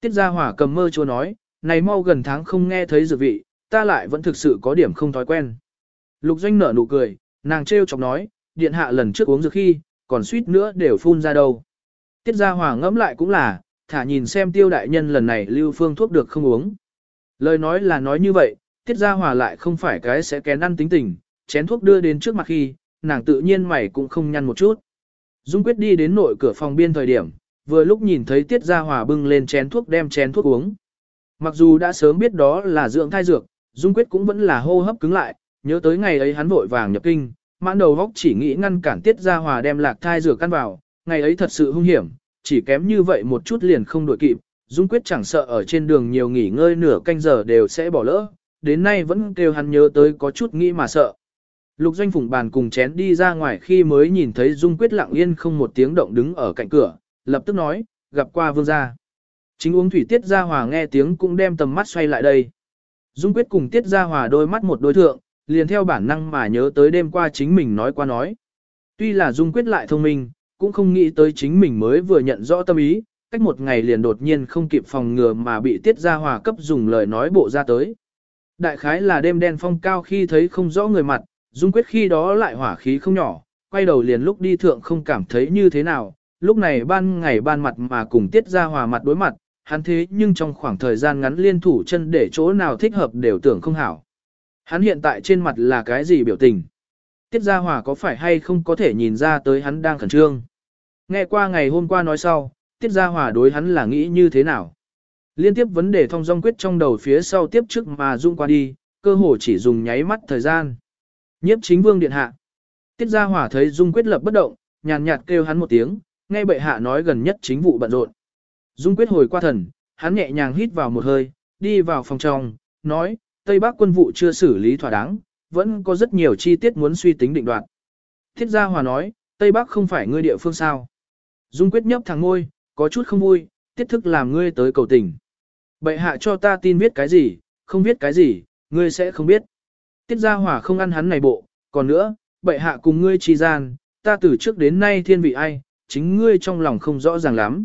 Tiết gia hỏa cầm mơ chua nói, này mau gần tháng không nghe thấy dược vị, ta lại vẫn thực sự có điểm không thói quen. Lục doanh nở nụ cười, nàng trêu chọc nói, điện hạ lần trước uống dược khi, còn suýt nữa đều phun ra đâu. Tiết gia Hòa ngẫm lại cũng là, thả nhìn xem tiêu đại nhân lần này lưu phương thuốc được không uống. Lời nói là nói như vậy, tiết gia Hòa lại không phải cái sẽ kén ăn tính tình, chén thuốc đưa đến trước mặt khi, nàng tự nhiên mày cũng không nhăn một chút. Dung quyết đi đến nội cửa phòng biên thời điểm, vừa lúc nhìn thấy tiết gia Hòa bưng lên chén thuốc đem chén thuốc uống. Mặc dù đã sớm biết đó là dưỡng thai dược, Dung quyết cũng vẫn là hô hấp cứng lại, nhớ tới ngày ấy hắn vội vàng nhập kinh, mãn đầu vóc chỉ nghĩ ngăn cản tiết gia hòa đem lạc thai rửa căn vào, ngày ấy thật sự hung hiểm, chỉ kém như vậy một chút liền không đuổi kịp, Dung Quyết chẳng sợ ở trên đường nhiều nghỉ ngơi nửa canh giờ đều sẽ bỏ lỡ, đến nay vẫn kêu hắn nhớ tới có chút nghĩ mà sợ. Lục Doanh Phùng bàn cùng chén đi ra ngoài khi mới nhìn thấy Dung Quyết lặng yên không một tiếng động đứng ở cạnh cửa, lập tức nói, gặp qua vương gia. Chính uống thủy tiết gia hòa nghe tiếng cũng đem tầm mắt xoay lại đây. Dung Quyết cùng tiết gia hòa đôi mắt một đối thượng, liền theo bản năng mà nhớ tới đêm qua chính mình nói qua nói. Tuy là Dung Quyết lại thông minh, cũng không nghĩ tới chính mình mới vừa nhận rõ tâm ý, cách một ngày liền đột nhiên không kịp phòng ngừa mà bị tiết ra hòa cấp dùng lời nói bộ ra tới. Đại khái là đêm đen phong cao khi thấy không rõ người mặt, Dung Quyết khi đó lại hỏa khí không nhỏ, quay đầu liền lúc đi thượng không cảm thấy như thế nào, lúc này ban ngày ban mặt mà cùng tiết ra hòa mặt đối mặt, hắn thế nhưng trong khoảng thời gian ngắn liên thủ chân để chỗ nào thích hợp đều tưởng không hảo. Hắn hiện tại trên mặt là cái gì biểu tình? Tiết Gia Hòa có phải hay không có thể nhìn ra tới hắn đang khẩn trương? Nghe qua ngày hôm qua nói sau, Tiết Gia Hòa đối hắn là nghĩ như thế nào? Liên tiếp vấn đề thông dong quyết trong đầu phía sau tiếp trước mà dung qua đi, cơ hồ chỉ dùng nháy mắt thời gian. Nhiếp chính vương điện hạ. Tiết Gia Hòa thấy dung quyết lập bất động, nhàn nhạt kêu hắn một tiếng, nghe bệ hạ nói gần nhất chính vụ bận rộn. Dung quyết hồi qua thần, hắn nhẹ nhàng hít vào một hơi, đi vào phòng trong, nói, Tây Bắc quân vụ chưa xử lý thỏa đáng, vẫn có rất nhiều chi tiết muốn suy tính định đoạt. Thiết gia hòa nói, Tây Bắc không phải ngươi địa phương sao. Dung quyết nhấp thẳng ngôi, có chút không vui, tiết thức làm ngươi tới cầu tình. Bệ hạ cho ta tin viết cái gì, không viết cái gì, ngươi sẽ không biết. Tiết gia hỏa không ăn hắn này bộ, còn nữa, bệ hạ cùng ngươi chi gian, ta từ trước đến nay thiên vị ai, chính ngươi trong lòng không rõ ràng lắm.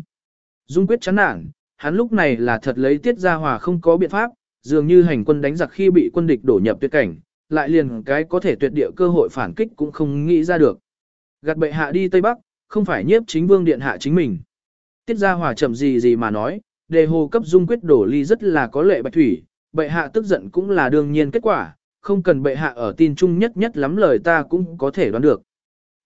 Dung quyết chán nản, hắn lúc này là thật lấy tiết gia hòa không có biện pháp, dường như hành quân đánh giặc khi bị quân địch đổ nhập tuyệt cảnh, lại liền cái có thể tuyệt địa cơ hội phản kích cũng không nghĩ ra được. Gạt bệ hạ đi Tây Bắc, không phải nhiếp chính vương điện hạ chính mình. Tiết Gia Hòa chậm gì gì mà nói, đề hồ cấp dung quyết đổ ly rất là có lệ bạch thủy, bệ hạ tức giận cũng là đương nhiên kết quả, không cần bệ hạ ở tin chung nhất nhất lắm lời ta cũng có thể đoán được.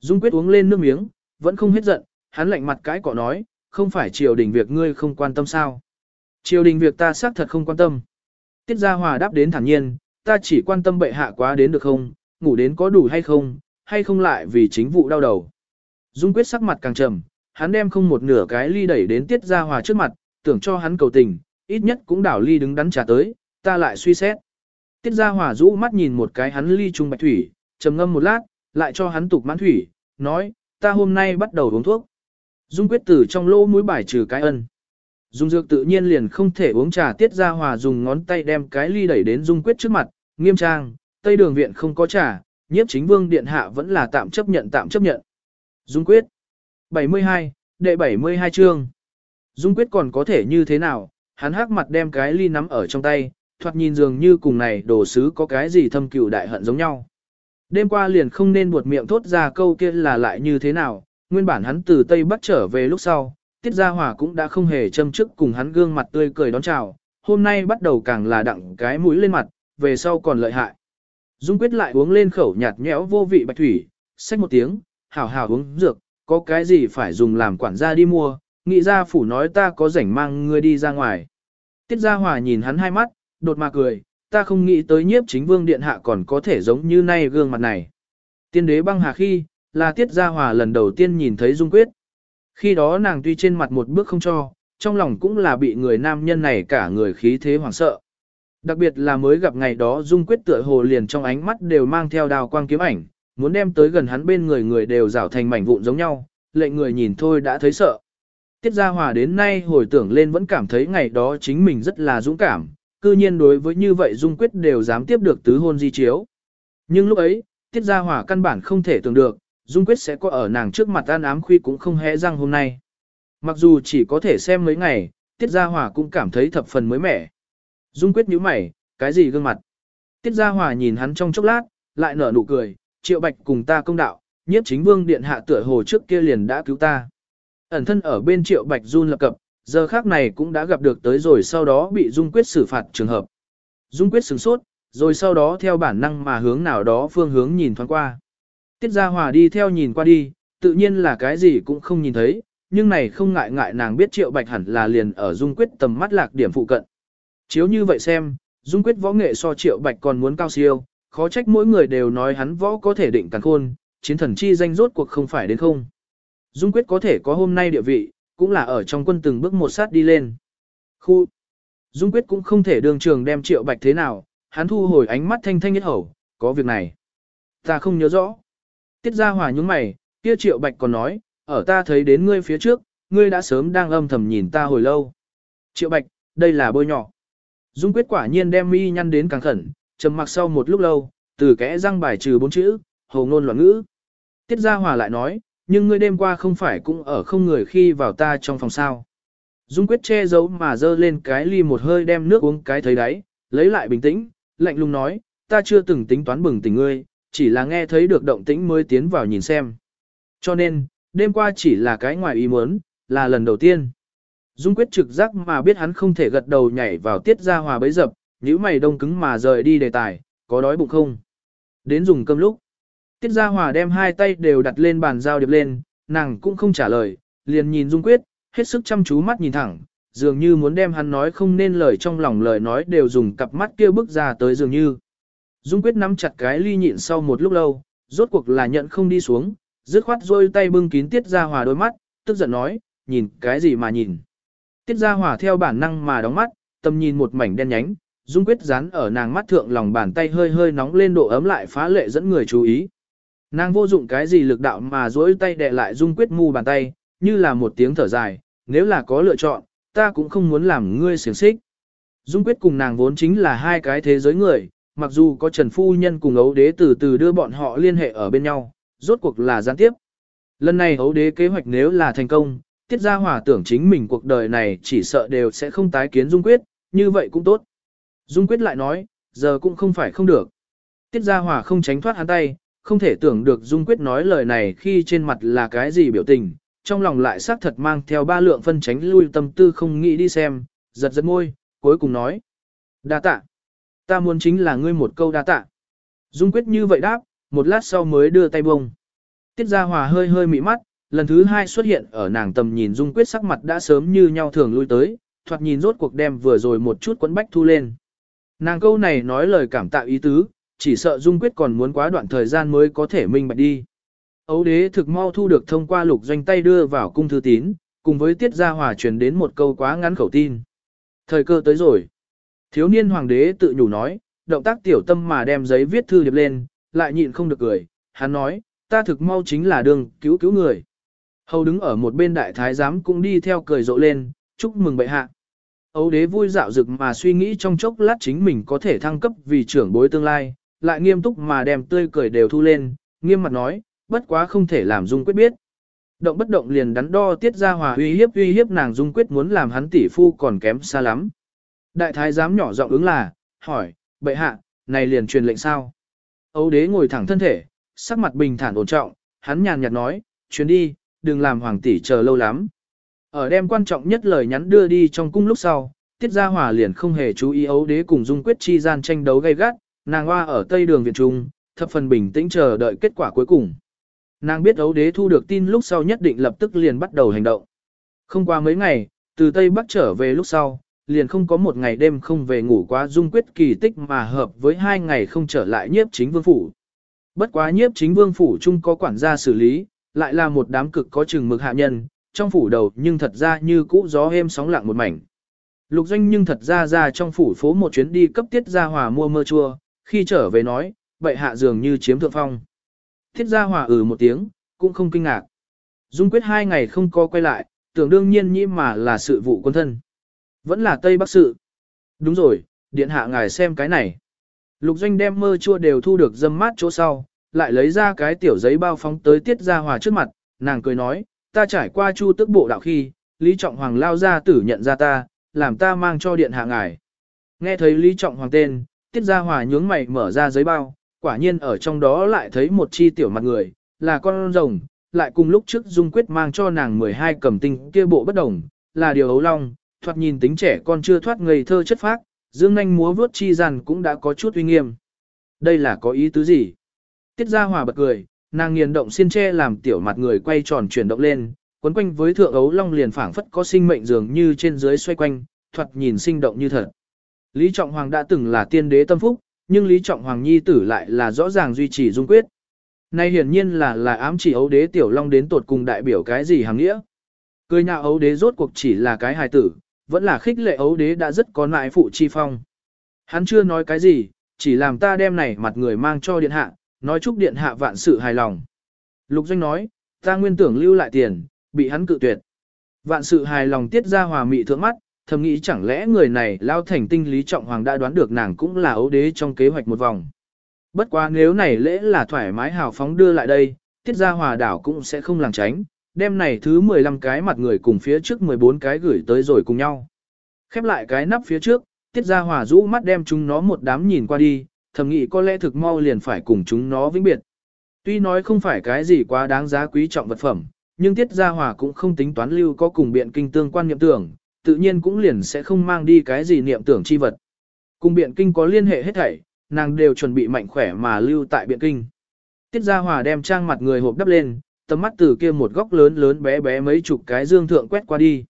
Dung quyết uống lên nước miếng, vẫn không hết giận, hắn lạnh mặt cái cọ nói, không phải triều đình việc ngươi không quan tâm sao. Triều đình việc ta xác thật không quan tâm. Tiết Gia Hòa đáp đến thản nhiên, ta chỉ quan tâm bệ hạ quá đến được không, ngủ đến có đủ hay không, hay không lại vì chính vụ đau đầu. Dung quyết sắc mặt càng trầm, hắn đem không một nửa cái ly đẩy đến Tiết Gia Hòa trước mặt, tưởng cho hắn cầu tình, ít nhất cũng đảo ly đứng đắn trả tới, ta lại suy xét. Tiết Gia Hòa rũ mắt nhìn một cái hắn ly trung bạch thủy, trầm ngâm một lát, lại cho hắn tục mãn thủy, nói, ta hôm nay bắt đầu uống thuốc. Dung quyết tử trong lỗ mũi bài trừ cái ân. Dung dược tự nhiên liền không thể uống trà Tiết ra Hòa dùng ngón tay đem cái ly đẩy đến Dung quyết trước mặt, nghiêm trang, Tây Đường Viện không có trà, nhiếp chính vương điện hạ vẫn là tạm chấp nhận tạm chấp nhận. Dung quyết 72, đệ 72 chương. Dung quyết còn có thể như thế nào, hắn hắc mặt đem cái ly nắm ở trong tay, thoạt nhìn dường như cùng này đồ sứ có cái gì thâm cừu đại hận giống nhau. Đêm qua liền không nên buột miệng thốt ra câu kia là lại như thế nào, nguyên bản hắn từ Tây Bắc trở về lúc sau, Tiết Gia Hòa cũng đã không hề châm chức cùng hắn gương mặt tươi cười đón chào, hôm nay bắt đầu càng là đặng cái mũi lên mặt, về sau còn lợi hại. Dung quyết lại uống lên khẩu nhạt nhẽo vô vị bạch thủy, xách một tiếng, hảo hảo uống dược, có cái gì phải dùng làm quản gia đi mua, nghĩ ra phủ nói ta có rảnh mang ngươi đi ra ngoài. Tiết Gia Hòa nhìn hắn hai mắt, đột mà cười, ta không nghĩ tới nhiếp chính vương điện hạ còn có thể giống như nay gương mặt này. Tiên đế băng hà khi, là Tiết Gia Hòa lần đầu tiên nhìn thấy Dung Quyết. Khi đó nàng tuy trên mặt một bước không cho, trong lòng cũng là bị người nam nhân này cả người khí thế hoảng sợ. Đặc biệt là mới gặp ngày đó Dung Quyết tựa hồ liền trong ánh mắt đều mang theo đào quang kiếm ảnh, muốn đem tới gần hắn bên người người đều rảo thành mảnh vụn giống nhau, lệnh người nhìn thôi đã thấy sợ. Tiết Gia Hòa đến nay hồi tưởng lên vẫn cảm thấy ngày đó chính mình rất là dũng cảm, cư nhiên đối với như vậy Dung Quyết đều dám tiếp được tứ hôn di chiếu. Nhưng lúc ấy, Tiết Gia Hòa căn bản không thể tưởng được, Dung Quyết sẽ có ở nàng trước mặt an ám khuy cũng không hẽ răng hôm nay. Mặc dù chỉ có thể xem mấy ngày, Tiết Gia Hòa cũng cảm thấy thập phần mới mẻ. Dung Quyết nhíu mày, cái gì gương mặt? Tiết Gia Hòa nhìn hắn trong chốc lát, lại nở nụ cười, Triệu Bạch cùng ta công đạo, nhiếp chính vương điện hạ tựa hồ trước kia liền đã cứu ta. Ẩn thân ở bên Triệu Bạch run lập cập, giờ khác này cũng đã gặp được tới rồi sau đó bị Dung Quyết xử phạt trường hợp. Dung Quyết sửng sốt, rồi sau đó theo bản năng mà hướng nào đó phương hướng nhìn thoáng qua. Tiết Gia Hòa đi theo nhìn qua đi, tự nhiên là cái gì cũng không nhìn thấy, nhưng này không ngại ngại nàng biết Triệu Bạch hẳn là liền ở Dung Quyết tầm mắt lạc điểm phụ cận. Chiếu như vậy xem, Dung Quyết võ nghệ so Triệu Bạch còn muốn cao siêu, khó trách mỗi người đều nói hắn võ có thể định càng khôn, chiến thần chi danh rốt cuộc không phải đến không. Dung Quyết có thể có hôm nay địa vị, cũng là ở trong quân từng bước một sát đi lên. Khu Dung Quyết cũng không thể đường trường đem Triệu Bạch thế nào, hắn thu hồi ánh mắt thanh thanh nhất hầu, có việc này. Ta không nhớ rõ. Tiết Gia hòa nhúng mày, kia Triệu Bạch còn nói, ở ta thấy đến ngươi phía trước, ngươi đã sớm đang âm thầm nhìn ta hồi lâu. Triệu Bạch, đây là bôi nhỏ. Dung Quyết quả nhiên đem mi nhăn đến càng khẩn, trầm mặc sau một lúc lâu, từ kẽ răng bài trừ bốn chữ, hồ ngôn loạn ngữ. Tiết Gia Hòa lại nói, nhưng ngươi đêm qua không phải cũng ở không người khi vào ta trong phòng sao. Dung quyết che giấu mà dơ lên cái ly một hơi đem nước uống cái thấy đáy, lấy lại bình tĩnh, lạnh lùng nói, ta chưa từng tính toán bừng tỉnh ngươi, chỉ là nghe thấy được động tĩnh mới tiến vào nhìn xem. Cho nên, đêm qua chỉ là cái ngoài ý muốn, là lần đầu tiên. Dung quyết trực giác mà biết hắn không thể gật đầu nhảy vào tiết ra hòa bấy dập, nhíu mày đông cứng mà rời đi đề tài, có đói bụng không? Đến dùng cơm lúc. Tiết Gia Hòa đem hai tay đều đặt lên bàn giao điệp lên, nàng cũng không trả lời, liền nhìn Dung Quyết, hết sức chăm chú mắt nhìn thẳng, dường như muốn đem hắn nói không nên lời trong lòng lời nói đều dùng cặp mắt kia bước ra tới dường như. Dung Quyết nắm chặt cái ly nhịn sau một lúc lâu, rốt cuộc là nhận không đi xuống, dứt khoát rôi tay bưng kín Tiết Gia Hòa đôi mắt, tức giận nói, nhìn cái gì mà nhìn. Tiết Gia Hòa theo bản năng mà đóng mắt, tâm nhìn một mảnh đen nhánh, Dung Quyết dán ở nàng mắt thượng lòng bàn tay hơi hơi nóng lên độ ấm lại phá lệ dẫn người chú ý. Nàng vô dụng cái gì lực đạo mà duỗi tay đè lại Dung Quyết mu bàn tay, như là một tiếng thở dài, nếu là có lựa chọn, ta cũng không muốn làm ngươi xiềng xích. Dung Quyết cùng nàng vốn chính là hai cái thế giới người, mặc dù có Trần Phu Nhân cùng ấu đế từ từ đưa bọn họ liên hệ ở bên nhau, rốt cuộc là gián tiếp. Lần này ấu đế kế hoạch nếu là thành công, tiết ra hỏa tưởng chính mình cuộc đời này chỉ sợ đều sẽ không tái kiến Dung Quyết, như vậy cũng tốt. Dung Quyết lại nói, giờ cũng không phải không được. Tiết Gia Hòa không tránh thoát hắn tay, không thể tưởng được Dung Quyết nói lời này khi trên mặt là cái gì biểu tình, trong lòng lại xác thật mang theo ba lượng phân tránh lui tâm tư không nghĩ đi xem, giật giật môi, cuối cùng nói. Đa tạ. Ta muốn chính là ngươi một câu đa tạ. Dung Quyết như vậy đáp, một lát sau mới đưa tay bông. Tiết Gia Hòa hơi hơi mị mắt, lần thứ hai xuất hiện ở nàng tầm nhìn Dung Quyết sắc mặt đã sớm như nhau thường lui tới, thoạt nhìn rốt cuộc đem vừa rồi một chút quấn bách thu lên. Nàng câu này nói lời cảm tạ ý tứ, chỉ sợ Dung Quyết còn muốn quá đoạn thời gian mới có thể minh bạch đi. Ấu đế thực mau thu được thông qua lục doanh tay đưa vào cung thư tín, cùng với tiết gia hòa truyền đến một câu quá ngắn khẩu tin. Thời cơ tới rồi. Thiếu niên hoàng đế tự nhủ nói, động tác tiểu tâm mà đem giấy viết thư điệp lên, lại nhịn không được cười. Hắn nói, ta thực mau chính là đường cứu cứu người. Hầu đứng ở một bên đại thái giám cũng đi theo cười rộ lên, chúc mừng bệ hạ. Ấu đế vui dạo dực mà suy nghĩ trong chốc lát chính mình có thể thăng cấp vì trưởng bối tương lai, lại nghiêm túc mà đem tươi cười đều thu lên, nghiêm mặt nói, bất quá không thể làm Dung Quyết biết. Động bất động liền đắn đo tiết ra hòa uy hiếp uy hiếp nàng Dung Quyết muốn làm hắn tỷ phu còn kém xa lắm. Đại thái giám nhỏ giọng ứng là, hỏi, bệ hạ, này liền truyền lệnh sao? Âu đế ngồi thẳng thân thể, sắc mặt bình thản ổn trọng, hắn nhàn nhạt nói, chuyến đi, đừng làm hoàng tỷ chờ lâu lắm. Ở đem quan trọng nhất lời nhắn đưa đi trong cung lúc sau, Tiết Gia Hòa liền không hề chú ý ấu đế cùng Dung Quyết chi gian tranh đấu gay gắt, nàng hoa ở tây đường Viện Trung, thập phần bình tĩnh chờ đợi kết quả cuối cùng. Nàng biết ấu đế thu được tin lúc sau nhất định lập tức liền bắt đầu hành động. Không qua mấy ngày, từ Tây Bắc trở về lúc sau, liền không có một ngày đêm không về ngủ quá dung quyết kỳ tích mà hợp với hai ngày không trở lại nhiếp chính vương phủ. Bất quá nhiếp chính vương phủ chung có quản gia xử lý, lại là một đám cực có chừng mực hạ nhân, trong phủ đầu nhưng thật ra như cũ gió êm sóng lặng một mảnh. Lục doanh nhưng thật ra ra trong phủ phố một chuyến đi cấp tiết ra hòa mua mơ chua, khi trở về nói, bệ hạ dường như chiếm thượng phong. Tiết gia hòa ừ một tiếng, cũng không kinh ngạc. Dung quyết hai ngày không có quay lại, tưởng đương nhiên nhĩ mà là sự vụ quân thân. Vẫn là Tây Bắc sự. Đúng rồi, điện hạ ngài xem cái này. Lục doanh đem mơ chua đều thu được dâm mát chỗ sau, lại lấy ra cái tiểu giấy bao phóng tới tiết gia hòa trước mặt, nàng cười nói, ta trải qua chu tức bộ đạo khi, Lý Trọng Hoàng lao ra tử nhận ra ta, làm ta mang cho điện hạ ngài. Nghe thấy Lý Trọng Hoàng tên, tiết gia hòa nhướng mày mở ra giấy bao, quả nhiên ở trong đó lại thấy một chi tiểu mặt người, là con rồng, lại cùng lúc trước Dung Quyết mang cho nàng 12 cầm tinh kia bộ bất đồng, là điều ấu long, thoạt nhìn tính trẻ con chưa thoát ngây thơ chất phác, dương nhanh múa vướt chi rằng cũng đã có chút uy nghiêm. Đây là có ý tứ gì? Tiết Gia Hòa bật cười, nàng nghiền động xiên tre làm tiểu mặt người quay tròn chuyển động lên, quấn quanh với thượng ấu long liền phảng phất có sinh mệnh dường như trên dưới xoay quanh, thoạt nhìn sinh động như thật. Lý Trọng Hoàng đã từng là tiên đế tâm phúc, nhưng Lý Trọng Hoàng Nhi tử lại là rõ ràng duy trì dung quyết. Nay hiển nhiên là là ám chỉ ấu đế tiểu long đến tột cùng đại biểu cái gì hàng nghĩa. Cười nhạo ấu đế rốt cuộc chỉ là cái hài tử, vẫn là khích lệ ấu đế đã rất có nại phụ chi phong. Hắn chưa nói cái gì, chỉ làm ta đem này mặt người mang cho điện hạ, nói chúc điện hạ vạn sự hài lòng. Lục Doanh nói, ta nguyên tưởng lưu lại tiền, bị hắn cự tuyệt. Vạn sự hài lòng tiết ra hòa mị thượng mắt, thầm nghĩ chẳng lẽ người này lao thành tinh lý trọng hoàng đã đoán được nàng cũng là ấu đế trong kế hoạch một vòng. Bất quá nếu này lễ là thoải mái hào phóng đưa lại đây, tiết ra hòa đảo cũng sẽ không làng tránh, đem này thứ 15 cái mặt người cùng phía trước 14 cái gửi tới rồi cùng nhau. Khép lại cái nắp phía trước, tiết ra hòa rũ mắt đem chúng nó một đám nhìn qua đi, thầm nghĩ có lẽ thực mau liền phải cùng chúng nó vĩnh biệt. Tuy nói không phải cái gì quá đáng giá quý trọng vật phẩm, nhưng tiết gia hòa cũng không tính toán lưu có cùng biện kinh tương quan niệm tưởng, tự nhiên cũng liền sẽ không mang đi cái gì niệm tưởng chi vật. Cùng biện kinh có liên hệ hết thảy, nàng đều chuẩn bị mạnh khỏe mà lưu tại biện kinh. Tiết Gia Hòa đem trang mặt người hộp đắp lên, tầm mắt từ kia một góc lớn lớn bé bé mấy chục cái dương thượng quét qua đi.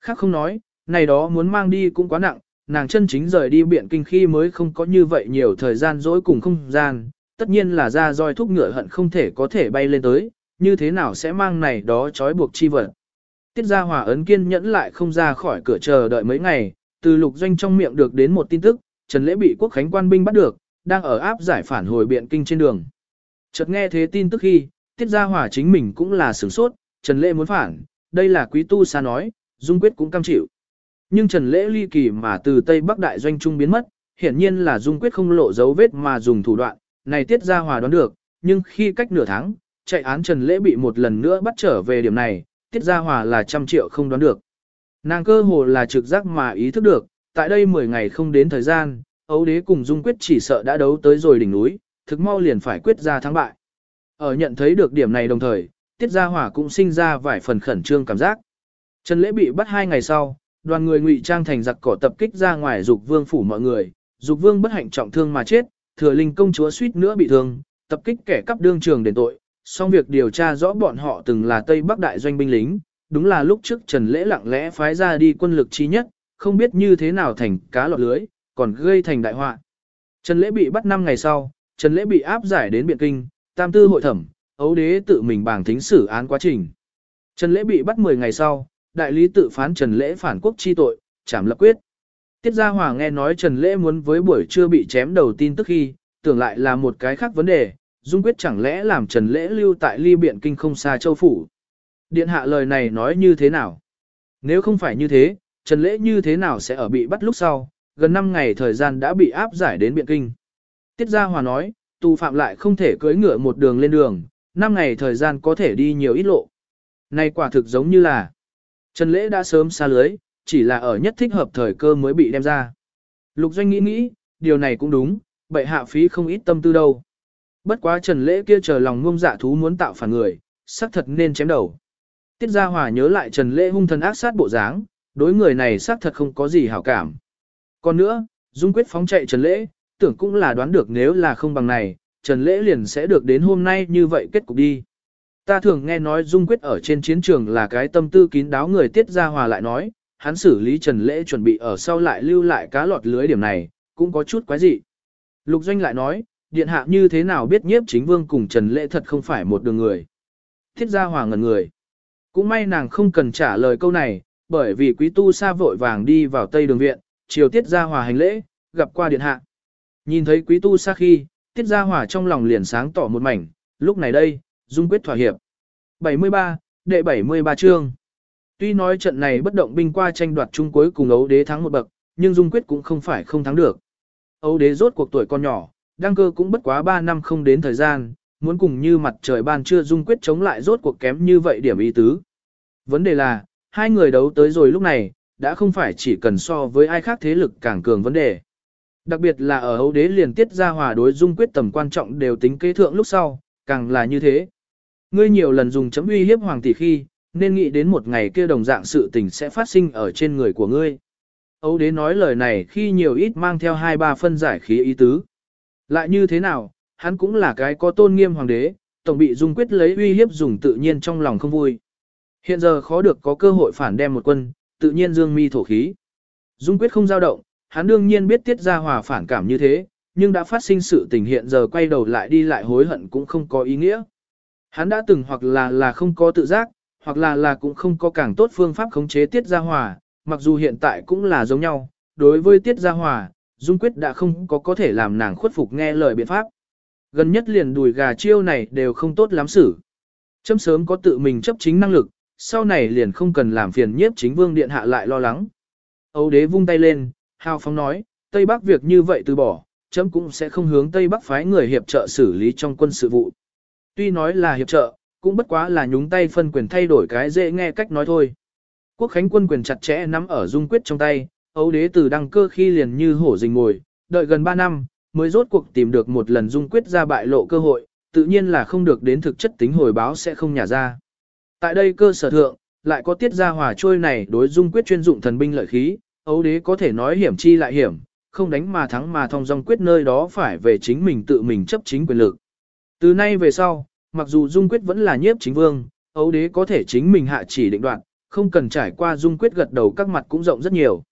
Khác không nói, này đó muốn mang đi cũng quá nặng, nàng chân chính rời đi biện kinh khi mới không có như vậy nhiều thời gian dỗi cùng không gian, tất nhiên là ra roi thúc ngựa hận không thể có thể bay lên tới, như thế nào sẽ mang này đó trói buộc chi vật. Tiết Gia Hòa ấn kiên nhẫn lại không ra khỏi cửa chờ đợi mấy ngày, từ lục doanh trong miệng được đến một tin tức, Trần Lễ bị quốc khánh quan binh bắt được, đang ở áp giải phản hồi biện kinh trên đường. Chợt nghe thế tin tức khi, Tiết Gia Hòa chính mình cũng là sửng sốt, Trần Lễ muốn phản, đây là quý tu xa nói, Dung Quyết cũng cam chịu. Nhưng Trần Lễ ly kỳ mà từ Tây Bắc Đại Doanh Trung biến mất, hiển nhiên là Dung Quyết không lộ dấu vết mà dùng thủ đoạn, này Tiết Gia Hòa đoán được, nhưng khi cách nửa tháng, chạy án Trần Lễ bị một lần nữa bắt trở về điểm này, Tiết Gia Hòa là trăm triệu không đoán được. Nàng cơ hồ là trực giác mà ý thức được, tại đây 10 ngày không đến thời gian, ấu đế cùng Dung Quyết chỉ sợ đã đấu tới rồi đỉnh núi, thực mau liền phải quyết ra thắng bại. Ở nhận thấy được điểm này đồng thời, Tiết Gia Hỏa cũng sinh ra vài phần khẩn trương cảm giác. Trần Lễ bị bắt hai ngày sau, đoàn người ngụy trang thành giặc cỏ tập kích ra ngoài dục vương phủ mọi người, dục vương bất hạnh trọng thương mà chết, thừa linh công chúa suýt nữa bị thương, tập kích kẻ cắp đương trường đền tội, xong việc điều tra rõ bọn họ từng là Tây Bắc đại doanh binh lính, đúng là lúc trước Trần Lễ lặng lẽ phái ra đi quân lực chi nhất, không biết như thế nào thành cá lọt lưới, còn gây thành đại họa. Trần Lễ bị bắt 5 ngày sau, Trần Lễ bị áp giải đến Biện Kinh, Tam Tư hội thẩm, ấu đế tự mình bảng thính xử án quá trình. Trần Lễ bị bắt 10 ngày sau, đại lý tự phán Trần Lễ phản quốc chi tội, trảm lập quyết. Tiết Gia Hòa nghe nói Trần Lễ muốn với buổi trưa bị chém đầu tin tức khi, tưởng lại là một cái khác vấn đề, Dung quyết chẳng lẽ làm Trần Lễ lưu tại ly biện kinh không xa châu phủ. Điện hạ lời này nói như thế nào? Nếu không phải như thế, Trần Lễ như thế nào sẽ ở bị bắt lúc sau, gần 5 ngày thời gian đã bị áp giải đến biện kinh. Tiết Gia Hòa nói, tù phạm lại không thể cưỡi ngựa một đường lên đường, 5 ngày thời gian có thể đi nhiều ít lộ. Này quả thực giống như là Trần Lễ đã sớm xa lưới, chỉ là ở nhất thích hợp thời cơ mới bị đem ra. Lục Doanh nghĩ nghĩ, điều này cũng đúng, bệ hạ phí không ít tâm tư đâu. Bất quá Trần Lễ kia chờ lòng ngông dạ thú muốn tạo phản người, xác thật nên chém đầu. Tiết Gia Hòa nhớ lại Trần Lễ hung thần ác sát bộ dáng, đối người này xác thật không có gì hảo cảm. Còn nữa, Dung quyết phóng chạy Trần Lễ, tưởng cũng là đoán được nếu là không bằng này, Trần Lễ liền sẽ được đến hôm nay như vậy kết cục đi. Ta thường nghe nói Dung Quyết ở trên chiến trường là cái tâm tư kín đáo người tiết ra hòa lại nói, hắn xử lý Trần Lễ chuẩn bị ở sau lại lưu lại cá lọt lưới điểm này, cũng có chút quái dị. Lục Doanh lại nói, điện hạ như thế nào biết nhiếp chính vương cùng Trần Lễ thật không phải một đường người. Thiết gia hòa ngẩn người. Cũng may nàng không cần trả lời câu này, bởi vì quý tu sa vội vàng đi vào tây đường viện, chiều tiết gia hòa hành lễ, gặp qua điện hạ. Nhìn thấy quý tu sa khi, tiết gia hỏa trong lòng liền sáng tỏ một mảnh, lúc này đây, dung quyết thỏa hiệp. 73, đệ 73 chương. Tuy nói trận này bất động binh qua tranh đoạt chung cuối cùng ấu đế thắng một bậc, nhưng dung quyết cũng không phải không thắng được. Ấu đế rốt cuộc tuổi con nhỏ, đăng cơ cũng bất quá 3 năm không đến thời gian, muốn cùng như mặt trời ban trưa dung quyết chống lại rốt cuộc kém như vậy điểm ý tứ. Vấn đề là, hai người đấu tới rồi lúc này, đã không phải chỉ cần so với ai khác thế lực càng cường vấn đề. Đặc biệt là ở Âu đế liền tiết ra hòa đối dung quyết tầm quan trọng đều tính kế thượng lúc sau, càng là như thế. Ngươi nhiều lần dùng chấm uy hiếp hoàng tỷ khi, nên nghĩ đến một ngày kia đồng dạng sự tình sẽ phát sinh ở trên người của ngươi. Âu đế nói lời này khi nhiều ít mang theo hai ba phân giải khí ý tứ. Lại như thế nào, hắn cũng là cái có tôn nghiêm hoàng đế, tổng bị dung quyết lấy uy hiếp dùng tự nhiên trong lòng không vui. Hiện giờ khó được có cơ hội phản đem một quân, tự nhiên dương mi thổ khí. Dung quyết không dao động, hắn đương nhiên biết tiết ra hòa phản cảm như thế, nhưng đã phát sinh sự tình hiện giờ quay đầu lại đi lại hối hận cũng không có ý nghĩa. Hắn đã từng hoặc là là không có tự giác, hoặc là là cũng không có càng tốt phương pháp khống chế tiết gia hòa, mặc dù hiện tại cũng là giống nhau, đối với tiết gia hòa, Dung Quyết đã không có có thể làm nàng khuất phục nghe lời biện pháp. Gần nhất liền đùi gà chiêu này đều không tốt lắm xử. Châm sớm có tự mình chấp chính năng lực, sau này liền không cần làm phiền nhiếp chính vương điện hạ lại lo lắng. Âu đế vung tay lên, hào phóng nói, Tây Bắc việc như vậy từ bỏ, chấm cũng sẽ không hướng Tây Bắc phái người hiệp trợ xử lý trong quân sự vụ. Tuy nói là hiệp trợ, cũng bất quá là nhúng tay phân quyền thay đổi cái dễ nghe cách nói thôi. Quốc khánh quân quyền chặt chẽ nắm ở dung quyết trong tay, Âu đế từ đăng cơ khi liền như hổ rình ngồi, đợi gần 3 năm, mới rốt cuộc tìm được một lần dung quyết ra bại lộ cơ hội, tự nhiên là không được đến thực chất tính hồi báo sẽ không nhả ra. Tại đây cơ sở thượng, lại có tiết ra hòa trôi này đối dung quyết chuyên dụng thần binh lợi khí, Âu đế có thể nói hiểm chi lại hiểm, không đánh mà thắng mà thông dong quyết nơi đó phải về chính mình tự mình chấp chính quyền lực. Từ nay về sau, mặc dù dung quyết vẫn là nhiếp chính vương, Âu đế có thể chính mình hạ chỉ định đoạn, không cần trải qua dung quyết gật đầu các mặt cũng rộng rất nhiều.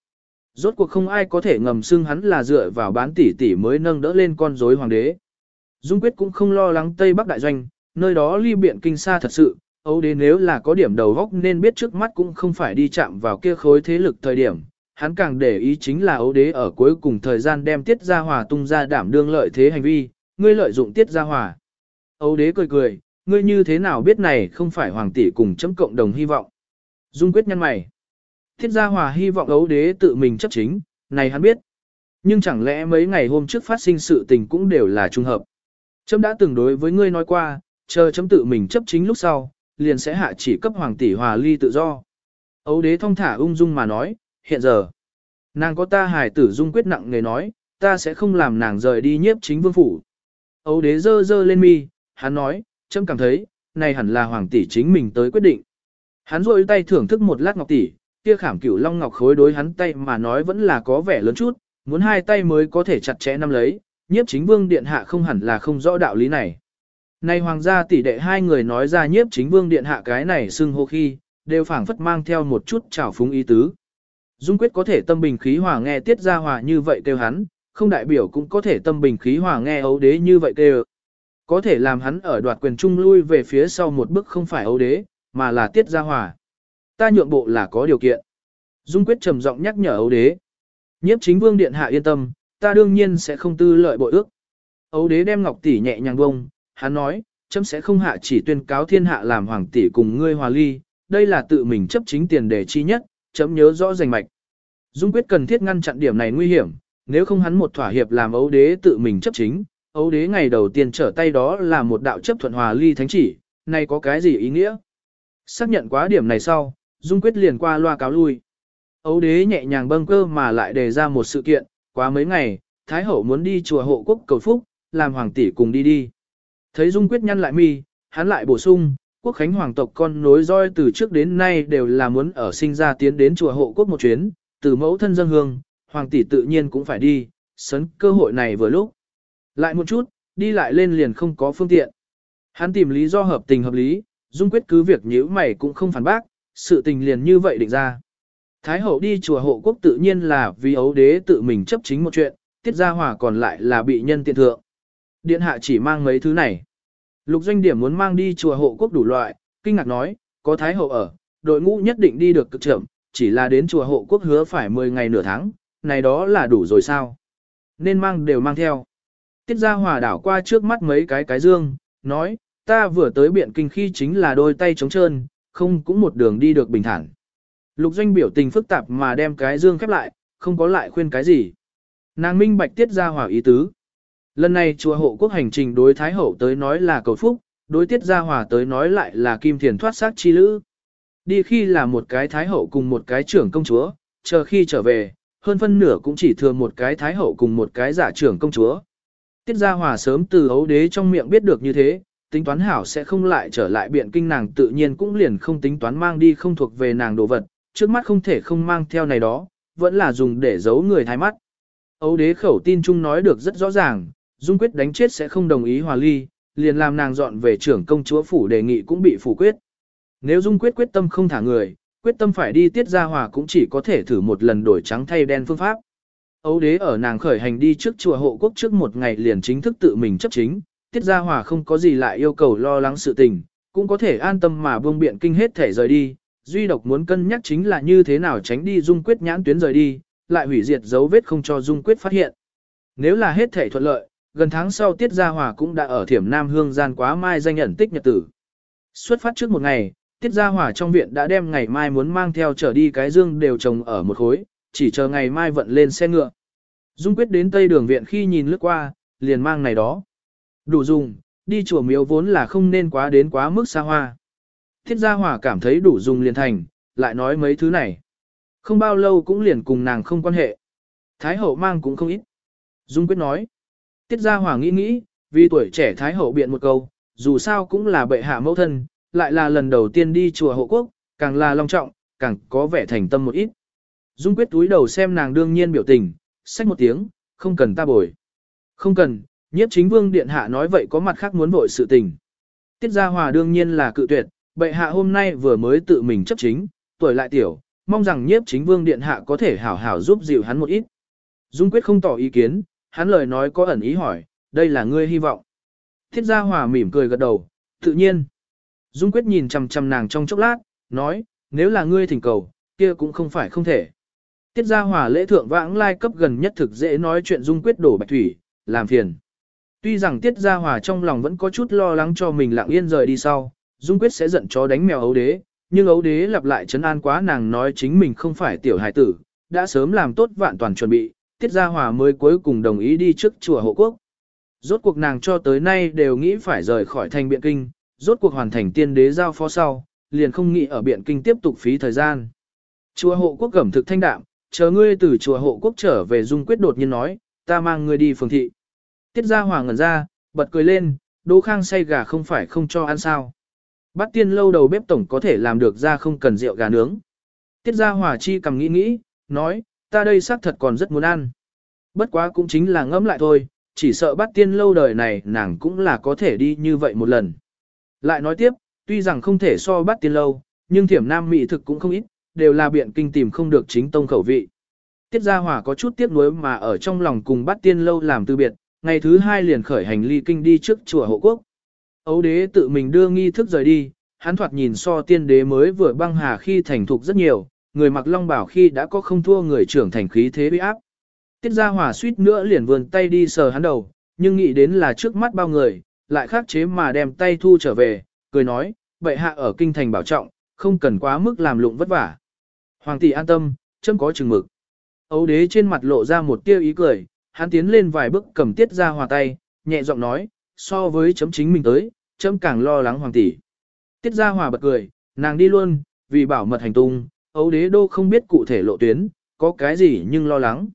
Rốt cuộc không ai có thể ngầm xưng hắn là dựa vào bán tỷ tỷ mới nâng đỡ lên con rối hoàng đế. Dung quyết cũng không lo lắng Tây Bắc đại doanh, nơi đó ly biện kinh xa thật sự, Âu đế nếu là có điểm đầu góc nên biết trước mắt cũng không phải đi chạm vào kia khối thế lực thời điểm, hắn càng để ý chính là ấu đế ở cuối cùng thời gian đem tiết gia hòa tung ra đảm đương lợi thế hành vi, ngươi lợi dụng tiết gia hòa. Ấu đế cười cười, ngươi như thế nào biết này không phải hoàng tỷ cùng chấm cộng đồng hy vọng. Dung quyết nhăn mày. Tiết gia hòa hy vọng ấu đế tự mình chấp chính, này hắn biết. Nhưng chẳng lẽ mấy ngày hôm trước phát sinh sự tình cũng đều là trùng hợp. Chấm đã từng đối với ngươi nói qua, chờ chấm tự mình chấp chính lúc sau, liền sẽ hạ chỉ cấp hoàng tỷ hòa ly tự do. Ấu đế thong thả ung dung mà nói, hiện giờ, nàng có ta hài tử dung quyết nặng người nói, ta sẽ không làm nàng rời đi nhiếp chính vương phủ. Âu đế dơ dơ lên mi, hắn nói, châm cảm thấy, này hẳn là hoàng tỷ chính mình tới quyết định. Hắn rôi tay thưởng thức một lát ngọc tỷ, kia khảm cửu long ngọc khối đối hắn tay mà nói vẫn là có vẻ lớn chút, muốn hai tay mới có thể chặt chẽ nắm lấy, nhiếp chính vương điện hạ không hẳn là không rõ đạo lý này. Này hoàng gia tỷ đệ hai người nói ra nhiếp chính vương điện hạ cái này xưng hô khi, đều phảng phất mang theo một chút trào phúng ý tứ. Dung quyết có thể tâm bình khí hòa nghe tiết gia hòa như vậy kêu hắn, không đại biểu cũng có thể tâm bình khí hòa nghe ấu đế như vậy kêu. Có thể làm hắn ở đoạt quyền trung lui về phía sau một bước không phải ấu đế, mà là tiết gia hòa. Ta nhượng bộ là có điều kiện. Dung quyết trầm giọng nhắc nhở ấu đế. Nhiếp chính vương điện hạ yên tâm, ta đương nhiên sẽ không tư lợi bội ước. Ấu đế đem ngọc tỷ nhẹ nhàng bông, hắn nói, chấm sẽ không hạ chỉ tuyên cáo thiên hạ làm hoàng tỷ cùng ngươi hòa ly, đây là tự mình chấp chính tiền đề chi nhất, chấm nhớ rõ rành mạch. Dung quyết cần thiết ngăn chặn điểm này nguy hiểm, nếu không hắn một thỏa hiệp làm ấu đế tự mình chấp chính, ấu đế ngày đầu tiên trở tay đó là một đạo chấp thuận hòa ly thánh chỉ, này có cái gì ý nghĩa? Xác nhận quá điểm này sau, Dung quyết liền qua loa cáo lui. Ấu đế nhẹ nhàng bâng cơ mà lại đề ra một sự kiện, quá mấy ngày, Thái hậu muốn đi chùa hộ quốc cầu phúc, làm hoàng tỷ cùng đi đi. Thấy Dung quyết nhăn lại mi, hắn lại bổ sung, quốc khánh hoàng tộc con nối roi từ trước đến nay đều là muốn ở sinh ra tiến đến chùa hộ quốc một chuyến, từ mẫu thân dân hương, hoàng tỷ tự nhiên cũng phải đi, sấn cơ hội này vừa lúc. Lại một chút, đi lại lên liền không có phương tiện. Hắn tìm lý do hợp tình hợp lý, dung quyết cứ việc nhíu mày cũng không phản bác, sự tình liền như vậy định ra. Thái hậu đi chùa hộ quốc tự nhiên là vì ấu đế tự mình chấp chính một chuyện, tiết gia hòa còn lại là bị nhân tiện thượng. Điện hạ chỉ mang mấy thứ này. Lục doanh điểm muốn mang đi chùa hộ quốc đủ loại, kinh ngạc nói, có thái hậu ở, đội ngũ nhất định đi được cực chậm, chỉ là đến chùa hộ quốc hứa phải 10 ngày nửa tháng, này đó là đủ rồi sao? Nên mang đều mang theo. Tiết gia hòa đảo qua trước mắt mấy cái cái dương, nói, ta vừa tới biện kinh khi chính là đôi tay trống trơn, không cũng một đường đi được bình thản. Lục doanh biểu tình phức tạp mà đem cái dương khép lại, không có lại khuyên cái gì. Nàng minh bạch tiết gia hòa ý tứ. Lần này chùa hộ quốc hành trình đối Thái Hậu tới nói là cầu phúc, đối tiết gia hòa tới nói lại là kim thiền thoát xác chi lữ. Đi khi là một cái Thái Hậu cùng một cái trưởng công chúa, chờ khi trở về, hơn phân nửa cũng chỉ thừa một cái Thái Hậu cùng một cái giả trưởng công chúa. Tiết gia hòa sớm từ ấu đế trong miệng biết được như thế, tính toán hảo sẽ không lại trở lại biện kinh nàng tự nhiên cũng liền không tính toán mang đi không thuộc về nàng đồ vật, trước mắt không thể không mang theo này đó, vẫn là dùng để giấu người thái mắt. Ấu đế khẩu tin chung nói được rất rõ ràng, Dung quyết đánh chết sẽ không đồng ý hòa ly, liền làm nàng dọn về trưởng công chúa phủ đề nghị cũng bị phủ quyết. Nếu Dung quyết quyết tâm không thả người, quyết tâm phải đi tiết ra hòa cũng chỉ có thể thử một lần đổi trắng thay đen phương pháp. Ấu đế ở nàng khởi hành đi trước chùa hộ quốc trước một ngày liền chính thức tự mình chấp chính, tiết ra hòa không có gì lại yêu cầu lo lắng sự tình, cũng có thể an tâm mà buông biện kinh hết thể rời đi. Duy độc muốn cân nhắc chính là như thế nào tránh đi dung quyết nhãn tuyến rời đi, lại hủy diệt dấu vết không cho dung quyết phát hiện. Nếu là hết thể thuận lợi, gần tháng sau Tiết Gia Hòa cũng đã ở Thiểm Nam Hương gian quá mai danh nhận tích nhật tử. Xuất phát trước một ngày, Tiết Gia Hòa trong viện đã đem ngày mai muốn mang theo trở đi cái dương đều trồng ở một khối, chỉ chờ ngày mai vận lên xe ngựa. Dung quyết đến Tây Đường viện khi nhìn lướt qua, liền mang này đó. Đủ dùng, đi chùa miếu vốn là không nên quá đến quá mức xa hoa. Tiết Gia Hòa cảm thấy đủ dùng liền thành, lại nói mấy thứ này. Không bao lâu cũng liền cùng nàng không quan hệ. Thái hậu mang cũng không ít. Dung quyết nói. Tiết Gia Hòa nghĩ nghĩ, vì tuổi trẻ Thái Hậu biện một câu, dù sao cũng là bệ hạ mẫu thân, lại là lần đầu tiên đi chùa hộ quốc, càng là long trọng, càng có vẻ thành tâm một ít. Dung quyết túi đầu xem nàng đương nhiên biểu tình, xách một tiếng, không cần ta bồi. Không cần, nhiếp chính vương điện hạ nói vậy có mặt khác muốn vội sự tình. Tiết Gia Hòa đương nhiên là cự tuyệt, bệ hạ hôm nay vừa mới tự mình chấp chính, tuổi lại tiểu, mong rằng nhiếp chính vương điện hạ có thể hảo hảo giúp dịu hắn một ít. Dung quyết không tỏ ý kiến, hắn lời nói có ẩn ý hỏi, đây là ngươi hy vọng. Thiết gia hòa mỉm cười gật đầu, tự nhiên. Dung quyết nhìn chằm chằm nàng trong chốc lát, nói, nếu là ngươi thỉnh cầu, kia cũng không phải không thể. Tiết gia hòa lễ thượng vãng lai cấp gần nhất thực dễ nói chuyện dung quyết đổ bạch thủy, làm phiền. Tuy rằng tiết gia hòa trong lòng vẫn có chút lo lắng cho mình lặng yên rời đi sau, dung quyết sẽ giận chó đánh mèo ấu đế, nhưng ấu đế lặp lại chấn an quá nàng nói chính mình không phải tiểu hài tử, đã sớm làm tốt vạn toàn chuẩn bị, Tiết Gia Hòa mới cuối cùng đồng ý đi trước chùa hộ quốc. Rốt cuộc nàng cho tới nay đều nghĩ phải rời khỏi thành biện kinh, rốt cuộc hoàn thành tiên đế giao phó sau, liền không nghĩ ở biện kinh tiếp tục phí thời gian. Chùa hộ quốc cẩm thực thanh đạm, chờ ngươi từ chùa hộ quốc trở về dung quyết đột nhiên nói, ta mang ngươi đi phường thị. Tiết Gia Hòa ngẩn ra, bật cười lên, Đỗ Khang say gà không phải không cho ăn sao. Bát tiên lâu đầu bếp tổng có thể làm được ra không cần rượu gà nướng. Tiết gia hòa chi cầm nghĩ nghĩ, nói, ta đây xác thật còn rất muốn ăn. Bất quá cũng chính là ngẫm lại thôi, chỉ sợ bát tiên lâu đời này nàng cũng là có thể đi như vậy một lần. Lại nói tiếp, tuy rằng không thể so bắt tiên lâu, nhưng thiểm nam mỹ thực cũng không ít, đều là biện kinh tìm không được chính tông khẩu vị. Tiết Gia Hòa có chút tiếc nuối mà ở trong lòng cùng bắt tiên lâu làm từ biệt, ngày thứ hai liền khởi hành ly kinh đi trước chùa hộ quốc. Ấu đế tự mình đưa nghi thức rời đi, hắn thoạt nhìn so tiên đế mới vừa băng hà khi thành thục rất nhiều, người mặc long bảo khi đã có không thua người trưởng thành khí thế uy áp. Tiết Gia Hòa suýt nữa liền vươn tay đi sờ hắn đầu, nhưng nghĩ đến là trước mắt bao người, lại khắc chế mà đem tay thu trở về, cười nói, bệ hạ ở kinh thành bảo trọng, không cần quá mức làm lụng vất vả. Hoàng tỷ an tâm, chấm có chừng mực. Ấu đế trên mặt lộ ra một tia ý cười, hắn tiến lên vài bước cầm tiết ra hòa tay, nhẹ giọng nói, so với chấm chính mình tới, chấm càng lo lắng hoàng tỷ. Tiết ra hòa bật cười, nàng đi luôn, vì bảo mật hành tung, ấu đế đô không biết cụ thể lộ tuyến, có cái gì nhưng lo lắng.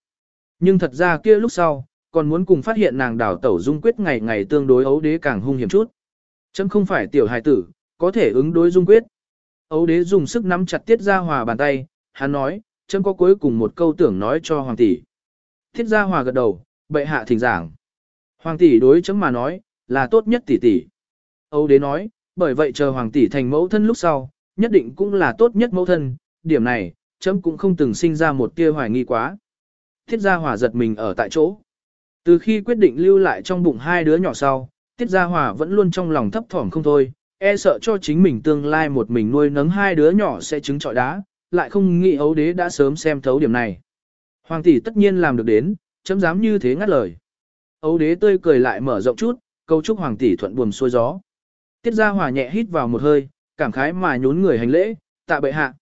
Nhưng thật ra kia lúc sau, còn muốn cùng phát hiện nàng đảo tẩu dung quyết ngày ngày tương đối ấu đế càng hung hiểm chút. Chấm không phải tiểu hài tử, có thể ứng đối dung quyết. Ấu đế dùng sức nắm chặt tiết ra hòa bàn tay, hắn nói, chấm có cuối cùng một câu tưởng nói cho hoàng tỷ. Thiết gia hòa gật đầu, bệ hạ thỉnh giảng. Hoàng tỷ đối chấm mà nói, là tốt nhất tỷ tỷ. Âu đế nói, bởi vậy chờ hoàng tỷ thành mẫu thân lúc sau, nhất định cũng là tốt nhất mẫu thân, điểm này, chấm cũng không từng sinh ra một tia hoài nghi quá. Thiết gia hòa giật mình ở tại chỗ. Từ khi quyết định lưu lại trong bụng hai đứa nhỏ sau, Tiết Gia Hòa vẫn luôn trong lòng thấp thỏm không thôi, e sợ cho chính mình tương lai một mình nuôi nấng hai đứa nhỏ sẽ trứng trọi đá, lại không nghĩ ấu đế đã sớm xem thấu điểm này. Hoàng tỷ tất nhiên làm được đến, chấm dám như thế ngắt lời. Ấu đế tươi cười lại mở rộng chút, câu chúc hoàng tỷ thuận buồm xuôi gió. Tiết gia hòa nhẹ hít vào một hơi, cảm khái mà nhún người hành lễ, tạ bệ hạ.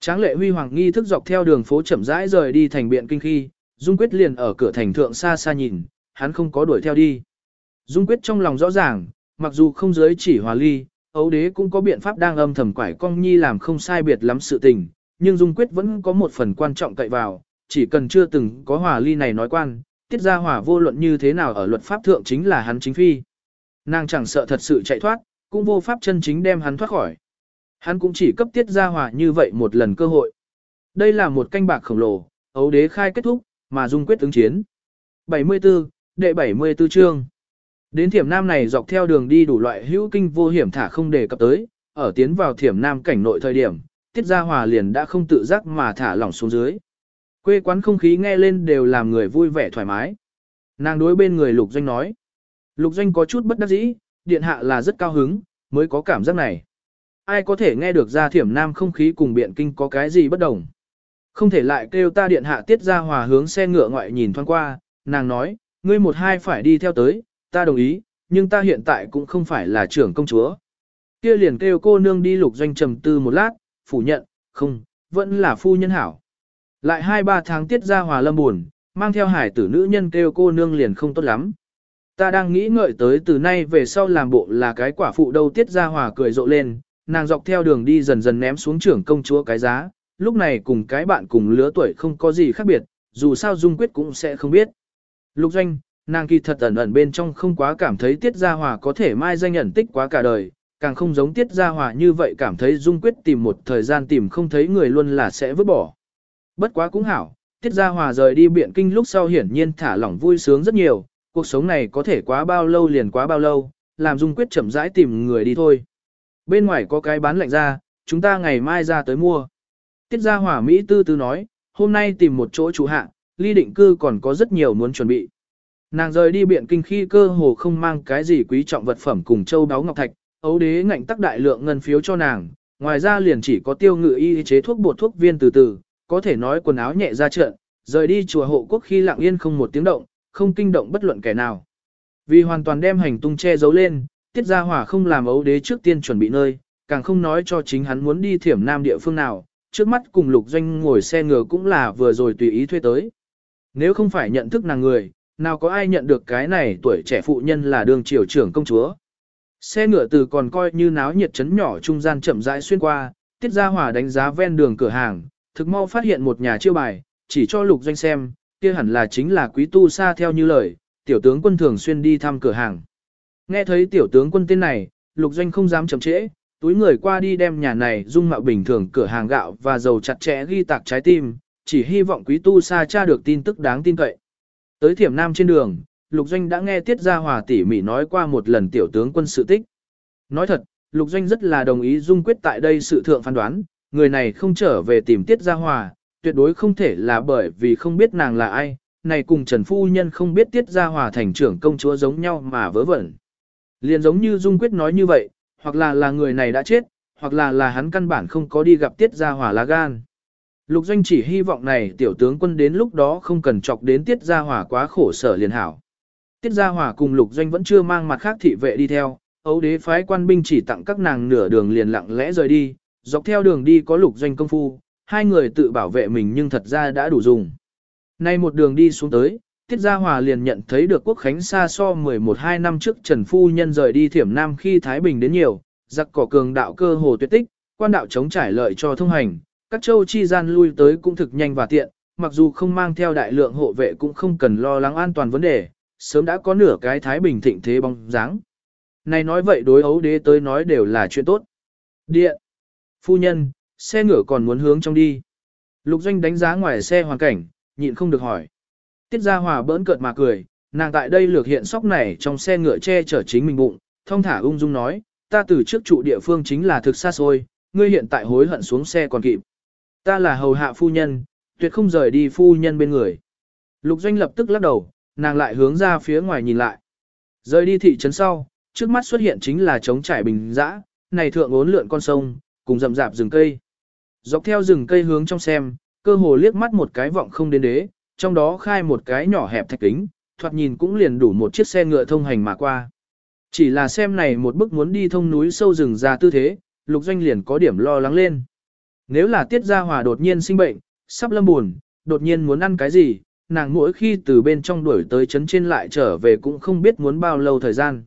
Tráng lệ huy hoàng nghi thức dọc theo đường phố chậm rãi rời đi thành biện kinh khi, Dung Quyết liền ở cửa thành thượng xa xa nhìn, hắn không có đuổi theo đi. Dung Quyết trong lòng rõ ràng, mặc dù không giới chỉ hòa ly, ấu đế cũng có biện pháp đang âm thầm quải cong nhi làm không sai biệt lắm sự tình, nhưng Dung Quyết vẫn có một phần quan trọng cậy vào, chỉ cần chưa từng có hòa ly này nói quan, tiết ra hòa vô luận như thế nào ở luật pháp thượng chính là hắn chính phi. Nàng chẳng sợ thật sự chạy thoát, cũng vô pháp chân chính đem hắn thoát khỏi. Hắn cũng chỉ cấp tiết ra hòa như vậy một lần cơ hội. Đây là một canh bạc khổng lồ, ấu đế khai kết thúc, mà Dung Quyết ứng chiến. 74, đệ 74 chương. Đến thiểm nam này dọc theo đường đi đủ loại hữu kinh vô hiểm thả không để cập tới, ở tiến vào thiểm nam cảnh nội thời điểm, tiết gia hòa liền đã không tự giác mà thả lỏng xuống dưới. Quê quán không khí nghe lên đều làm người vui vẻ thoải mái. Nàng đối bên người lục doanh nói. Lục doanh có chút bất đắc dĩ, điện hạ là rất cao hứng, mới có cảm giác này. Ai có thể nghe được ra thiểm nam không khí cùng biện kinh có cái gì bất đồng. Không thể lại kêu ta điện hạ tiết ra hòa hướng xe ngựa ngoại nhìn thoáng qua, nàng nói, ngươi một hai phải đi theo tới, ta đồng ý, nhưng ta hiện tại cũng không phải là trưởng công chúa. Kia liền kêu cô nương đi lục doanh trầm tư một lát, phủ nhận, không, vẫn là phu nhân hảo. Lại hai ba tháng tiết ra hòa lâm buồn, mang theo hải tử nữ nhân kêu cô nương liền không tốt lắm. Ta đang nghĩ ngợi tới từ nay về sau làm bộ là cái quả phụ đâu tiết ra hòa cười rộ lên, nàng dọc theo đường đi dần dần ném xuống trưởng công chúa cái giá, lúc này cùng cái bạn cùng lứa tuổi không có gì khác biệt, dù sao Dung Quyết cũng sẽ không biết. Lục doanh, nàng kỳ thật ẩn ẩn bên trong không quá cảm thấy tiết gia hòa có thể mai danh ẩn tích quá cả đời, càng không giống tiết gia hòa như vậy cảm thấy dung quyết tìm một thời gian tìm không thấy người luôn là sẽ vứt bỏ. Bất quá cũng hảo, tiết gia hòa rời đi biện kinh lúc sau hiển nhiên thả lỏng vui sướng rất nhiều, cuộc sống này có thể quá bao lâu liền quá bao lâu, làm dung quyết chậm rãi tìm người đi thôi. Bên ngoài có cái bán lạnh ra, chúng ta ngày mai ra tới mua. Tiết gia hòa Mỹ tư tư nói, hôm nay tìm một chỗ chủ hạ, ly định cư còn có rất nhiều muốn chuẩn bị. Nàng rời đi biện kinh khi cơ hồ không mang cái gì quý trọng vật phẩm cùng châu đáo ngọc thạch, ấu đế ngạnh tắc đại lượng ngân phiếu cho nàng, ngoài ra liền chỉ có tiêu ngự y chế thuốc bột thuốc viên từ từ, có thể nói quần áo nhẹ ra trận, rời đi chùa hộ quốc khi lặng yên không một tiếng động, không kinh động bất luận kẻ nào. Vì hoàn toàn đem hành tung che giấu lên, tiết gia hỏa không làm ấu đế trước tiên chuẩn bị nơi, càng không nói cho chính hắn muốn đi thiểm nam địa phương nào, trước mắt cùng lục doanh ngồi xe ngựa cũng là vừa rồi tùy ý thuê tới. Nếu không phải nhận thức nàng người, nào có ai nhận được cái này tuổi trẻ phụ nhân là đường triều trưởng công chúa. Xe ngựa từ còn coi như náo nhiệt chấn nhỏ trung gian chậm rãi xuyên qua, tiết gia hỏa đánh giá ven đường cửa hàng, thực mau phát hiện một nhà chiêu bài, chỉ cho lục doanh xem, kia hẳn là chính là quý tu xa theo như lời, tiểu tướng quân thường xuyên đi thăm cửa hàng. Nghe thấy tiểu tướng quân tên này, lục doanh không dám chậm trễ, túi người qua đi đem nhà này dung mạo bình thường cửa hàng gạo và dầu chặt chẽ ghi tạc trái tim, chỉ hy vọng quý tu sa tra được tin tức đáng tin cậy. Tới thiểm nam trên đường, lục doanh đã nghe tiết gia hòa tỉ mỉ nói qua một lần tiểu tướng quân sự tích. Nói thật, lục doanh rất là đồng ý dung quyết tại đây sự thượng phán đoán, người này không trở về tìm tiết gia hòa, tuyệt đối không thể là bởi vì không biết nàng là ai, này cùng Trần Phu Nhân không biết tiết gia hòa thành trưởng công chúa giống nhau mà vớ vẩn. Liền giống như Dung Quyết nói như vậy, hoặc là là người này đã chết, hoặc là là hắn căn bản không có đi gặp tiết gia hỏa lá gan. Lục Doanh chỉ hy vọng này tiểu tướng quân đến lúc đó không cần chọc đến tiết gia hỏa quá khổ sở liền hảo. Tiết gia hỏa cùng Lục Doanh vẫn chưa mang mặt khác thị vệ đi theo, ấu đế phái quan binh chỉ tặng các nàng nửa đường liền lặng lẽ rời đi, dọc theo đường đi có Lục Doanh công phu, hai người tự bảo vệ mình nhưng thật ra đã đủ dùng. Nay một đường đi xuống tới, Tiết Gia Hòa liền nhận thấy được quốc khánh xa so 11-2 năm trước Trần Phu Nhân rời đi thiểm nam khi Thái Bình đến nhiều, giặc cỏ cường đạo cơ hồ tuyệt tích, quan đạo chống trải lợi cho thông hành, các châu chi gian lui tới cũng thực nhanh và tiện, mặc dù không mang theo đại lượng hộ vệ cũng không cần lo lắng an toàn vấn đề, sớm đã có nửa cái Thái Bình thịnh thế bóng dáng. Này nói vậy đối ấu đế tới nói đều là chuyện tốt. Điện. Phu nhân, xe ngựa còn muốn hướng trong đi. Lục doanh đánh giá ngoài xe hoàn cảnh, nhịn không được hỏi. Tiết Gia Hòa bỡn cợt mà cười, nàng tại đây lược hiện sóc này trong xe ngựa che chở chính mình bụng, thông thả ung dung nói, ta từ trước trụ địa phương chính là thực xa xôi, ngươi hiện tại hối hận xuống xe còn kịp. Ta là hầu hạ phu nhân, tuyệt không rời đi phu nhân bên người. Lục Doanh lập tức lắc đầu, nàng lại hướng ra phía ngoài nhìn lại. Rời đi thị trấn sau, trước mắt xuất hiện chính là trống trải bình dã, này thượng ốn lượn con sông, cùng rậm rạp rừng cây. Dọc theo rừng cây hướng trong xem, cơ hồ liếc mắt một cái vọng không đến đế, trong đó khai một cái nhỏ hẹp thạch kính, thoạt nhìn cũng liền đủ một chiếc xe ngựa thông hành mà qua. Chỉ là xem này một bức muốn đi thông núi sâu rừng ra tư thế, lục doanh liền có điểm lo lắng lên. Nếu là tiết gia hòa đột nhiên sinh bệnh, sắp lâm buồn, đột nhiên muốn ăn cái gì, nàng mỗi khi từ bên trong đuổi tới chấn trên lại trở về cũng không biết muốn bao lâu thời gian.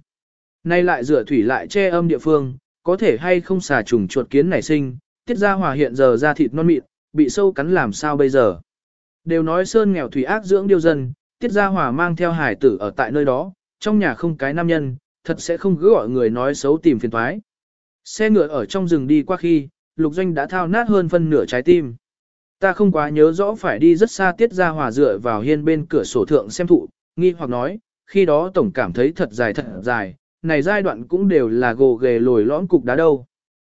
Nay lại rửa thủy lại che âm địa phương, có thể hay không xà trùng chuột kiến nảy sinh, tiết gia hòa hiện giờ ra thịt non mịn, bị sâu cắn làm sao bây giờ. Đều nói sơn nghèo thủy ác dưỡng điêu dân, tiết gia hòa mang theo hải tử ở tại nơi đó, trong nhà không cái nam nhân, thật sẽ không cứ gọi người nói xấu tìm phiền thoái. Xe ngựa ở trong rừng đi qua khi, lục doanh đã thao nát hơn phân nửa trái tim. Ta không quá nhớ rõ phải đi rất xa tiết gia hòa dựa vào hiên bên cửa sổ thượng xem thụ, nghi hoặc nói, khi đó tổng cảm thấy thật dài thật dài, này giai đoạn cũng đều là gồ ghề lồi lõn cục đá đâu.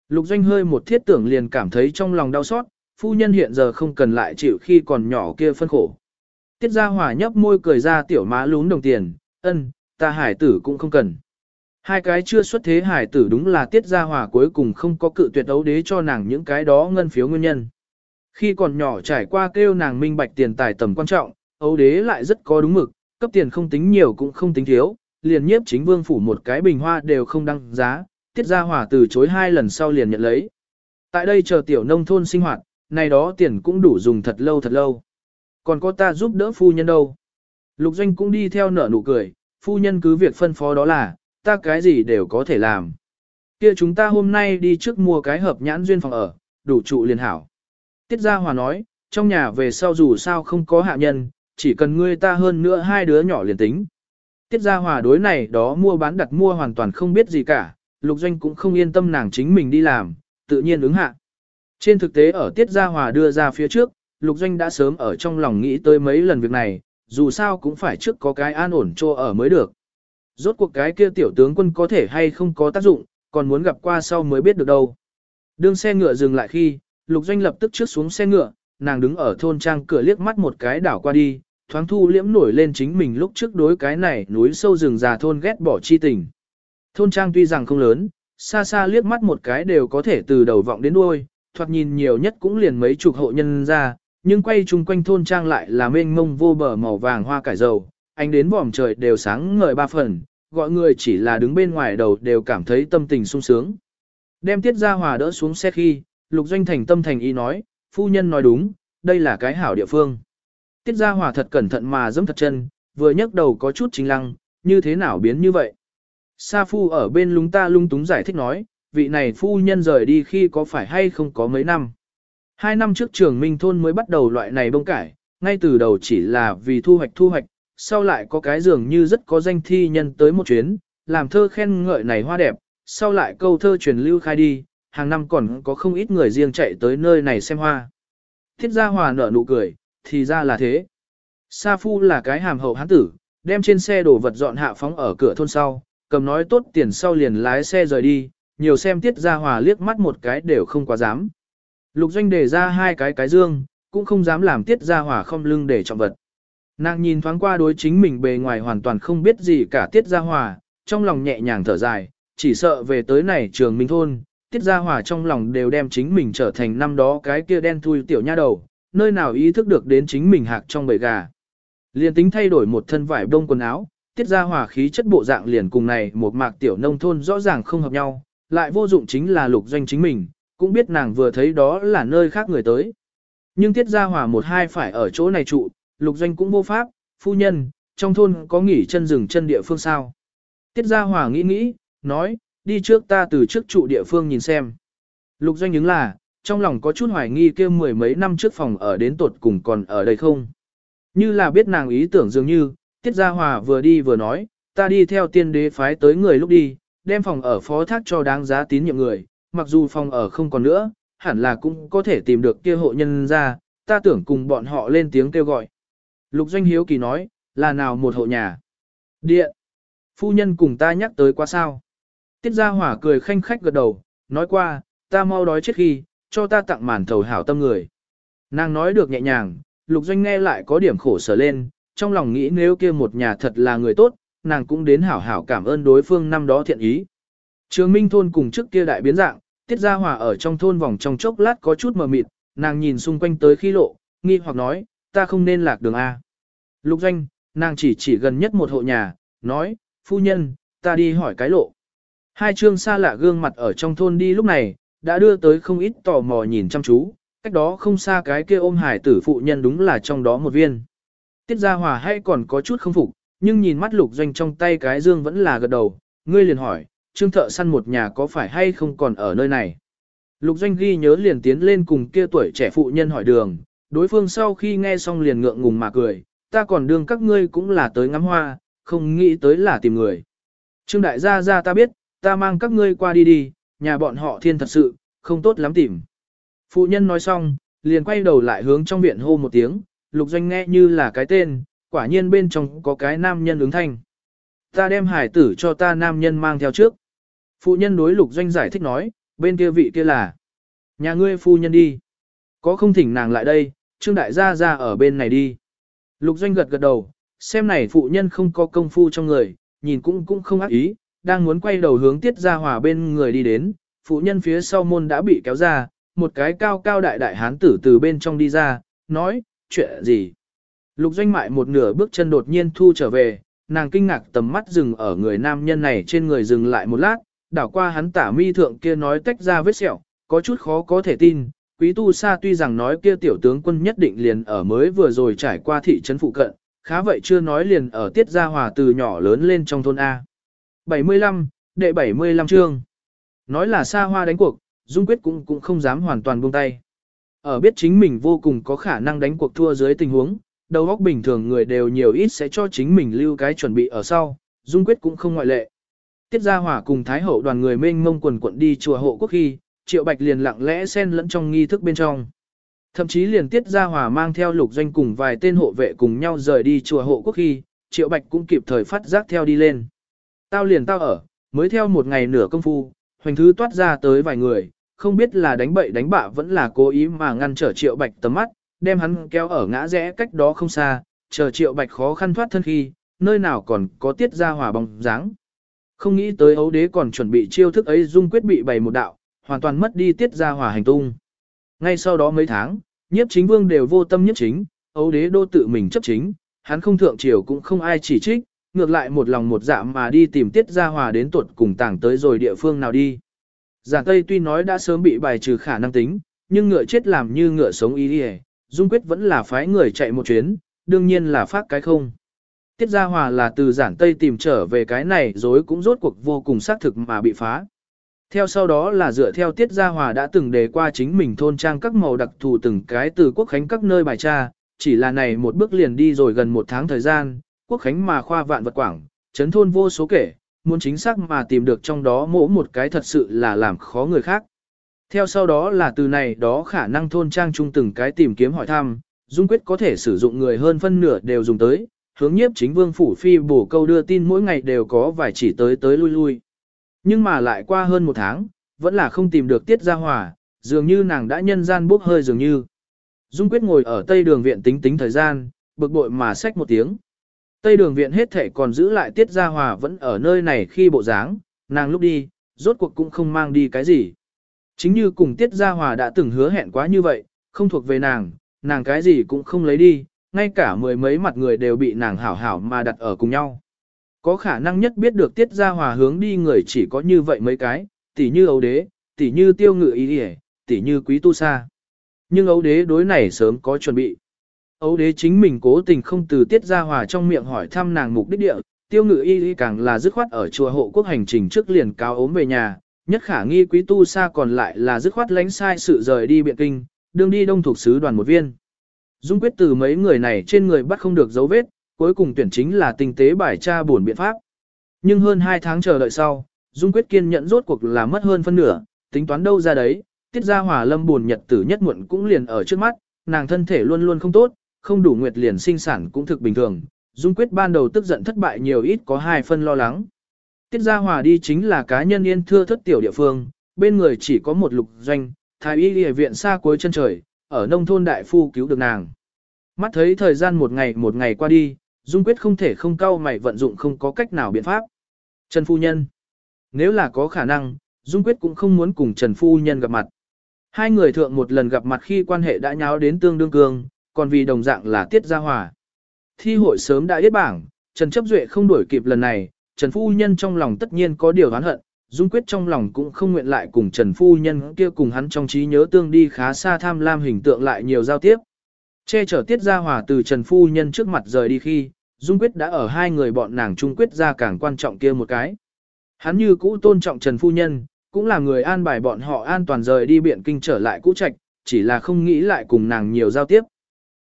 Lục doanh hơi một thiết tưởng liền cảm thấy trong lòng đau xót, phu nhân hiện giờ không cần lại chịu khi còn nhỏ kia phân khổ. Tiết Gia Hòa nhấp môi cười ra tiểu má lún đồng tiền, ân, ta hải tử cũng không cần. Hai cái chưa xuất thế hải tử đúng là Tiết Gia Hòa cuối cùng không có cự tuyệt ấu đế cho nàng những cái đó ngân phiếu nguyên nhân. Khi còn nhỏ trải qua kêu nàng minh bạch tiền tài tầm quan trọng, ấu đế lại rất có đúng mực, cấp tiền không tính nhiều cũng không tính thiếu, liền nhiếp chính vương phủ một cái bình hoa đều không đăng giá, Tiết Gia hỏa từ chối hai lần sau liền nhận lấy. Tại đây chờ tiểu nông thôn sinh hoạt, này đó tiền cũng đủ dùng thật lâu thật lâu. Còn có ta giúp đỡ phu nhân đâu. Lục doanh cũng đi theo nở nụ cười, phu nhân cứ việc phân phó đó là, ta cái gì đều có thể làm. Kia chúng ta hôm nay đi trước mua cái hợp nhãn duyên phòng ở, đủ trụ liền hảo. Tiết Gia Hòa nói, trong nhà về sau dù sao không có hạ nhân, chỉ cần ngươi ta hơn nữa hai đứa nhỏ liền tính. Tiết Gia Hòa đối này đó mua bán đặt mua hoàn toàn không biết gì cả, Lục Doanh cũng không yên tâm nàng chính mình đi làm, tự nhiên ứng hạ. Trên thực tế ở Tiết Gia Hòa đưa ra phía trước, Lục Doanh đã sớm ở trong lòng nghĩ tới mấy lần việc này, dù sao cũng phải trước có cái an ổn cho ở mới được. Rốt cuộc cái kia tiểu tướng quân có thể hay không có tác dụng, còn muốn gặp qua sau mới biết được đâu. Đương xe ngựa dừng lại khi, Lục Doanh lập tức trước xuống xe ngựa, nàng đứng ở thôn trang cửa liếc mắt một cái đảo qua đi, thoáng thu liễm nổi lên chính mình lúc trước đối cái này núi sâu rừng già thôn ghét bỏ chi tình. Thôn trang tuy rằng không lớn, xa xa liếc mắt một cái đều có thể từ đầu vọng đến đuôi, thoạt nhìn nhiều nhất cũng liền mấy chục hộ nhân ra, nhưng quay chung quanh thôn trang lại là mênh mông vô bờ màu vàng hoa cải dầu, ánh đến vòm trời đều sáng ngời ba phần, gọi người chỉ là đứng bên ngoài đầu đều cảm thấy tâm tình sung sướng. Đem tiết ra hòa đỡ xuống xe khi, lục doanh thành tâm thành ý nói, phu nhân nói đúng, đây là cái hảo địa phương. Tiết ra hòa thật cẩn thận mà dẫm thật chân, vừa nhấc đầu có chút chính lăng, như thế nào biến như vậy. Sa phu ở bên lúng ta lung túng giải thích nói, vị này phu nhân rời đi khi có phải hay không có mấy năm. Hai năm trước trường Minh Thôn mới bắt đầu loại này bông cải, ngay từ đầu chỉ là vì thu hoạch thu hoạch, sau lại có cái dường như rất có danh thi nhân tới một chuyến, làm thơ khen ngợi này hoa đẹp, sau lại câu thơ truyền lưu khai đi, hàng năm còn có không ít người riêng chạy tới nơi này xem hoa. Thiết gia hòa nở nụ cười, thì ra là thế. Sa Phu là cái hàm hậu hán tử, đem trên xe đồ vật dọn hạ phóng ở cửa thôn sau, cầm nói tốt tiền sau liền lái xe rời đi, nhiều xem tiết gia hòa liếc mắt một cái đều không quá dám. Lục doanh đề ra hai cái cái dương, cũng không dám làm tiết gia hòa không lưng để trọng vật. Nàng nhìn thoáng qua đối chính mình bề ngoài hoàn toàn không biết gì cả tiết gia hòa, trong lòng nhẹ nhàng thở dài, chỉ sợ về tới này trường minh thôn, tiết gia hòa trong lòng đều đem chính mình trở thành năm đó cái kia đen thui tiểu nha đầu, nơi nào ý thức được đến chính mình hạc trong bầy gà. Liền tính thay đổi một thân vải đông quần áo, tiết ra hòa khí chất bộ dạng liền cùng này một mạc tiểu nông thôn rõ ràng không hợp nhau, lại vô dụng chính là lục doanh chính mình, cũng biết nàng vừa thấy đó là nơi khác người tới. Nhưng tiết ra hòa một hai phải ở chỗ này trụ, lục doanh cũng vô pháp, phu nhân, trong thôn có nghỉ chân rừng chân địa phương sao. Tiết ra hòa nghĩ nghĩ, nói, đi trước ta từ trước trụ địa phương nhìn xem. Lục doanh những là, trong lòng có chút hoài nghi kia mười mấy năm trước phòng ở đến tột cùng còn ở đây không. Như là biết nàng ý tưởng dường như, Tiết Gia Hòa vừa đi vừa nói, ta đi theo tiên đế phái tới người lúc đi, đem phòng ở phó thác cho đáng giá tín nhiệm người, mặc dù phòng ở không còn nữa, hẳn là cũng có thể tìm được kia hộ nhân ra, ta tưởng cùng bọn họ lên tiếng kêu gọi. Lục Doanh Hiếu Kỳ nói, là nào một hộ nhà? Điện. Phu nhân cùng ta nhắc tới quá sao? Tiết Gia Hỏa cười khanh khách gật đầu, nói qua, ta mau đói chết khi, cho ta tặng màn thầu hảo tâm người. Nàng nói được nhẹ nhàng, Lục Doanh nghe lại có điểm khổ sở lên, trong lòng nghĩ nếu kia một nhà thật là người tốt, nàng cũng đến hảo hảo cảm ơn đối phương năm đó thiện ý. Trường Minh thôn cùng trước kia đại biến dạng, Tiết Gia Hòa ở trong thôn vòng trong chốc lát có chút mờ mịt, nàng nhìn xung quanh tới khi lộ, nghi hoặc nói, ta không nên lạc đường A. Lục Doanh, nàng chỉ chỉ gần nhất một hộ nhà, nói, phu nhân, ta đi hỏi cái lộ. Hai trương xa lạ gương mặt ở trong thôn đi lúc này, đã đưa tới không ít tò mò nhìn chăm chú, cách đó không xa cái kia ôm hải tử phụ nhân đúng là trong đó một viên. Tiết Gia Hòa hay còn có chút không phục, nhưng nhìn mắt lục doanh trong tay cái dương vẫn là gật đầu, ngươi liền hỏi, trương thợ săn một nhà có phải hay không còn ở nơi này. Lục doanh ghi nhớ liền tiến lên cùng kia tuổi trẻ phụ nhân hỏi đường, đối phương sau khi nghe xong liền ngượng ngùng mà cười, ta còn đương các ngươi cũng là tới ngắm hoa, không nghĩ tới là tìm người. Trương đại gia gia ta biết, ta mang các ngươi qua đi đi, nhà bọn họ thiên thật sự, không tốt lắm tìm. Phụ nhân nói xong, liền quay đầu lại hướng trong viện hô một tiếng, lục doanh nghe như là cái tên, quả nhiên bên trong có cái nam nhân ứng thanh. Ta đem hải tử cho ta nam nhân mang theo trước. Phụ nhân đối lục doanh giải thích nói, bên kia vị kia là. Nhà ngươi phu nhân đi. Có không thỉnh nàng lại đây, trương đại gia ra ở bên này đi. Lục doanh gật gật đầu, xem này phụ nhân không có công phu trong người, nhìn cũng cũng không ác ý, đang muốn quay đầu hướng tiết ra hòa bên người đi đến, phụ nhân phía sau môn đã bị kéo ra, một cái cao cao đại đại hán tử từ bên trong đi ra, nói, chuyện gì? Lục doanh mại một nửa bước chân đột nhiên thu trở về, nàng kinh ngạc tầm mắt dừng ở người nam nhân này trên người dừng lại một lát, đảo qua hắn tả mi thượng kia nói tách ra vết sẹo, có chút khó có thể tin. Quý tu sa tuy rằng nói kia tiểu tướng quân nhất định liền ở mới vừa rồi trải qua thị trấn phụ cận, khá vậy chưa nói liền ở tiết gia hòa từ nhỏ lớn lên trong thôn A. 75, đệ 75 chương. Nói là xa hoa đánh cuộc, Dung Quyết cũng cũng không dám hoàn toàn buông tay. Ở biết chính mình vô cùng có khả năng đánh cuộc thua dưới tình huống, đầu óc bình thường người đều nhiều ít sẽ cho chính mình lưu cái chuẩn bị ở sau, Dung Quyết cũng không ngoại lệ. Tiết Gia Hỏa cùng Thái Hậu đoàn người mênh mông quần quận đi chùa hộ quốc khi, Triệu Bạch liền lặng lẽ xen lẫn trong nghi thức bên trong. Thậm chí liền Tiết Gia Hỏa mang theo lục doanh cùng vài tên hộ vệ cùng nhau rời đi chùa hộ quốc khi, Triệu Bạch cũng kịp thời phát giác theo đi lên. Tao liền tao ở, mới theo một ngày nửa công phu, hoành thứ toát ra tới vài người, không biết là đánh bậy đánh bạ vẫn là cố ý mà ngăn trở triệu bạch tầm mắt, đem hắn kéo ở ngã rẽ cách đó không xa, chờ triệu bạch khó khăn thoát thân khi, nơi nào còn có tiết ra hỏa bóng dáng. Không nghĩ tới ấu đế còn chuẩn bị chiêu thức ấy dung quyết bị bày một đạo, hoàn toàn mất đi tiết ra hỏa hành tung. Ngay sau đó mấy tháng, nhiếp chính vương đều vô tâm nhiếp chính, ấu đế đô tự mình chấp chính, hắn không thượng triều cũng không ai chỉ trích, ngược lại một lòng một dạ mà đi tìm tiết ra hòa đến tuột cùng tảng tới rồi địa phương nào đi. Giản Tây tuy nói đã sớm bị bài trừ khả năng tính, nhưng ngựa chết làm như ngựa sống ý đi Dung Quyết vẫn là phái người chạy một chuyến, đương nhiên là phát cái không. Tiết Gia Hòa là từ giản Tây tìm trở về cái này rồi cũng rốt cuộc vô cùng xác thực mà bị phá. Theo sau đó là dựa theo Tiết Gia Hòa đã từng đề qua chính mình thôn trang các màu đặc thù từng cái từ quốc khánh các nơi bài tra, chỉ là này một bước liền đi rồi gần một tháng thời gian, quốc khánh mà khoa vạn vật quảng, chấn thôn vô số kể, muốn chính xác mà tìm được trong đó mỗi một cái thật sự là làm khó người khác. Theo sau đó là từ này đó khả năng thôn trang trung từng cái tìm kiếm hỏi thăm, Dung Quyết có thể sử dụng người hơn phân nửa đều dùng tới, hướng nhiếp chính vương phủ phi bổ câu đưa tin mỗi ngày đều có vài chỉ tới tới lui lui. Nhưng mà lại qua hơn một tháng, vẫn là không tìm được tiết ra hòa, dường như nàng đã nhân gian bốc hơi dường như. Dung Quyết ngồi ở tây đường viện tính tính thời gian, bực bội mà xách một tiếng. Tây đường viện hết thể còn giữ lại tiết ra hòa vẫn ở nơi này khi bộ dáng, nàng lúc đi, rốt cuộc cũng không mang đi cái gì. Chính như cùng tiết gia hòa đã từng hứa hẹn quá như vậy, không thuộc về nàng, nàng cái gì cũng không lấy đi, ngay cả mười mấy mặt người đều bị nàng hảo hảo mà đặt ở cùng nhau. Có khả năng nhất biết được tiết gia hòa hướng đi người chỉ có như vậy mấy cái, tỉ như ấu đế, tỉ như tiêu ngự ý địa, tỉ như quý tu sa. Nhưng ấu đế đối này sớm có chuẩn bị. Ấu đế chính mình cố tình không từ tiết gia hòa trong miệng hỏi thăm nàng mục đích địa, tiêu ngự y y càng là dứt khoát ở chùa hộ quốc hành trình trước liền cáo ốm về nhà, nhất khả nghi quý tu sa còn lại là dứt khoát lánh sai sự rời đi biện kinh, đương đi đông thuộc sứ đoàn một viên. Dung quyết từ mấy người này trên người bắt không được dấu vết, cuối cùng tuyển chính là tinh tế bài tra buồn biện pháp. Nhưng hơn 2 tháng chờ đợi sau, Dung quyết kiên nhẫn rốt cuộc là mất hơn phân nửa, tính toán đâu ra đấy, tiết ra hỏa lâm buồn nhật tử nhất muộn cũng liền ở trước mắt, nàng thân thể luôn luôn không tốt, không đủ nguyệt liền sinh sản cũng thực bình thường. Dung quyết ban đầu tức giận thất bại nhiều ít có hai phân lo lắng. Tiết Gia Hòa đi chính là cá nhân yên thưa thất tiểu địa phương, bên người chỉ có một lục doanh, thái y y viện xa cuối chân trời, ở nông thôn đại phu cứu được nàng. Mắt thấy thời gian một ngày một ngày qua đi, Dung quyết không thể không cau mày vận dụng không có cách nào biện pháp. Trần Phu Nhân Nếu là có khả năng, Dung quyết cũng không muốn cùng Trần Phu Nhân gặp mặt. Hai người thượng một lần gặp mặt khi quan hệ đã nháo đến tương đương cương, còn vì đồng dạng là tiết gia hòa. Thi hội sớm đã yết bảng, Trần Chấp Duệ không đuổi kịp lần này, Trần Phu Nhân trong lòng tất nhiên có điều oán hận, Dung Quyết trong lòng cũng không nguyện lại cùng Trần Phu Nhân kia cùng hắn trong trí nhớ tương đi khá xa tham lam hình tượng lại nhiều giao tiếp. Che chở tiết gia hòa từ Trần Phu Nhân trước mặt rời đi khi, Dung Quyết đã ở hai người bọn nàng trung quyết ra càng quan trọng kia một cái. Hắn như cũ tôn trọng Trần Phu Nhân, cũng là người an bài bọn họ an toàn rời đi biện kinh trở lại cũ trạch, chỉ là không nghĩ lại cùng nàng nhiều giao tiếp.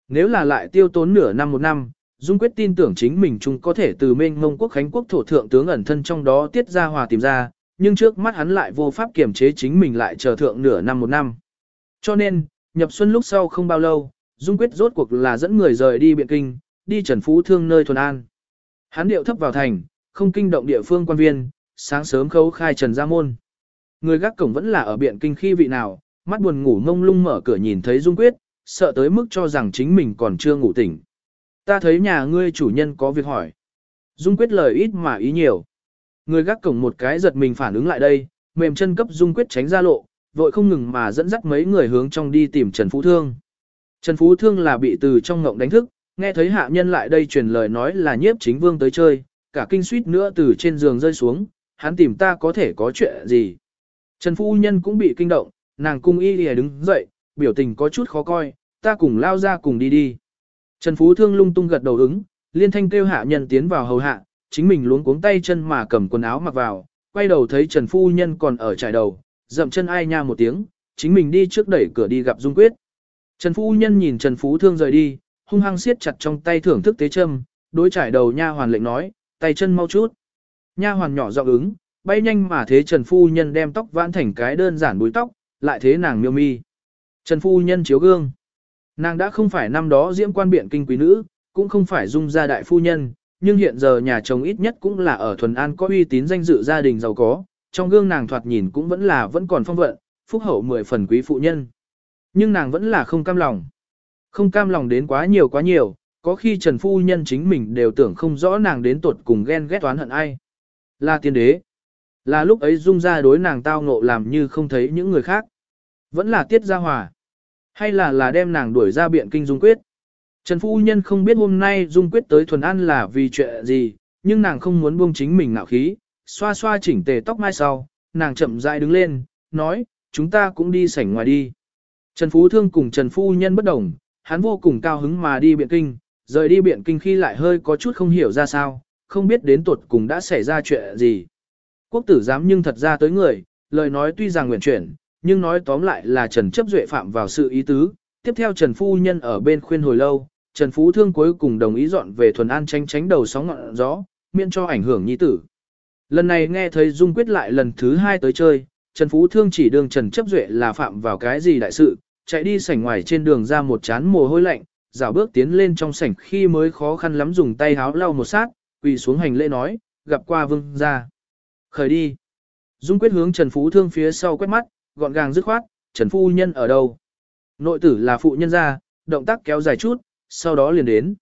Nếu là lại tiêu tốn nửa năm một năm, Dung quyết tin tưởng chính mình chung có thể từ mênh mông quốc khánh quốc thổ thượng tướng ẩn thân trong đó tiết ra hòa tìm ra, nhưng trước mắt hắn lại vô pháp kiểm chế chính mình lại chờ thượng nửa năm một năm. Cho nên, nhập xuân lúc sau không bao lâu, Dung quyết rốt cuộc là dẫn người rời đi biện kinh, đi Trần Phú Thương nơi thuần an. Hắn điệu thấp vào thành, không kinh động địa phương quan viên, sáng sớm khấu khai Trần Gia Môn. Người gác cổng vẫn là ở biện kinh khi vị nào, mắt buồn ngủ ngông lung mở cửa nhìn thấy Dung quyết, sợ tới mức cho rằng chính mình còn chưa ngủ tỉnh. Ta thấy nhà ngươi chủ nhân có việc hỏi. Dung quyết lời ít mà ý nhiều. Người gác cổng một cái giật mình phản ứng lại đây, mềm chân cấp Dung quyết tránh ra lộ, vội không ngừng mà dẫn dắt mấy người hướng trong đi tìm Trần Phú Thương. Trần Phú Thương là bị từ trong ngộng đánh thức, nghe thấy hạ nhân lại đây truyền lời nói là nhiếp chính vương tới chơi, cả kinh suýt nữa từ trên giường rơi xuống, hắn tìm ta có thể có chuyện gì. Trần Phu Nhân cũng bị kinh động, nàng cung y lìa đứng dậy, biểu tình có chút khó coi, ta cùng lao ra cùng đi đi. Trần Phú Thương lung tung gật đầu ứng, liên thanh kêu hạ nhân tiến vào hầu hạ, chính mình luống cuống tay chân mà cầm quần áo mặc vào, quay đầu thấy Trần Phu Nhân còn ở trải đầu, dậm chân ai nha một tiếng, chính mình đi trước đẩy cửa đi gặp Dung Quyết. Trần Phu Nhân nhìn Trần Phú Thương rời đi, hung hăng siết chặt trong tay thưởng thức tế châm, đối trải đầu nha hoàn lệnh nói, tay chân mau chút. Nha hoàn nhỏ giọng ứng, bay nhanh mà thế Trần Phu Nhân đem tóc vãn thành cái đơn giản búi tóc, lại thế nàng miêu mi. Trần Phu Nhân chiếu gương. Nàng đã không phải năm đó diễm quan biện kinh quý nữ, cũng không phải dung gia đại phu nhân, nhưng hiện giờ nhà chồng ít nhất cũng là ở thuần an có uy tín danh dự gia đình giàu có, trong gương nàng thoạt nhìn cũng vẫn là vẫn còn phong vận, phúc hậu mười phần quý phụ nhân. Nhưng nàng vẫn là không cam lòng. Không cam lòng đến quá nhiều quá nhiều, có khi Trần Phu Nhân chính mình đều tưởng không rõ nàng đến tuột cùng ghen ghét toán hận ai. Là tiên đế. Là lúc ấy dung ra đối nàng tao ngộ làm như không thấy những người khác. Vẫn là tiết gia hòa. Hay là là đem nàng đuổi ra biện kinh Dung Quyết? Trần Phu Nhân không biết hôm nay Dung Quyết tới thuần An là vì chuyện gì, nhưng nàng không muốn buông chính mình ngạo khí, xoa xoa chỉnh tề tóc mai sau, nàng chậm rãi đứng lên, nói, chúng ta cũng đi sảnh ngoài đi. Trần Phú Thương cùng Trần Phu Nhân bất đồng, hắn vô cùng cao hứng mà đi biện kinh, rời đi biện kinh khi lại hơi có chút không hiểu ra sao, không biết đến tuột cùng đã xảy ra chuyện gì. Quốc tử giám nhưng thật ra tới người, lời nói tuy rằng nguyện chuyển, nhưng nói tóm lại là Trần chấp duệ phạm vào sự ý tứ. Tiếp theo Trần Phu Nhân ở bên khuyên hồi lâu, Trần Phú Thương cuối cùng đồng ý dọn về thuần an tránh tránh đầu sóng ngọn gió, miễn cho ảnh hưởng nhi tử. Lần này nghe thấy Dung Quyết lại lần thứ hai tới chơi, Trần Phú Thương chỉ đường Trần chấp duệ là phạm vào cái gì đại sự, chạy đi sảnh ngoài trên đường ra một chán mồ hôi lạnh, dạo bước tiến lên trong sảnh khi mới khó khăn lắm dùng tay háo lau một sát, quỳ xuống hành lễ nói, gặp qua vương ra. Khởi đi. Dung Quyết hướng Trần Phú Thương phía sau quét mắt, gọn gàng dứt khoát, Trần Phu Nhân ở đâu? Nội tử là phụ nhân ra, động tác kéo dài chút, sau đó liền đến.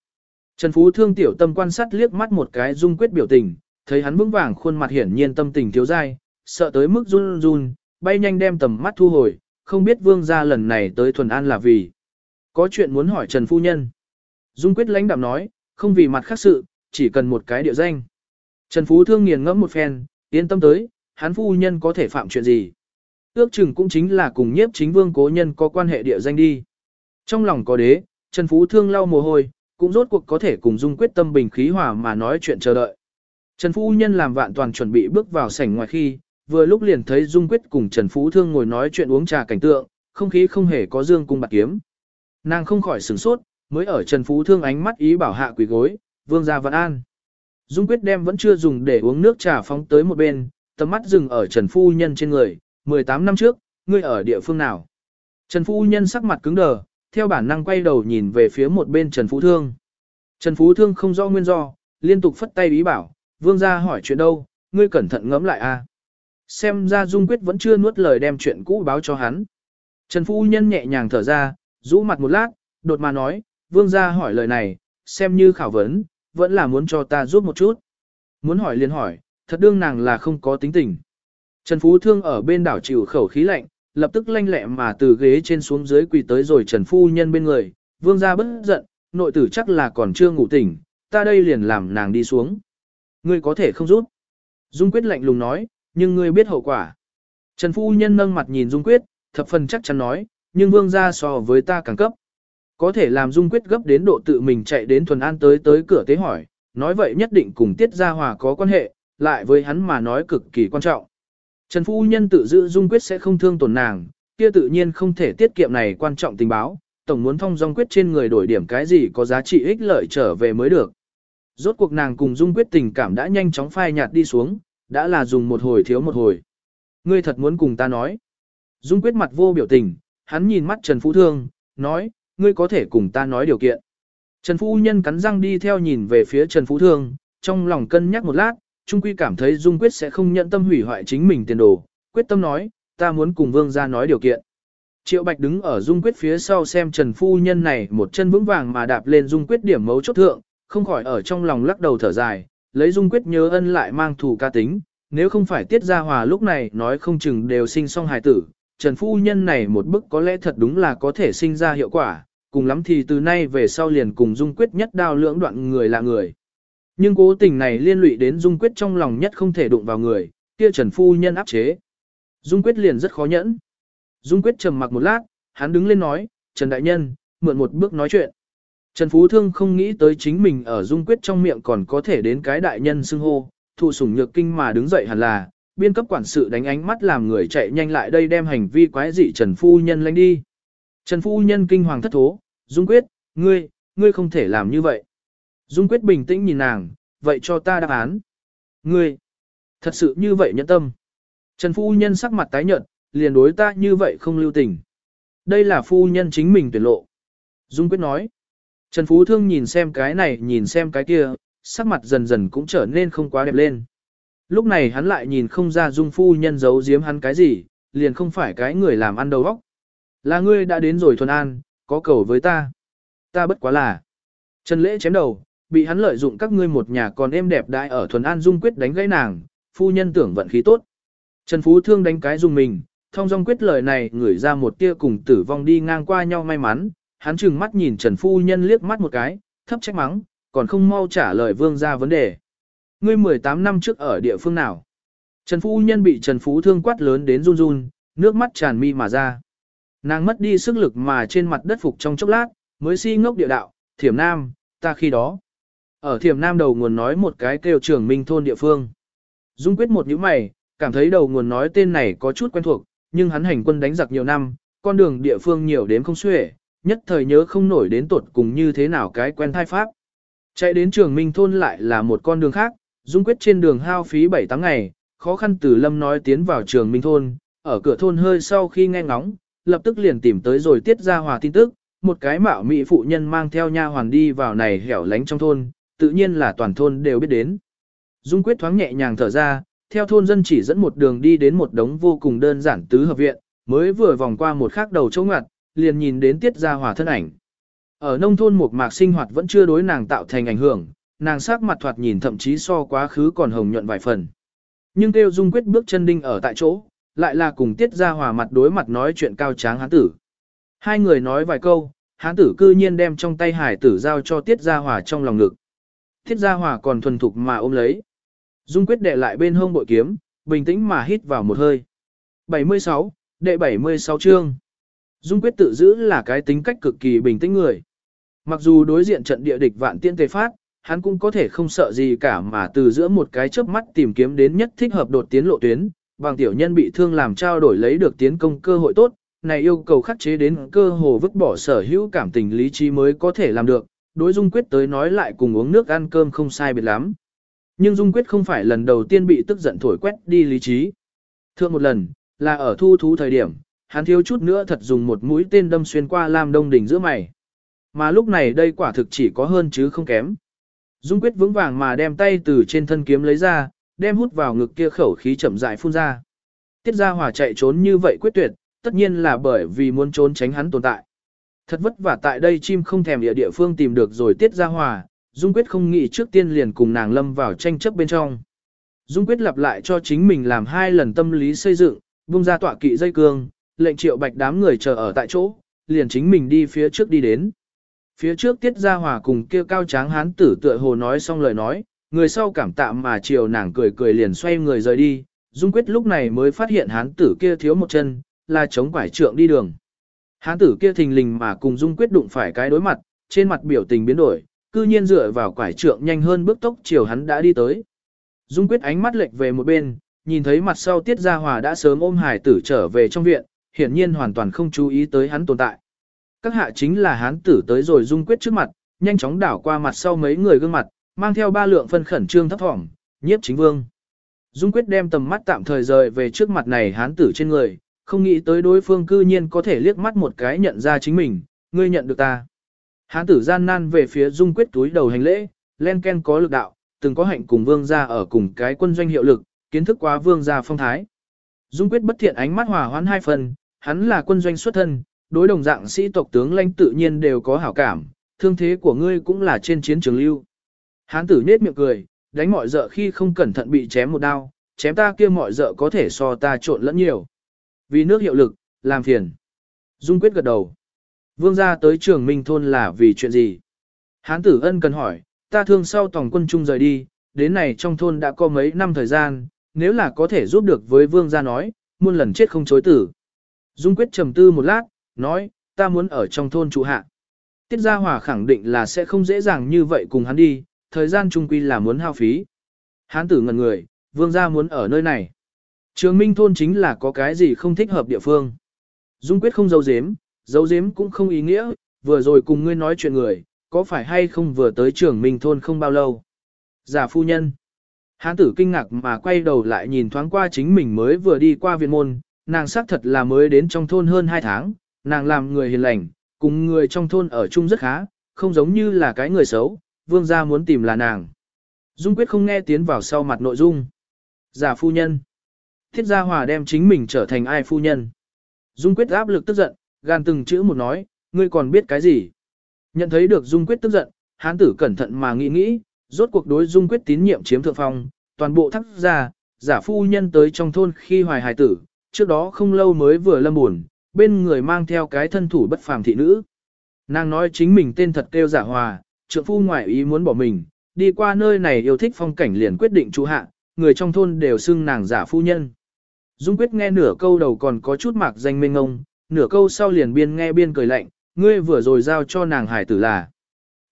Trần Phú Thương tiểu tâm quan sát liếc mắt một cái Dung Quyết biểu tình, thấy hắn vững vàng khuôn mặt hiển nhiên tâm tình thiếu dai, sợ tới mức run run, bay nhanh đem tầm mắt thu hồi, không biết vương gia lần này tới thuần an là vì. Có chuyện muốn hỏi Trần Phu Nhân. Dung Quyết lãnh đạm nói, không vì mặt khác sự, chỉ cần một cái địa danh. Trần Phú Thương nghiền ngẫm một phen, yên tâm tới, hắn phu nhân có thể phạm chuyện gì. Ước chừng cũng chính là cùng nhiếp chính vương cố nhân có quan hệ địa danh đi. Trong lòng có đế, Trần Phú Thương lau mồ hôi, cũng rốt cuộc có thể cùng Dung quyết tâm bình khí hòa mà nói chuyện chờ đợi. Trần Phú Nhân làm vạn toàn chuẩn bị bước vào sảnh ngoài khi, vừa lúc liền thấy Dung quyết cùng Trần Phú Thương ngồi nói chuyện uống trà cảnh tượng, không khí không hề có dương cung bạc kiếm. Nàng không khỏi sửng sốt, mới ở Trần Phú Thương ánh mắt ý bảo hạ quỷ gối, vương gia vạn an. Dung quyết đem vẫn chưa dùng để uống nước trà phóng tới một bên, tầm mắt dừng ở Trần Phu Nhân trên người, 18 năm trước, ngươi ở địa phương nào? Trần Phu Nhân sắc mặt cứng đờ, theo bản năng quay đầu nhìn về phía một bên Trần Phú Thương. Trần Phú Thương không rõ nguyên do, liên tục phất tay ý bảo, vương gia hỏi chuyện đâu, ngươi cẩn thận ngẫm lại a. Xem ra Dung Quyết vẫn chưa nuốt lời đem chuyện cũ báo cho hắn. Trần Phu Nhân nhẹ nhàng thở ra, rũ mặt một lát, đột mà nói, vương gia hỏi lời này, xem như khảo vấn, vẫn là muốn cho ta giúp một chút. Muốn hỏi liền hỏi, thật đương nàng là không có tính tình. Trần Phú Thương ở bên đảo chịu khẩu khí lạnh, lập tức lanh lẹ mà từ ghế trên xuống dưới quỳ tới rồi Trần Phu Nhân bên người, vương gia bất giận, nội tử chắc là còn chưa ngủ tỉnh, ta đây liền làm nàng đi xuống. Ngươi có thể không rút, Dung Quyết lạnh lùng nói, nhưng ngươi biết hậu quả. Trần Phu Nhân nâng mặt nhìn Dung Quyết, thập phần chắc chắn nói, nhưng vương gia so với ta càng cấp. Có thể làm Dung Quyết gấp đến độ tự mình chạy đến Thuần An tới tới cửa tế hỏi, nói vậy nhất định cùng Tiết Gia Hòa có quan hệ, lại với hắn mà nói cực kỳ quan trọng. Trần Phu Nhân tự giữ Dung Quyết sẽ không thương tổn nàng, kia tự nhiên không thể tiết kiệm này quan trọng tình báo, tổng muốn thông dung quyết trên người đổi điểm cái gì có giá trị ích lợi trở về mới được. Rốt cuộc nàng cùng Dung Quyết tình cảm đã nhanh chóng phai nhạt đi xuống, đã là dùng một hồi thiếu một hồi. Ngươi thật muốn cùng ta nói. Dung Quyết mặt vô biểu tình, hắn nhìn mắt Trần Phú Thương, nói, ngươi có thể cùng ta nói điều kiện. Trần Phu Nhân cắn răng đi theo nhìn về phía Trần Phú Thương, trong lòng cân nhắc một lát, Trung Quy cảm thấy Dung Quyết sẽ không nhận tâm hủy hoại chính mình tiền đồ, quyết tâm nói, ta muốn cùng Vương gia nói điều kiện. Triệu Bạch đứng ở Dung Quyết phía sau xem Trần Phu Nhân này một chân vững vàng mà đạp lên Dung Quyết điểm mấu chốt thượng, không khỏi ở trong lòng lắc đầu thở dài, lấy Dung Quyết nhớ ân lại mang thù ca tính, nếu không phải Tiết Gia Hòa lúc này nói không chừng đều sinh song hài tử, Trần Phu Nhân này một bức có lẽ thật đúng là có thể sinh ra hiệu quả, cùng lắm thì từ nay về sau liền cùng Dung Quyết nhất đao lưỡng đoạn người là người. Nhưng cố tình này liên lụy đến Dung Quyết trong lòng nhất không thể đụng vào người, kia Trần Phu Nhân áp chế. Dung Quyết liền rất khó nhẫn. Dung Quyết trầm mặc một lát, hắn đứng lên nói, Trần Đại Nhân, mượn một bước nói chuyện. Trần Phú Thương không nghĩ tới chính mình ở Dung Quyết trong miệng còn có thể đến cái đại nhân xưng hô, thụ sủng nhược kinh mà đứng dậy hẳn là, biên cấp quản sự đánh ánh mắt làm người chạy nhanh lại đây đem hành vi quái dị Trần Phu Nhân lánh đi. Trần Phu Nhân kinh hoàng thất thố, Dung Quyết, ngươi, ngươi không thể làm như vậy. Dung Quyết bình tĩnh nhìn nàng, vậy cho ta đáp án. Ngươi, thật sự như vậy nhẫn tâm. Trần Phu Nhân sắc mặt tái nhợt, liền đối ta như vậy không lưu tình. Đây là Phu Nhân chính mình tuyển lộ. Dung Quyết nói. Trần Phú Thương nhìn xem cái này nhìn xem cái kia, sắc mặt dần dần cũng trở nên không quá đẹp lên. Lúc này hắn lại nhìn không ra Dung Phu Nhân giấu giếm hắn cái gì, liền không phải cái người làm ăn đầu óc. Là ngươi đã đến rồi thuần an, có cầu với ta. Ta bất quá là. Trần lễ chém đầu, bị hắn lợi dụng các ngươi một nhà còn êm đẹp đại ở thuần an dung quyết đánh gãy nàng, phu nhân tưởng vận khí tốt. Trần Phú Thương đánh cái dùng mình, thông dong quyết lời này ngửi ra một tia cùng tử vong đi ngang qua nhau may mắn, hắn chừng mắt nhìn Trần Phu Nhân liếc mắt một cái, thấp trách mắng, còn không mau trả lời vương ra vấn đề. Ngươi 18 năm trước ở địa phương nào? Trần Phu Nhân bị Trần Phú Thương quát lớn đến run run, nước mắt tràn mi mà ra. Nàng mất đi sức lực mà trên mặt đất phục trong chốc lát, mới si ngốc địa đạo, thiểm nam, ta khi đó. Ở thiểm nam đầu nguồn nói một cái kêu trường minh thôn địa phương. Dung quyết một nhíu mày, cảm thấy đầu nguồn nói tên này có chút quen thuộc, nhưng hắn hành quân đánh giặc nhiều năm, con đường địa phương nhiều đến không xuể, nhất thời nhớ không nổi đến tuột cùng như thế nào cái quen thai pháp. Chạy đến trường minh thôn lại là một con đường khác, Dung Quyết trên đường hao phí 7 tháng ngày, khó khăn từ lâm nói tiến vào trường Minh Thôn, ở cửa thôn hơi sau khi nghe ngóng, lập tức liền tìm tới rồi tiết ra hòa tin tức, một cái mạo mỹ phụ nhân mang theo nha hoàn đi vào này hẻo lánh trong thôn, tự nhiên là toàn thôn đều biết đến. Dung Quyết thoáng nhẹ nhàng thở ra, theo thôn dân chỉ dẫn một đường đi đến một đống vô cùng đơn giản tứ hợp viện, mới vừa vòng qua một khắc đầu chỗ ngoặt, liền nhìn đến tiết gia hòa thân ảnh. Ở nông thôn một mạc sinh hoạt vẫn chưa đối nàng tạo thành ảnh hưởng, nàng sắc mặt thoạt nhìn thậm chí so quá khứ còn hồng nhuận vài phần. Nhưng kêu dung quyết bước chân đinh ở tại chỗ, lại là cùng tiết gia hòa mặt đối mặt nói chuyện cao tráng hán tử. Hai người nói vài câu, hán tử cư nhiên đem trong tay hải tử giao cho tiết gia hòa trong lòng ngực. Thiết gia hòa còn thuần thục mà ôm lấy. Dung quyết đệ lại bên hông bội kiếm, bình tĩnh mà hít vào một hơi. 76, đệ 76 chương. Dung quyết tự giữ là cái tính cách cực kỳ bình tĩnh người. Mặc dù đối diện trận địa địch vạn tiên tề phát, hắn cũng có thể không sợ gì cả mà từ giữa một cái chớp mắt tìm kiếm đến nhất thích hợp đột tiến lộ tuyến, bằng tiểu nhân bị thương làm trao đổi lấy được tiến công cơ hội tốt, này yêu cầu khắc chế đến cơ hồ vứt bỏ sở hữu cảm tình lý trí mới có thể làm được, đối Dung Quyết tới nói lại cùng uống nước ăn cơm không sai biệt lắm. Nhưng Dung Quyết không phải lần đầu tiên bị tức giận thổi quét đi lý trí. Thượng một lần, là ở thu thú thời điểm, hắn thiếu chút nữa thật dùng một mũi tên đâm xuyên qua Lam Đông đỉnh giữa mày. Mà lúc này đây quả thực chỉ có hơn chứ không kém. Dung quyết vững vàng mà đem tay từ trên thân kiếm lấy ra, đem hút vào ngực kia khẩu khí chậm rãi phun ra. Tiết Gia Hòa chạy trốn như vậy quyết tuyệt, tất nhiên là bởi vì muốn trốn tránh hắn tồn tại. Thật vất vả tại đây chim không thèm địa địa phương tìm được rồi Tiết Gia Hòa, Dung quyết không nghĩ trước tiên liền cùng nàng lâm vào tranh chấp bên trong. Dung quyết lặp lại cho chính mình làm hai lần tâm lý xây dựng, buông ra tọa kỵ dây cương, lệnh triệu bạch đám người chờ ở tại chỗ, liền chính mình đi phía trước đi đến. Phía trước tiết ra hòa cùng kia cao tráng hán tử tựa hồ nói xong lời nói, người sau cảm tạm mà chiều nàng cười cười liền xoay người rời đi, Dung Quyết lúc này mới phát hiện hán tử kia thiếu một chân, là chống quải trượng đi đường. Hán tử kia thình lình mà cùng Dung Quyết đụng phải cái đối mặt, trên mặt biểu tình biến đổi, cư nhiên dựa vào quải trượng nhanh hơn bước tốc chiều hắn đã đi tới. Dung Quyết ánh mắt lệch về một bên, nhìn thấy mặt sau Tiết Gia Hòa đã sớm ôm hải tử trở về trong viện, hiển nhiên hoàn toàn không chú ý tới hắn tồn tại. Các hạ chính là hán tử tới rồi dung quyết trước mặt, nhanh chóng đảo qua mặt sau mấy người gương mặt, mang theo ba lượng phân khẩn trương thấp thỏm, nhiếp chính vương. Dung quyết đem tầm mắt tạm thời rời về trước mặt này hán tử trên người, không nghĩ tới đối phương cư nhiên có thể liếc mắt một cái nhận ra chính mình, ngươi nhận được ta. Hán tử gian nan về phía dung quyết túi đầu hành lễ, len ken có lực đạo, từng có hạnh cùng vương gia ở cùng cái quân doanh hiệu lực, kiến thức quá vương gia phong thái. Dung quyết bất thiện ánh mắt hòa hoãn hai phần, hắn là quân doanh xuất thân, đối đồng dạng sĩ tộc tướng lãnh tự nhiên đều có hảo cảm, thương thế của ngươi cũng là trên chiến trường lưu. Hán tử nết miệng cười, đánh mọi dợ khi không cẩn thận bị chém một đao, chém ta kia mọi dợ có thể so ta trộn lẫn nhiều. Vì nước hiệu lực, làm phiền. Dung quyết gật đầu. Vương gia tới trường Minh Thôn là vì chuyện gì? Hán tử ân cần hỏi, ta thương sau tổng quân trung rời đi, đến này trong thôn đã có mấy năm thời gian, nếu là có thể giúp được với vương gia nói, muôn lần chết không chối tử. Dung quyết trầm tư một lát, nói, ta muốn ở trong thôn trụ hạ. Tiết Gia Hòa khẳng định là sẽ không dễ dàng như vậy cùng hắn đi, thời gian trung quy là muốn hao phí. Hán tử ngần người, vương gia muốn ở nơi này. Trường Minh thôn chính là có cái gì không thích hợp địa phương. Dung quyết không giấu giếm, giấu giếm cũng không ý nghĩa, vừa rồi cùng ngươi nói chuyện người, có phải hay không vừa tới trường Minh thôn không bao lâu. Giả phu nhân. Hán tử kinh ngạc mà quay đầu lại nhìn thoáng qua chính mình mới vừa đi qua viện môn, nàng xác thật là mới đến trong thôn hơn 2 tháng, nàng làm người hiền lành, cùng người trong thôn ở chung rất khá, không giống như là cái người xấu, vương gia muốn tìm là nàng. Dung quyết không nghe tiến vào sau mặt nội dung. Giả phu nhân. Thiết gia hòa đem chính mình trở thành ai phu nhân. Dung quyết áp lực tức giận, gan từng chữ một nói, ngươi còn biết cái gì. Nhận thấy được Dung quyết tức giận, hán tử cẩn thận mà nghĩ nghĩ, rốt cuộc đối Dung quyết tín nhiệm chiếm thượng phong, toàn bộ thắc ra, giả phu nhân tới trong thôn khi hoài hài tử, trước đó không lâu mới vừa lâm buồn, bên người mang theo cái thân thủ bất phàm thị nữ. Nàng nói chính mình tên thật kêu giả hòa, trượng phu ngoại ý muốn bỏ mình, đi qua nơi này yêu thích phong cảnh liền quyết định chú hạ, người trong thôn đều xưng nàng giả phu nhân. Dung quyết nghe nửa câu đầu còn có chút mạc danh mênh ngông, nửa câu sau liền biên nghe biên cười lạnh, ngươi vừa rồi giao cho nàng hải tử là.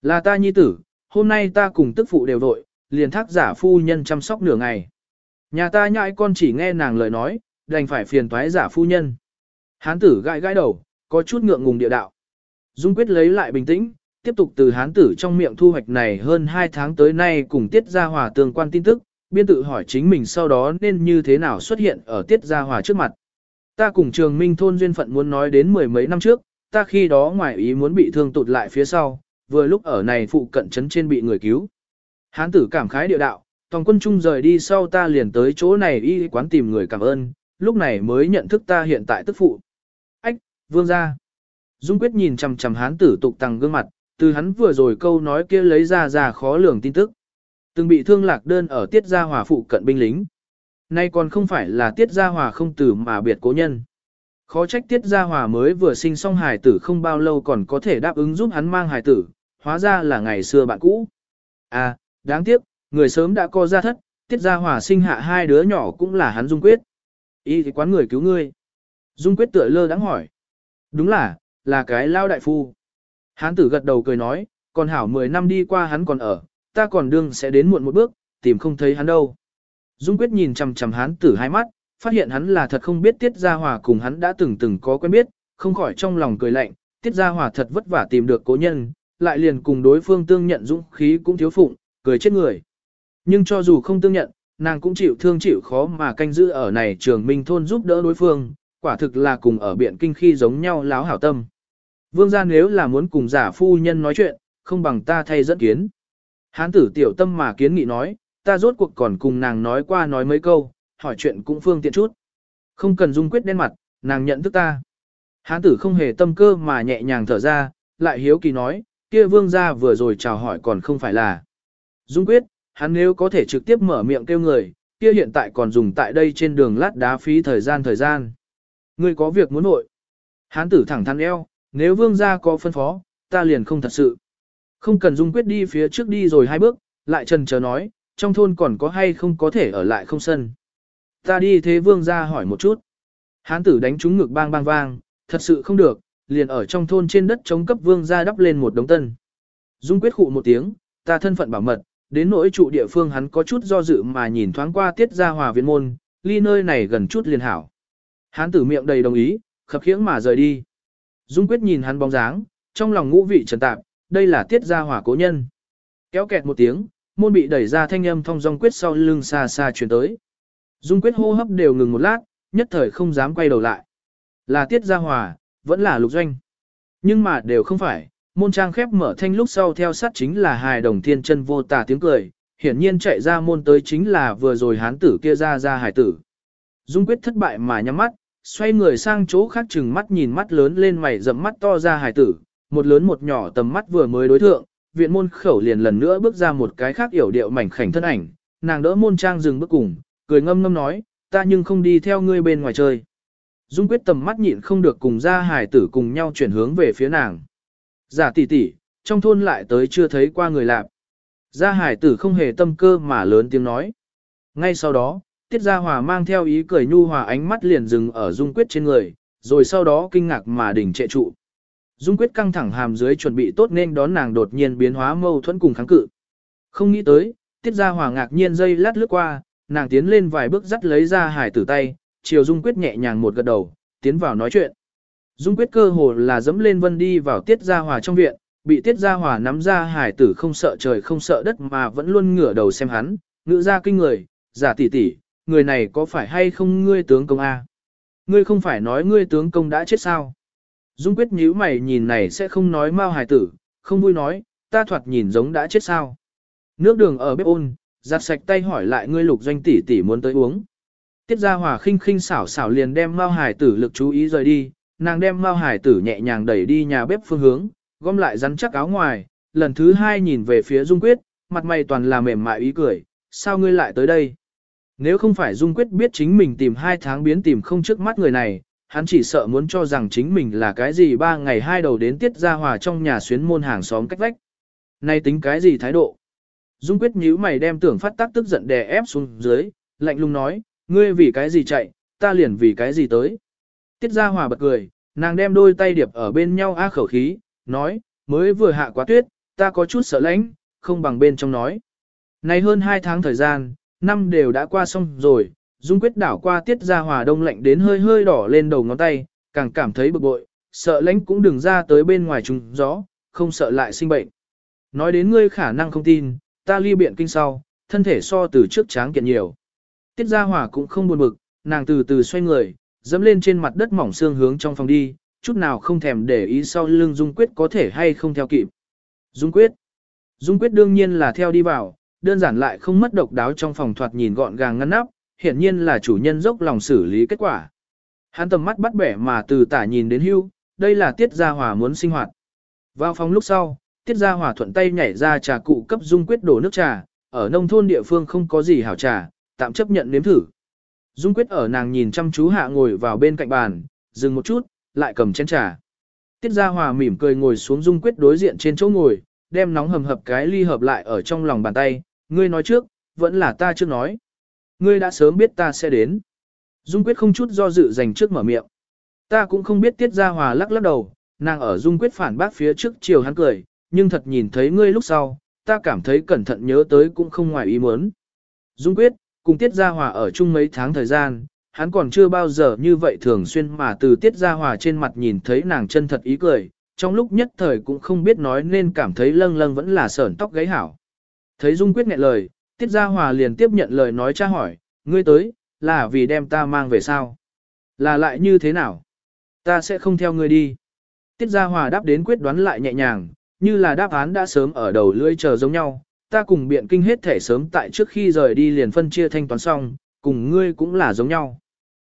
Là ta nhi tử, hôm nay ta cùng tức phụ đều vội, liền thác giả phu nhân chăm sóc nửa ngày. Nhà ta nhãi con chỉ nghe nàng lời nói, đành phải phiền toái giả phu nhân. Hán tử gãi gãi đầu, có chút ngượng ngùng địa đạo. Dung quyết lấy lại bình tĩnh, tiếp tục từ hán tử trong miệng thu hoạch này hơn 2 tháng tới nay cùng Tiết ra Hòa tương quan tin tức, biên tự hỏi chính mình sau đó nên như thế nào xuất hiện ở Tiết Gia Hòa trước mặt. Ta cùng trường minh thôn duyên phận muốn nói đến mười mấy năm trước, ta khi đó ngoài ý muốn bị thương tụt lại phía sau, vừa lúc ở này phụ cận trấn trên bị người cứu. Hán tử cảm khái địa đạo, toàn quân trung rời đi sau ta liền tới chỗ này y quán tìm người cảm ơn, lúc này mới nhận thức ta hiện tại tức phụ. Ách, vương gia. Dung quyết nhìn chằm chằm hán tử tục tăng gương mặt, từ hắn vừa rồi câu nói kia lấy ra ra khó lường tin tức. Từng bị thương lạc đơn ở tiết gia hòa phụ cận binh lính. Nay còn không phải là tiết gia hòa không tử mà biệt cố nhân. Khó trách tiết gia hòa mới vừa sinh xong hài tử không bao lâu còn có thể đáp ứng giúp hắn mang hài tử, hóa ra là ngày xưa bạn cũ. À, đáng tiếc, người sớm đã co ra thất, tiết gia hòa sinh hạ hai đứa nhỏ cũng là hắn dung quyết. Ý thì quán người cứu ngươi. Dung quyết tựa lơ đáng hỏi. Đúng là, là cái lao đại phu. Hán tử gật đầu cười nói, còn hảo 10 năm đi qua hắn còn ở, ta còn đương sẽ đến muộn một bước, tìm không thấy hắn đâu. Dung quyết nhìn chằm chằm hắn tử hai mắt, phát hiện hắn là thật không biết Tiết Gia Hòa cùng hắn đã từng từng có quen biết, không khỏi trong lòng cười lạnh, Tiết Gia Hòa thật vất vả tìm được cố nhân, lại liền cùng đối phương tương nhận dũng khí cũng thiếu phụng, cười chết người. Nhưng cho dù không tương nhận, nàng cũng chịu thương chịu khó mà canh giữ ở này trường minh thôn giúp đỡ đối phương, quả thực là cùng ở biện kinh khi giống nhau láo hảo tâm. Vương gia nếu là muốn cùng giả phu nhân nói chuyện, không bằng ta thay dẫn kiến. Hán tử tiểu tâm mà kiến nghị nói, ta rốt cuộc còn cùng nàng nói qua nói mấy câu, hỏi chuyện cũng phương tiện chút. Không cần dung quyết đen mặt, nàng nhận thức ta. Hán tử không hề tâm cơ mà nhẹ nhàng thở ra, lại hiếu kỳ nói, kia vương gia vừa rồi chào hỏi còn không phải là. Dung quyết, hắn nếu có thể trực tiếp mở miệng kêu người, kia hiện tại còn dùng tại đây trên đường lát đá phí thời gian thời gian. Ngươi có việc muốn nội. Hán tử thẳng thắn eo, nếu vương gia có phân phó, ta liền không thật sự. Không cần dung quyết đi phía trước đi rồi hai bước, lại trần chờ nói, trong thôn còn có hay không có thể ở lại không sân. Ta đi thế vương gia hỏi một chút. Hán tử đánh trúng ngực bang bang vang, thật sự không được, liền ở trong thôn trên đất chống cấp vương gia đắp lên một đống tân. Dung quyết khụ một tiếng, ta thân phận bảo mật, đến nỗi trụ địa phương hắn có chút do dự mà nhìn thoáng qua tiết gia hòa viện môn, ly nơi này gần chút liền hảo. Hán tử miệng đầy đồng ý, khập khiễng mà rời đi. Dung quyết nhìn hắn bóng dáng, trong lòng ngũ vị trần tạp, đây là tiết gia hỏa cố nhân. Kéo kẹt một tiếng, môn bị đẩy ra thanh âm thông dong quyết sau lưng xa xa chuyển tới. Dung quyết hô hấp đều ngừng một lát, nhất thời không dám quay đầu lại. Là tiết gia hòa, vẫn là lục doanh. Nhưng mà đều không phải, môn trang khép mở thanh lúc sau theo sát chính là hài đồng thiên chân vô tà tiếng cười, hiển nhiên chạy ra môn tới chính là vừa rồi hán tử kia ra ra hải tử. Dung quyết thất bại mà nhắm mắt, xoay người sang chỗ khác chừng mắt nhìn mắt lớn lên mày rậm mắt to ra hài tử, một lớn một nhỏ tầm mắt vừa mới đối thượng, viện môn khẩu liền lần nữa bước ra một cái khác yểu điệu mảnh khảnh thân ảnh, nàng đỡ môn trang dừng bước cùng, cười ngâm ngâm nói, ta nhưng không đi theo ngươi bên ngoài chơi. Dung quyết tầm mắt nhịn không được cùng ra hài tử cùng nhau chuyển hướng về phía nàng. Giả tỷ tỷ, trong thôn lại tới chưa thấy qua người lạp. Gia hải tử không hề tâm cơ mà lớn tiếng nói. Ngay sau đó, Tiết Gia Hòa mang theo ý cười nhu hòa ánh mắt liền dừng ở Dung Quyết trên người, rồi sau đó kinh ngạc mà đỉnh trệ trụ. Dung Quyết căng thẳng hàm dưới chuẩn bị tốt nên đón nàng đột nhiên biến hóa mâu thuẫn cùng kháng cự. Không nghĩ tới, Tiết Gia Hòa ngạc nhiên dây lát lướt qua, nàng tiến lên vài bước dắt lấy ra hải tử tay, chiều Dung Quyết nhẹ nhàng một gật đầu, tiến vào nói chuyện. Dung Quyết cơ hồ là dẫm lên vân đi vào Tiết Gia Hòa trong viện, bị Tiết Gia Hòa nắm ra hải tử không sợ trời không sợ đất mà vẫn luôn ngửa đầu xem hắn, ngữ ra kinh người, giả tỷ tỷ, người này có phải hay không ngươi tướng công A? Ngươi không phải nói ngươi tướng công đã chết sao? Dung quyết nhíu mày nhìn này sẽ không nói mau hài tử, không vui nói, ta thoạt nhìn giống đã chết sao? Nước đường ở bếp ôn, giặt sạch tay hỏi lại ngươi lục doanh tỷ tỷ muốn tới uống. Tiết gia hòa khinh khinh xảo xảo liền đem Mao Hải Tử lực chú ý rời đi, nàng đem Mao Hải Tử nhẹ nhàng đẩy đi nhà bếp phương hướng, gom lại rắn chắc áo ngoài, lần thứ hai nhìn về phía Dung Quyết, mặt mày toàn là mềm mại ý cười, sao ngươi lại tới đây? Nếu không phải Dung Quyết biết chính mình tìm hai tháng biến tìm không trước mắt người này, hắn chỉ sợ muốn cho rằng chính mình là cái gì ba ngày hai đầu đến tiết ra hòa trong nhà xuyến môn hàng xóm cách vách. Nay tính cái gì thái độ? Dung Quyết nhíu mày đem tưởng phát tác tức giận đè ép xuống dưới, lạnh lùng nói, ngươi vì cái gì chạy, ta liền vì cái gì tới. Tiết ra hòa bật cười, nàng đem đôi tay điệp ở bên nhau a khẩu khí, nói, mới vừa hạ quá tuyết, ta có chút sợ lãnh, không bằng bên trong nói. Này hơn hai tháng thời gian, năm đều đã qua xong rồi, Dung quyết đảo qua tiết ra hòa đông lạnh đến hơi hơi đỏ lên đầu ngón tay, càng cảm thấy bực bội, sợ lãnh cũng đừng ra tới bên ngoài trùng gió, không sợ lại sinh bệnh. Nói đến ngươi khả năng không tin, ta ly biện kinh sau, thân thể so từ trước tráng kiện nhiều. Tiết Gia Hòa cũng không buồn bực, nàng từ từ xoay người, dẫm lên trên mặt đất mỏng xương hướng trong phòng đi, chút nào không thèm để ý sau lưng Dung Quyết có thể hay không theo kịp. Dung Quyết. Dung Quyết đương nhiên là theo đi vào, đơn giản lại không mất độc đáo trong phòng thoạt nhìn gọn gàng ngăn nắp, hiển nhiên là chủ nhân dốc lòng xử lý kết quả. Hắn tầm mắt bắt bẻ mà từ tả nhìn đến hưu, đây là Tiết Gia Hòa muốn sinh hoạt. Vào phòng lúc sau, Tiết Gia Hòa thuận tay nhảy ra trà cụ cấp Dung Quyết đổ nước trà, ở nông thôn địa phương không có gì hảo trà, tạm chấp nhận nếm thử. Dung Quyết ở nàng nhìn chăm chú hạ ngồi vào bên cạnh bàn, dừng một chút, lại cầm chén trà. Tiết Gia Hòa mỉm cười ngồi xuống Dung Quyết đối diện trên chỗ ngồi, đem nóng hầm hập cái ly hợp lại ở trong lòng bàn tay, ngươi nói trước, vẫn là ta chưa nói. Ngươi đã sớm biết ta sẽ đến. Dung Quyết không chút do dự dành trước mở miệng. Ta cũng không biết Tiết Gia Hòa lắc lắc đầu, nàng ở Dung Quyết phản bác phía trước chiều hắn cười, nhưng thật nhìn thấy ngươi lúc sau, ta cảm thấy cẩn thận nhớ tới cũng không ngoài ý muốn. Dung Quyết, cùng Tiết Gia Hòa ở chung mấy tháng thời gian, hắn còn chưa bao giờ như vậy thường xuyên mà từ Tiết Gia Hòa trên mặt nhìn thấy nàng chân thật ý cười, trong lúc nhất thời cũng không biết nói nên cảm thấy lâng lâng vẫn là sởn tóc gáy hảo. Thấy Dung Quyết nghẹn lời, Tiết Gia Hòa liền tiếp nhận lời nói tra hỏi, ngươi tới, là vì đem ta mang về sao? Là lại như thế nào? Ta sẽ không theo ngươi đi. Tiết Gia Hòa đáp đến quyết đoán lại nhẹ nhàng, như là đáp án đã sớm ở đầu lưỡi chờ giống nhau. Ta cùng biện kinh hết thể sớm tại trước khi rời đi liền phân chia thanh toán xong, cùng ngươi cũng là giống nhau.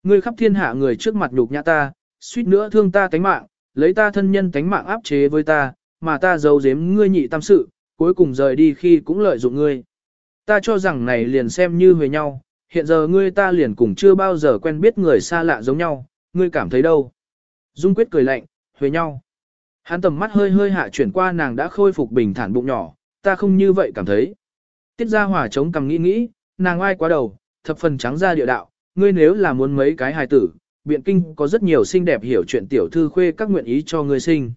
Ngươi khắp thiên hạ người trước mặt nhục nhã ta, suýt nữa thương ta tánh mạng, lấy ta thân nhân tánh mạng áp chế với ta, mà ta giấu giếm ngươi nhị tam sự, cuối cùng rời đi khi cũng lợi dụng ngươi. Ta cho rằng này liền xem như về nhau, hiện giờ ngươi ta liền cùng chưa bao giờ quen biết người xa lạ giống nhau, ngươi cảm thấy đâu? Dung quyết cười lạnh, huề nhau. Hắn tầm mắt hơi hơi hạ chuyển qua nàng đã khôi phục bình thản bụng nhỏ, ta không như vậy cảm thấy. Tiết ra hỏa chống cầm nghĩ nghĩ, nàng ai quá đầu, thập phần trắng ra địa đạo, ngươi nếu là muốn mấy cái hài tử, biện kinh có rất nhiều xinh đẹp hiểu chuyện tiểu thư khuê các nguyện ý cho ngươi sinh.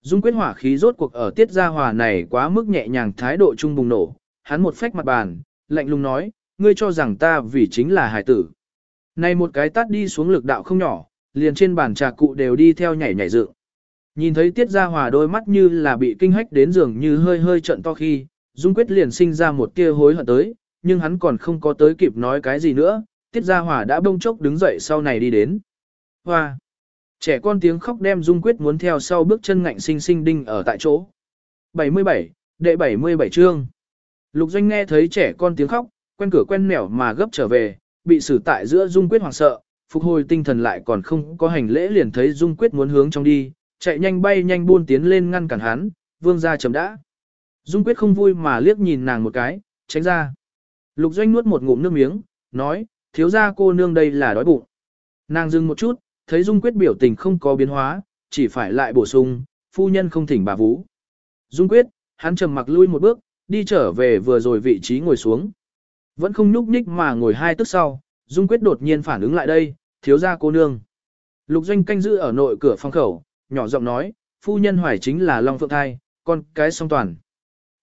Dung quyết hỏa khí rốt cuộc ở tiết gia hòa này quá mức nhẹ nhàng thái độ trung bùng nổ, hắn một phách mặt bàn, lạnh lùng nói, ngươi cho rằng ta vì chính là hải tử. Này một cái tát đi xuống lực đạo không nhỏ, liền trên bàn trà cụ đều đi theo nhảy nhảy dựng. Nhìn thấy Tiết Gia Hòa đôi mắt như là bị kinh hách đến giường như hơi hơi trận to khi, Dung Quyết liền sinh ra một tia hối hận tới, nhưng hắn còn không có tới kịp nói cái gì nữa, Tiết Gia Hòa đã bông chốc đứng dậy sau này đi đến. Hoa! Trẻ con tiếng khóc đem Dung Quyết muốn theo sau bước chân ngạnh sinh sinh đinh ở tại chỗ. 77, đệ 77 chương. Lục Doanh nghe thấy trẻ con tiếng khóc, quen cửa quen nẻo mà gấp trở về, bị xử tại giữa Dung Quyết hoảng sợ, phục hồi tinh thần lại còn không có hành lễ liền thấy Dung Quyết muốn hướng trong đi, chạy nhanh bay nhanh buôn tiến lên ngăn cản hắn, vương gia chấm đã. Dung Quyết không vui mà liếc nhìn nàng một cái, tránh ra. Lục Doanh nuốt một ngụm nước miếng, nói, thiếu gia cô nương đây là đói bụng. Nàng dừng một chút, thấy Dung Quyết biểu tình không có biến hóa, chỉ phải lại bổ sung, phu nhân không thỉnh bà vũ. Dung Quyết, hắn trầm mặc lui một bước, đi trở về vừa rồi vị trí ngồi xuống. Vẫn không nhúc nhích mà ngồi hai tức sau, Dung Quyết đột nhiên phản ứng lại đây, thiếu ra cô nương. Lục Doanh canh giữ ở nội cửa phòng khẩu, nhỏ giọng nói, phu nhân hoài chính là Long Phượng Thai, con cái song toàn.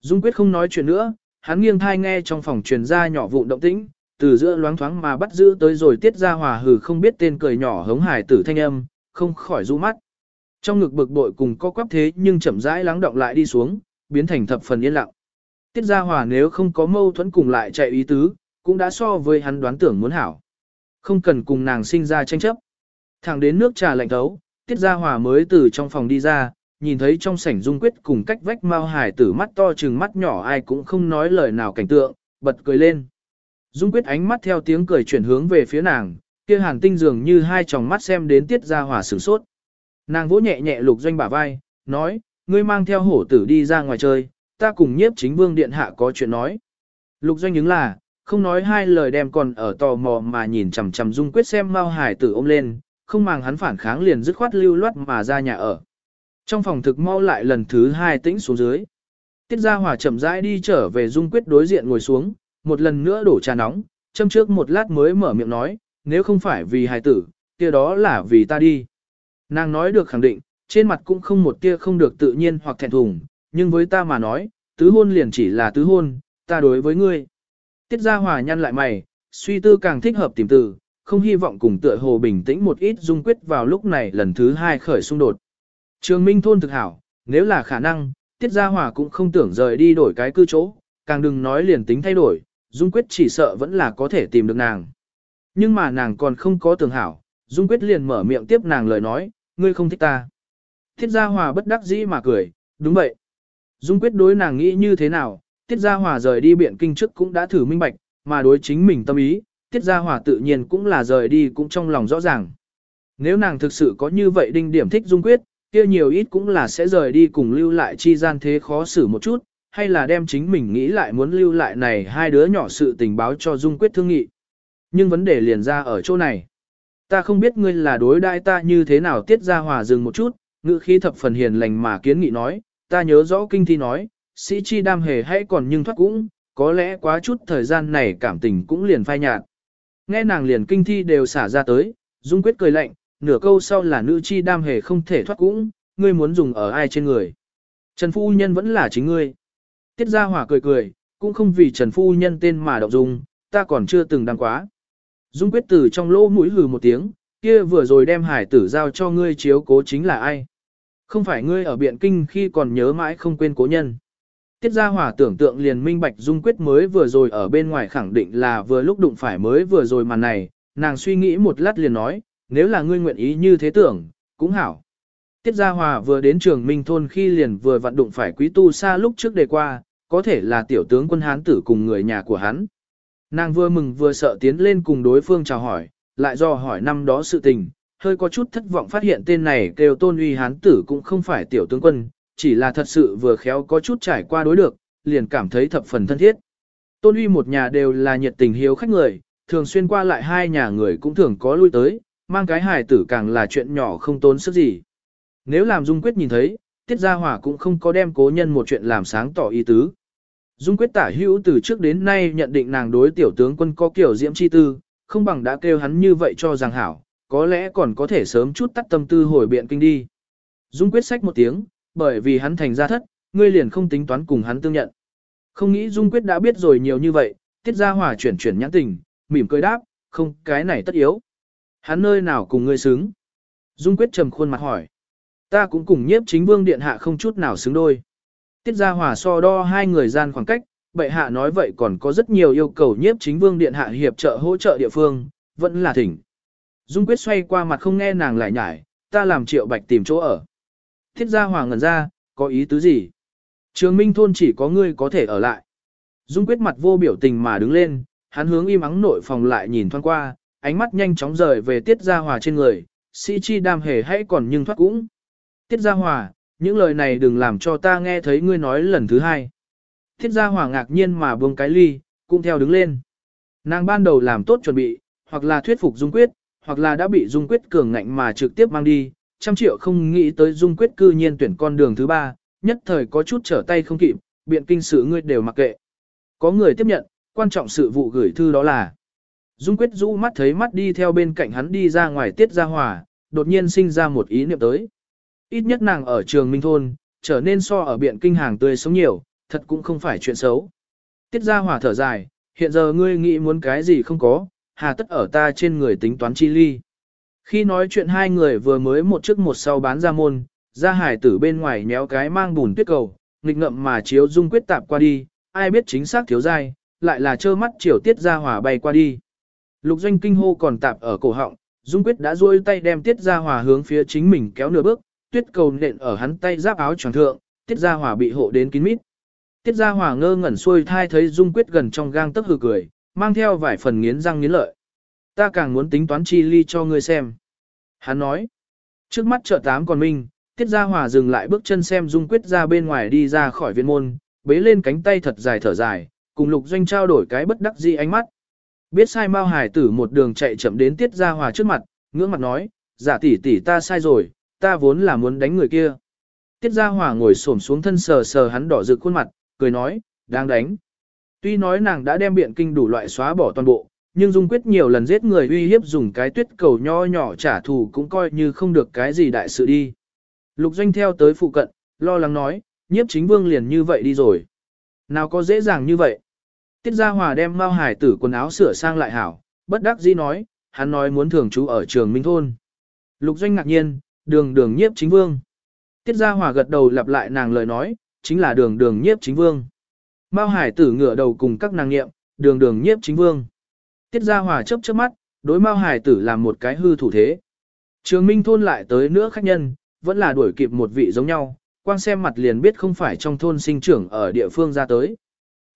Dung Quyết không nói chuyện nữa, hắn nghiêng thai nghe trong phòng truyền ra nhỏ vụn động tĩnh, từ giữa loáng thoáng mà bắt giữ tới rồi tiết ra hòa hừ không biết tên cười nhỏ hống hải tử thanh âm, không khỏi rũ mắt. Trong ngực bực bội cùng co quắp thế nhưng chậm rãi lắng động lại đi xuống, biến thành thập phần yên lặng. Tiết Gia Hòa nếu không có mâu thuẫn cùng lại chạy ý tứ, cũng đã so với hắn đoán tưởng muốn hảo. Không cần cùng nàng sinh ra tranh chấp. Thẳng đến nước trà lạnh thấu, Tiết Gia Hòa mới từ trong phòng đi ra, nhìn thấy trong sảnh dung quyết cùng cách vách Mao Hải tử mắt to trừng mắt nhỏ ai cũng không nói lời nào cảnh tượng, bật cười lên. Dung quyết ánh mắt theo tiếng cười chuyển hướng về phía nàng, kia hàn tinh dường như hai tròng mắt xem đến Tiết Gia Hòa sửng sốt. Nàng vỗ nhẹ nhẹ lục doanh bả vai, nói, ngươi mang theo hổ tử đi ra ngoài chơi, ta cùng nhiếp chính vương điện hạ có chuyện nói. Lục doanh những là, không nói hai lời đem còn ở tò mò mà nhìn chằm chằm dung quyết xem Mao Hải tử ôm lên, không màng hắn phản kháng liền dứt khoát lưu loát mà ra nhà ở. Trong phòng thực mau lại lần thứ hai tĩnh xuống dưới. Tiết Gia Hòa chậm rãi đi trở về dung quyết đối diện ngồi xuống, một lần nữa đổ trà nóng, châm trước một lát mới mở miệng nói, nếu không phải vì hài tử, kia đó là vì ta đi. Nàng nói được khẳng định, trên mặt cũng không một tia không được tự nhiên hoặc thẹn thùng, nhưng với ta mà nói, tứ hôn liền chỉ là tứ hôn, ta đối với ngươi. Tiết Gia Hòa nhăn lại mày, suy tư càng thích hợp tìm từ, không hy vọng cùng tựa hồ bình tĩnh một ít dung quyết vào lúc này lần thứ hai khởi xung đột. Trường Minh thôn thực hảo, nếu là khả năng, Tiết Gia Hòa cũng không tưởng rời đi đổi cái cư chỗ, càng đừng nói liền tính thay đổi, Dung Quyết chỉ sợ vẫn là có thể tìm được nàng. Nhưng mà nàng còn không có tưởng hảo, Dung Quyết liền mở miệng tiếp nàng lời nói, ngươi không thích ta. Tiết Gia Hòa bất đắc dĩ mà cười, đúng vậy. Dung Quyết đối nàng nghĩ như thế nào, Tiết Gia Hòa rời đi biện kinh trước cũng đã thử minh bạch, mà đối chính mình tâm ý, Tiết Gia Hòa tự nhiên cũng là rời đi cũng trong lòng rõ ràng. Nếu nàng thực sự có như vậy đinh điểm thích Dung Quyết, kia nhiều ít cũng là sẽ rời đi cùng lưu lại chi gian thế khó xử một chút, hay là đem chính mình nghĩ lại muốn lưu lại này hai đứa nhỏ sự tình báo cho Dung Quyết thương nghị. Nhưng vấn đề liền ra ở chỗ này. Ta không biết ngươi là đối đãi ta như thế nào tiết gia hòa dừng một chút, ngữ khí thập phần hiền lành mà kiến nghị nói, ta nhớ rõ kinh thi nói, sĩ chi đam hề hãy còn nhưng thoát cũng, có lẽ quá chút thời gian này cảm tình cũng liền phai nhạt. Nghe nàng liền kinh thi đều xả ra tới, Dung Quyết cười lạnh, nửa câu sau là nữ chi đam hề không thể thoát cũng, ngươi muốn dùng ở ai trên người. Trần Phu Nhân vẫn là chính ngươi. Tiết Gia Hỏa cười cười, cũng không vì Trần Phu Nhân tên mà động dung, ta còn chưa từng đăng quá. Dung quyết từ trong lỗ mũi hừ một tiếng, kia vừa rồi đem hải tử giao cho ngươi chiếu cố chính là ai. Không phải ngươi ở biện kinh khi còn nhớ mãi không quên cố nhân. Tiết Gia Hỏa tưởng tượng liền minh bạch Dung quyết mới vừa rồi ở bên ngoài khẳng định là vừa lúc đụng phải mới vừa rồi màn này, nàng suy nghĩ một lát liền nói, nếu là ngươi nguyện ý như thế tưởng, cũng hảo. Tiết Gia Hòa vừa đến trường Minh Thôn khi liền vừa vận đụng phải quý tu xa lúc trước đề qua, có thể là tiểu tướng quân hán tử cùng người nhà của hắn. Nàng vừa mừng vừa sợ tiến lên cùng đối phương chào hỏi, lại do hỏi năm đó sự tình, hơi có chút thất vọng phát hiện tên này kêu tôn uy hán tử cũng không phải tiểu tướng quân, chỉ là thật sự vừa khéo có chút trải qua đối được, liền cảm thấy thập phần thân thiết. Tôn uy một nhà đều là nhiệt tình hiếu khách người, thường xuyên qua lại hai nhà người cũng thường có lui tới, mang cái hài tử càng là chuyện nhỏ không tốn sức gì. Nếu làm Dung Quyết nhìn thấy, Tiết Gia Hòa cũng không có đem cố nhân một chuyện làm sáng tỏ ý tứ. Dung Quyết tả hữu từ trước đến nay nhận định nàng đối tiểu tướng quân có kiểu diễm chi tư, không bằng đã kêu hắn như vậy cho rằng hảo, có lẽ còn có thể sớm chút tắt tâm tư hồi biện kinh đi. Dung Quyết sách một tiếng, bởi vì hắn thành ra thất, ngươi liền không tính toán cùng hắn tương nhận. Không nghĩ Dung Quyết đã biết rồi nhiều như vậy, Tiết Gia Hòa chuyển chuyển nhãn tình, mỉm cười đáp, không, cái này tất yếu. Hắn nơi nào cùng ngươi xứng? Dung Quyết trầm khuôn mặt hỏi. Ta cũng cùng nhiếp chính vương điện hạ không chút nào xứng đôi. Tiết ra hòa so đo hai người gian khoảng cách, bệ hạ nói vậy còn có rất nhiều yêu cầu nhiếp chính vương điện hạ hiệp trợ hỗ trợ địa phương, vẫn là thỉnh. Dung quyết xoay qua mặt không nghe nàng lại nhải, ta làm triệu bạch tìm chỗ ở. Tiết gia hòa ngẩn ra, có ý tứ gì? Trường Minh thôn chỉ có ngươi có thể ở lại. Dung quyết mặt vô biểu tình mà đứng lên, hắn hướng im ắng nội phòng lại nhìn thoáng qua, ánh mắt nhanh chóng rời về tiết gia hòa trên người, sĩ chi đam hề hay còn nhưng thoát cũng. Tiết Gia Hòa, những lời này đừng làm cho ta nghe thấy ngươi nói lần thứ hai. Tiết Gia Hòa ngạc nhiên mà buông cái ly, cũng theo đứng lên. Nàng ban đầu làm tốt chuẩn bị, hoặc là thuyết phục Dung Quyết, hoặc là đã bị Dung Quyết cường ngạnh mà trực tiếp mang đi, trăm triệu không nghĩ tới Dung Quyết cư nhiên tuyển con đường thứ ba, nhất thời có chút trở tay không kịp, biện kinh sự ngươi đều mặc kệ. Có người tiếp nhận, quan trọng sự vụ gửi thư đó là. Dung Quyết rũ mắt thấy mắt đi theo bên cạnh hắn đi ra ngoài Tiết Gia Hòa, đột nhiên sinh ra một ý niệm tới. Ít nhất nàng ở trường Minh Thôn, trở nên so ở biện kinh hàng tươi sống nhiều, thật cũng không phải chuyện xấu. Tiết ra hỏa thở dài, hiện giờ ngươi nghĩ muốn cái gì không có, hà tất ở ta trên người tính toán chi ly. Khi nói chuyện hai người vừa mới một trước một sau bán ra môn, ra hải tử bên ngoài nhéo cái mang bùn tuyết cầu, nghịch ngậm mà chiếu dung quyết tạp qua đi, ai biết chính xác thiếu dai, lại là trơ mắt chiều tiết ra hỏa bay qua đi. Lục doanh kinh hô còn tạp ở cổ họng, dung quyết đã duỗi tay đem tiết ra hỏa hướng phía chính mình kéo nửa bước, tuyết cầu nện ở hắn tay giáp áo tròn thượng, tiết gia hòa bị hộ đến kín mít. Tiết gia hòa ngơ ngẩn xuôi thai thấy dung quyết gần trong gang tấc hừ cười, mang theo vài phần nghiến răng nghiến lợi. Ta càng muốn tính toán chi ly cho ngươi xem. Hắn nói, trước mắt chợ tám còn minh, tiết gia hòa dừng lại bước chân xem dung quyết ra bên ngoài đi ra khỏi viên môn, bế lên cánh tay thật dài thở dài, cùng lục doanh trao đổi cái bất đắc dĩ ánh mắt. Biết sai Mao Hải tử một đường chạy chậm đến Tiết Gia Hòa trước mặt, ngưỡng mặt nói, giả tỷ tỷ ta sai rồi, ta vốn là muốn đánh người kia. Tiết Gia Hòa ngồi xổm xuống thân sờ sờ hắn đỏ rực khuôn mặt, cười nói, đang đánh. Tuy nói nàng đã đem biện kinh đủ loại xóa bỏ toàn bộ, nhưng Dung Quyết nhiều lần giết người uy hiếp dùng cái tuyết cầu nho nhỏ trả thù cũng coi như không được cái gì đại sự đi. Lục Doanh theo tới phụ cận, lo lắng nói, nhiếp chính vương liền như vậy đi rồi. Nào có dễ dàng như vậy. Tiết Gia Hòa đem Mao Hải tử quần áo sửa sang lại hảo, bất đắc dĩ nói, hắn nói muốn thường trú ở trường Minh Thôn. Lục Doanh ngạc nhiên, đường đường nhiếp chính vương. Tiết Gia Hòa gật đầu lặp lại nàng lời nói, chính là đường đường nhiếp chính vương. Mao Hải tử ngửa đầu cùng các nàng nghiệm, đường đường nhiếp chính vương. Tiết Gia Hòa chớp chớp mắt, đối Mao Hải tử làm một cái hư thủ thế. Trường Minh thôn lại tới nữa khách nhân, vẫn là đuổi kịp một vị giống nhau, quang xem mặt liền biết không phải trong thôn sinh trưởng ở địa phương ra tới.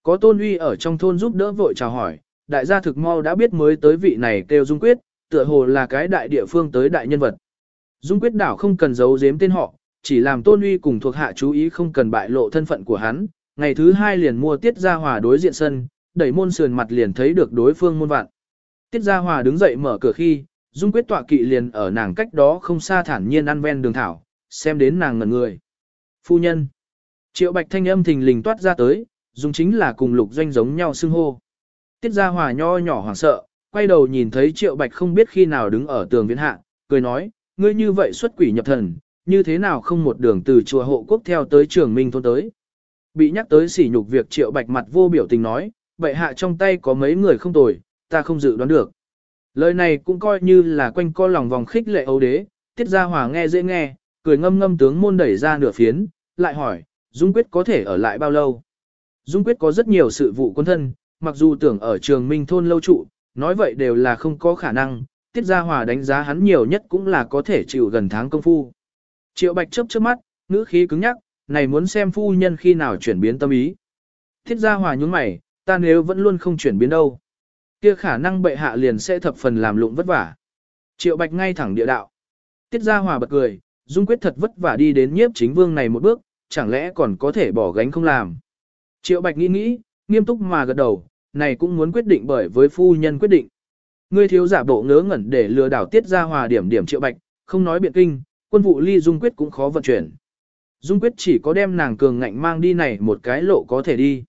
Có tôn uy ở trong thôn giúp đỡ vội chào hỏi, đại gia thực mau đã biết mới tới vị này kêu Dung Quyết, tựa hồ là cái đại địa phương tới đại nhân vật. Dung Quyết đảo không cần giấu giếm tên họ, chỉ làm tôn uy cùng thuộc hạ chú ý không cần bại lộ thân phận của hắn. Ngày thứ hai liền mua tiết gia hòa đối diện sân, đẩy môn sườn mặt liền thấy được đối phương môn vạn. Tiết gia hòa đứng dậy mở cửa khi, Dung Quyết tọa kỵ liền ở nàng cách đó không xa thản nhiên ăn ven đường thảo, xem đến nàng ngẩn người. Phu nhân. Triệu Bạch thanh âm thình lình toát ra tới, dùng chính là cùng lục doanh giống nhau xưng hô. Tiết Gia Hòa nho nhỏ hoảng sợ, quay đầu nhìn thấy Triệu Bạch không biết khi nào đứng ở tường viễn hạ, cười nói, ngươi như vậy xuất quỷ nhập thần, như thế nào không một đường từ chùa hộ quốc theo tới trường minh thôn tới. Bị nhắc tới sỉ nhục việc Triệu Bạch mặt vô biểu tình nói, vậy hạ trong tay có mấy người không tồi, ta không dự đoán được. Lời này cũng coi như là quanh co lòng vòng khích lệ ấu đế, Tiết Gia Hòa nghe dễ nghe, cười ngâm ngâm tướng môn đẩy ra nửa phiến, lại hỏi, Dung Quyết có thể ở lại bao lâu? Dung Quyết có rất nhiều sự vụ quân thân, mặc dù tưởng ở trường Minh Thôn lâu trụ, nói vậy đều là không có khả năng, Tiết Gia Hòa đánh giá hắn nhiều nhất cũng là có thể chịu gần tháng công phu. Triệu Bạch chớp chớp mắt, ngữ khí cứng nhắc, này muốn xem phu nhân khi nào chuyển biến tâm ý. Tiết Gia Hòa nhún mày, ta nếu vẫn luôn không chuyển biến đâu. kia khả năng bệ hạ liền sẽ thập phần làm lụng vất vả. Triệu Bạch ngay thẳng địa đạo. Tiết Gia Hòa bật cười, Dung Quyết thật vất vả đi đến nhiếp chính vương này một bước, chẳng lẽ còn có thể bỏ gánh không làm. Triệu Bạch nghĩ nghĩ, nghiêm túc mà gật đầu, này cũng muốn quyết định bởi với phu nhân quyết định. Ngươi thiếu giả bộ ngớ ngẩn để lừa đảo tiết ra hòa điểm điểm Triệu Bạch, không nói biện kinh, quân vụ ly Dung Quyết cũng khó vận chuyển. Dung Quyết chỉ có đem nàng cường ngạnh mang đi này một cái lộ có thể đi.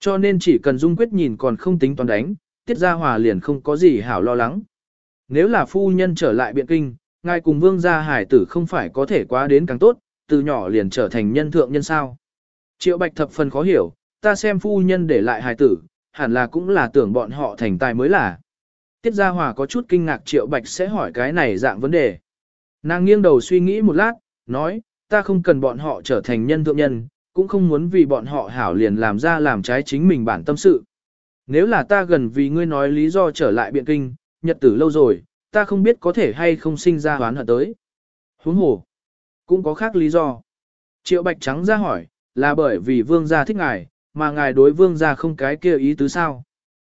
Cho nên chỉ cần Dung Quyết nhìn còn không tính toán đánh, tiết gia hòa liền không có gì hảo lo lắng. Nếu là phu nhân trở lại biện kinh, ngài cùng vương gia hải tử không phải có thể quá đến càng tốt, từ nhỏ liền trở thành nhân thượng nhân sao. Triệu Bạch thập phần khó hiểu, ta xem phu nhân để lại hải tử, hẳn là cũng là tưởng bọn họ thành tài mới là. Tiết Gia Hòa có chút kinh ngạc Triệu Bạch sẽ hỏi cái này dạng vấn đề. Nàng nghiêng đầu suy nghĩ một lát, nói, ta không cần bọn họ trở thành nhân thượng nhân, cũng không muốn vì bọn họ hảo liền làm ra làm trái chính mình bản tâm sự. Nếu là ta gần vì ngươi nói lý do trở lại biện kinh, nhật tử lâu rồi, ta không biết có thể hay không sinh ra hoán hận tới. Huống hồ, cũng có khác lý do. Triệu Bạch Trắng ra hỏi, là bởi vì vương gia thích ngài, mà ngài đối vương gia không cái kia ý tứ sao.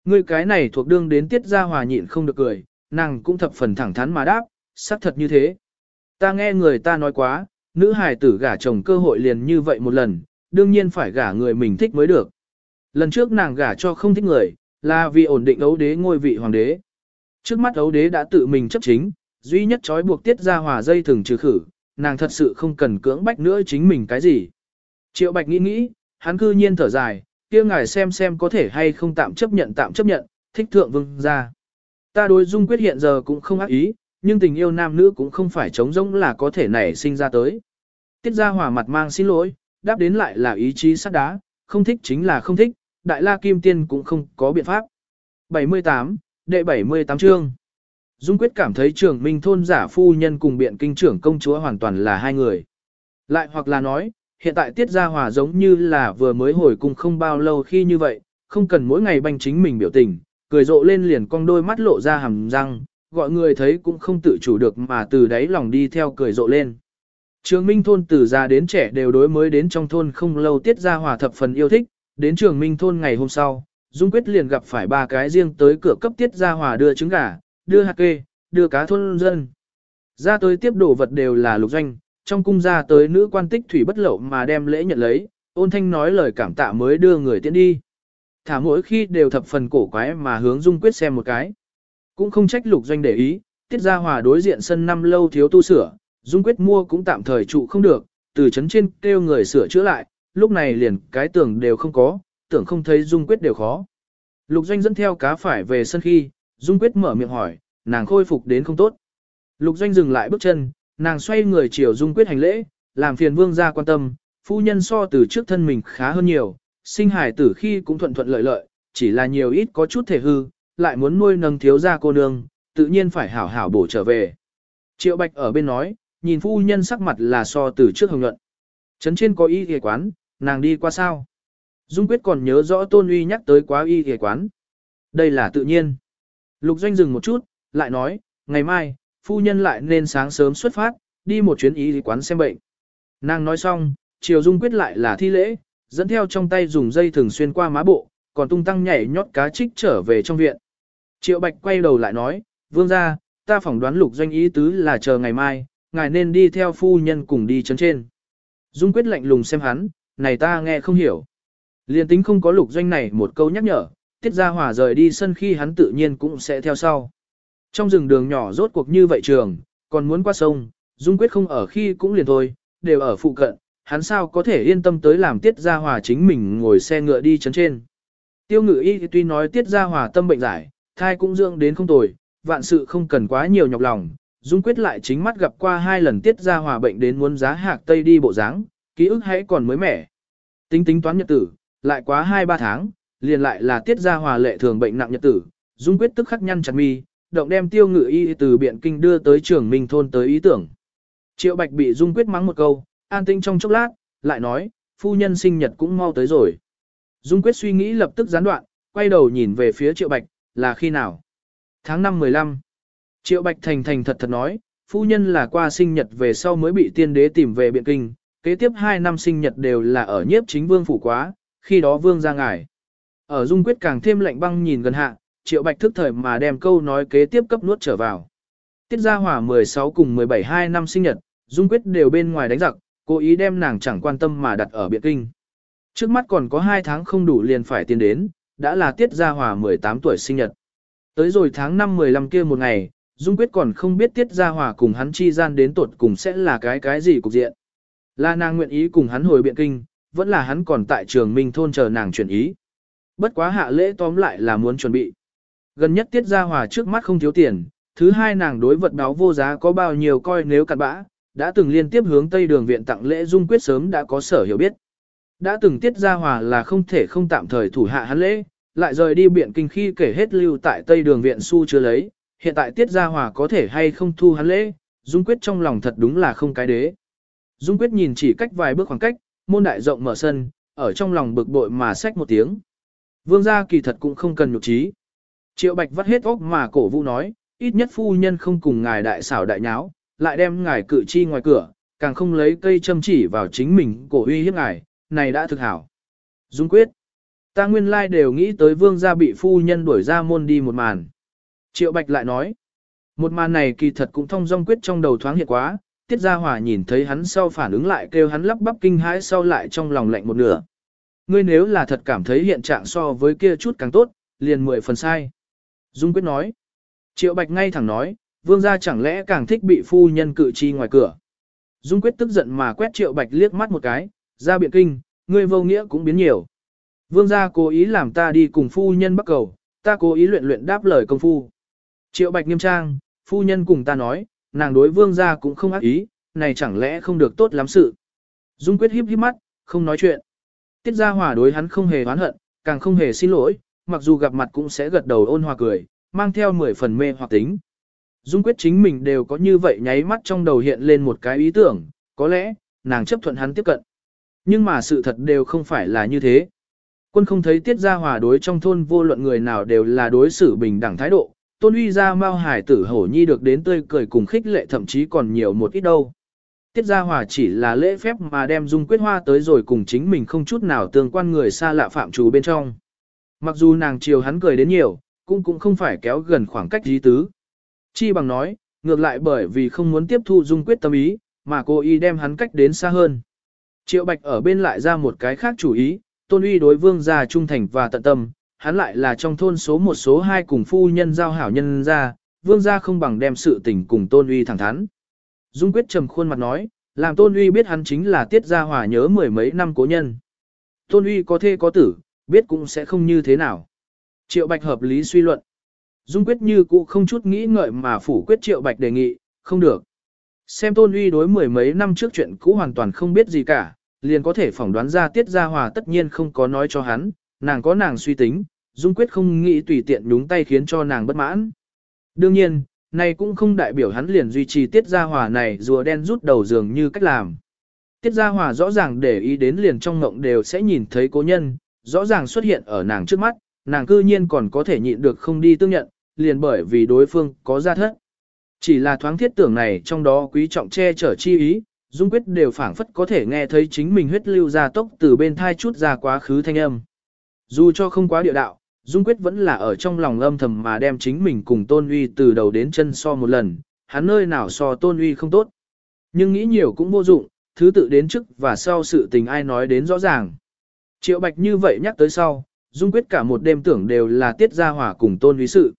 Ngươi cái này thuộc đương đến tiết gia hòa nhịn không được cười, nàng cũng thập phần thẳng thắn mà đáp, xác thật như thế. Ta nghe người ta nói quá, nữ hài tử gả chồng cơ hội liền như vậy một lần, đương nhiên phải gả người mình thích mới được. Lần trước nàng gả cho không thích người, là vì ổn định ấu đế ngôi vị hoàng đế. Trước mắt ấu đế đã tự mình chấp chính, duy nhất trói buộc tiết gia hòa dây thường trừ khử, nàng thật sự không cần cưỡng bách nữa chính mình cái gì. Triệu Bạch nghĩ nghĩ, hắn cư nhiên thở dài, kia ngài xem xem có thể hay không tạm chấp nhận tạm chấp nhận, thích thượng vương ra. Ta đối dung quyết hiện giờ cũng không ác ý, nhưng tình yêu nam nữ cũng không phải trống rỗng là có thể nảy sinh ra tới. Tiết gia hòa mặt mang xin lỗi, đáp đến lại là ý chí sắt đá, không thích chính là không thích, đại la kim tiên cũng không có biện pháp. 78, đệ 78 chương Dung Quyết cảm thấy trưởng minh thôn giả phu nhân cùng biện kinh trưởng công chúa hoàn toàn là hai người. Lại hoặc là nói, hiện tại Tiết Gia Hòa giống như là vừa mới hồi cùng không bao lâu khi như vậy, không cần mỗi ngày banh chính mình biểu tình, cười rộ lên liền cong đôi mắt lộ ra hàm răng, gọi người thấy cũng không tự chủ được mà từ đáy lòng đi theo cười rộ lên. Trường Minh thôn từ già đến trẻ đều đối mới đến trong thôn không lâu Tiết Gia Hòa thập phần yêu thích, đến Trường Minh thôn ngày hôm sau, Dung Quyết liền gặp phải ba cái riêng tới cửa cấp Tiết Gia Hòa đưa trứng gà, đưa hạt kê, đưa cá thôn dân. Ra tới tiếp đồ vật đều là lục doanh, trong cung ra tới nữ quan tích thủy bất lậu mà đem lễ nhận lấy, ôn thanh nói lời cảm tạ mới đưa người tiễn đi. Thả mỗi khi đều thập phần cổ quái mà hướng dung quyết xem một cái. Cũng không trách lục doanh để ý, tiết ra hòa đối diện sân năm lâu thiếu tu sửa, dung quyết mua cũng tạm thời trụ không được, từ chấn trên kêu người sửa chữa lại, lúc này liền cái tưởng đều không có, tưởng không thấy dung quyết đều khó. Lục doanh dẫn theo cá phải về sân khi, dung quyết mở miệng hỏi, nàng khôi phục đến không tốt. Lục doanh dừng lại bước chân, nàng xoay người chiều dung quyết hành lễ, làm phiền vương gia quan tâm, phu nhân so từ trước thân mình khá hơn nhiều, sinh hải tử khi cũng thuận thuận lợi lợi, chỉ là nhiều ít có chút thể hư, lại muốn nuôi nâng thiếu gia cô nương, tự nhiên phải hảo hảo bổ trở về. Triệu Bạch ở bên nói, nhìn phu nhân sắc mặt là so từ trước hồng nhuận. Trấn trên có y y quán, nàng đi qua sao? Dung Quyết còn nhớ rõ Tôn Uy nhắc tới quá y y quán. Đây là tự nhiên. Lục Doanh dừng một chút, lại nói, ngày mai, phu nhân lại nên sáng sớm xuất phát, đi một chuyến y y quán xem bệnh. Nàng nói xong, chiều Dung Quyết lại là thi lễ, dẫn theo trong tay dùng dây thường xuyên qua má bộ, còn tung tăng nhảy nhót cá trích trở về trong viện. Triệu Bạch quay đầu lại nói, vương ra, ta phỏng đoán lục doanh ý tứ là chờ ngày mai, ngài nên đi theo phu nhân cùng đi chấn trên. Dung quyết lạnh lùng xem hắn, này ta nghe không hiểu. Liên tính không có lục doanh này một câu nhắc nhở, tiết ra hòa rời đi sân khi hắn tự nhiên cũng sẽ theo sau. Trong rừng đường nhỏ rốt cuộc như vậy trường, còn muốn qua sông, Dung quyết không ở khi cũng liền thôi, đều ở phụ cận, hắn sao có thể yên tâm tới làm tiết ra hòa chính mình ngồi xe ngựa đi chấn trên. Tiêu ngự y tuy nói tiết ra hòa tâm bệnh giải, thai cũng dưỡng đến không tồi, vạn sự không cần quá nhiều nhọc lòng. Dung quyết lại chính mắt gặp qua hai lần tiết ra hòa bệnh đến muốn giá hạc tây đi bộ dáng, ký ức hãy còn mới mẻ. Tính tính toán nhật tử, lại quá 2-3 tháng, liền lại là tiết ra hòa lệ thường bệnh nặng nhật tử. Dung quyết tức khắc nhăn chặt mi, động đem tiêu ngự y từ biện kinh đưa tới trường minh thôn tới ý tưởng. Triệu bạch bị Dung quyết mắng một câu, an tinh trong chốc lát, lại nói, phu nhân sinh nhật cũng mau tới rồi. Dung quyết suy nghĩ lập tức gián đoạn, quay đầu nhìn về phía triệu bạch, là khi nào? Tháng 5 15. Triệu Bạch thành thành thật thật nói, phu nhân là qua sinh nhật về sau mới bị tiên đế tìm về biện kinh, kế tiếp 2 năm sinh nhật đều là ở nhiếp chính vương phủ quá, khi đó vương ra ngải Ở dung quyết càng thêm lạnh băng nhìn gần hạ, Triệu Bạch thức thời mà đem câu nói kế tiếp cấp nuốt trở vào. Tiết gia hỏa 16 cùng 17 2 năm sinh nhật, dung quyết đều bên ngoài đánh giặc, cố ý đem nàng chẳng quan tâm mà đặt ở biện kinh. Trước mắt còn có 2 tháng không đủ liền phải tiến đến, đã là tiết gia hòa 18 tuổi sinh nhật. Tới rồi tháng 5 15 kia một ngày, Dung Quyết còn không biết tiết gia hòa cùng hắn chi gian đến tột cùng sẽ là cái cái gì cục diện. Là nàng nguyện ý cùng hắn hồi biện kinh, vẫn là hắn còn tại trường Minh thôn chờ nàng chuyển ý. Bất quá hạ lễ tóm lại là muốn chuẩn bị. Gần nhất tiết gia hòa trước mắt không thiếu tiền, thứ hai nàng đối vật báo vô giá có bao nhiêu coi nếu cặn bã, đã từng liên tiếp hướng Tây Đường viện tặng lễ Dung Quyết sớm đã có sở hiểu biết. Đã từng tiết gia hòa là không thể không tạm thời thủ hạ hắn lễ, lại rời đi biện kinh khi kể hết lưu tại Tây Đường viện su chưa lấy, hiện tại tiết gia hòa có thể hay không thu hắn lễ, Dung Quyết trong lòng thật đúng là không cái đế. Dung Quyết nhìn chỉ cách vài bước khoảng cách, môn đại rộng mở sân, ở trong lòng bực bội mà xách một tiếng. Vương gia kỳ thật cũng không cần nhục trí. Triệu Bạch vắt hết óc mà cổ vũ nói, ít nhất phu nhân không cùng ngài đại xảo đại nháo, lại đem ngài cự chi ngoài cửa, càng không lấy cây châm chỉ vào chính mình cổ uy hiếp ngài, này đã thực hảo. Dung quyết. Ta nguyên lai đều nghĩ tới vương gia bị phu nhân đuổi ra môn đi một màn. Triệu Bạch lại nói. Một màn này kỳ thật cũng thông dong quyết trong đầu thoáng hiện quá, tiết gia hòa nhìn thấy hắn sau phản ứng lại kêu hắn lắp bắp kinh hãi sau lại trong lòng lạnh một nửa. Ngươi nếu là thật cảm thấy hiện trạng so với kia chút càng tốt, liền mười phần sai. Dung quyết nói. Triệu Bạch ngay thẳng nói, vương gia chẳng lẽ càng thích bị phu nhân cự chi ngoài cửa. Dung quyết tức giận mà quét Triệu Bạch liếc mắt một cái, ra biện kinh, ngươi vô nghĩa cũng biến nhiều. Vương gia cố ý làm ta đi cùng phu nhân bắt cầu, ta cố ý luyện luyện đáp lời công phu. Triệu bạch nghiêm trang, phu nhân cùng ta nói, nàng đối vương gia cũng không ác ý, này chẳng lẽ không được tốt lắm sự. Dung quyết híp híp mắt, không nói chuyện. Tiết gia hòa đối hắn không hề oán hận, càng không hề xin lỗi, mặc dù gặp mặt cũng sẽ gật đầu ôn hòa cười, mang theo mười phần mê hoặc tính. Dung quyết chính mình đều có như vậy nháy mắt trong đầu hiện lên một cái ý tưởng, có lẽ, nàng chấp thuận hắn tiếp cận. Nhưng mà sự thật đều không phải là như thế. Quân không thấy tiết gia hòa đối trong thôn vô luận người nào đều là đối xử bình đẳng thái độ, tôn uy gia mao hải tử hổ nhi được đến tươi cười cùng khích lệ thậm chí còn nhiều một ít đâu. Tiết gia hòa chỉ là lễ phép mà đem dung quyết hoa tới rồi cùng chính mình không chút nào tương quan người xa lạ phạm trù bên trong. Mặc dù nàng chiều hắn cười đến nhiều, cũng cũng không phải kéo gần khoảng cách dí tứ. Chi bằng nói, ngược lại bởi vì không muốn tiếp thu dung quyết tâm ý, mà cô y đem hắn cách đến xa hơn. Triệu Bạch ở bên lại ra một cái khác chủ ý, tôn uy đối vương gia trung thành và tận tâm, hắn lại là trong thôn số một số hai cùng phu nhân giao hảo nhân ra, vương gia không bằng đem sự tình cùng tôn uy thẳng thắn. Dung quyết trầm khuôn mặt nói, làm tôn uy biết hắn chính là tiết gia hòa nhớ mười mấy năm cố nhân. Tôn uy có thê có tử, biết cũng sẽ không như thế nào. Triệu Bạch hợp lý suy luận. Dung quyết như cũ không chút nghĩ ngợi mà phủ quyết Triệu Bạch đề nghị, không được. Xem tôn uy đối mười mấy năm trước chuyện cũ hoàn toàn không biết gì cả, liền có thể phỏng đoán ra tiết gia hòa tất nhiên không có nói cho hắn, nàng có nàng suy tính, dung quyết không nghĩ tùy tiện đúng tay khiến cho nàng bất mãn. Đương nhiên, này cũng không đại biểu hắn liền duy trì tiết gia hòa này rùa đen rút đầu dường như cách làm. Tiết gia hòa rõ ràng để ý đến liền trong ngộng đều sẽ nhìn thấy cố nhân, rõ ràng xuất hiện ở nàng trước mắt, nàng cư nhiên còn có thể nhịn được không đi tương nhận, liền bởi vì đối phương có gia thất. Chỉ là thoáng thiết tưởng này trong đó quý trọng che chở chi ý, Dung Quyết đều phảng phất có thể nghe thấy chính mình huyết lưu ra tốc từ bên thai chút ra quá khứ thanh âm. Dù cho không quá địa đạo, Dung Quyết vẫn là ở trong lòng âm thầm mà đem chính mình cùng Tôn Uy từ đầu đến chân so một lần, hắn nơi nào so Tôn Uy không tốt. Nhưng nghĩ nhiều cũng vô dụng, thứ tự đến trước và sau sự tình ai nói đến rõ ràng. Triệu Bạch như vậy nhắc tới sau, Dung Quyết cả một đêm tưởng đều là tiết ra hỏa cùng Tôn Uy sự.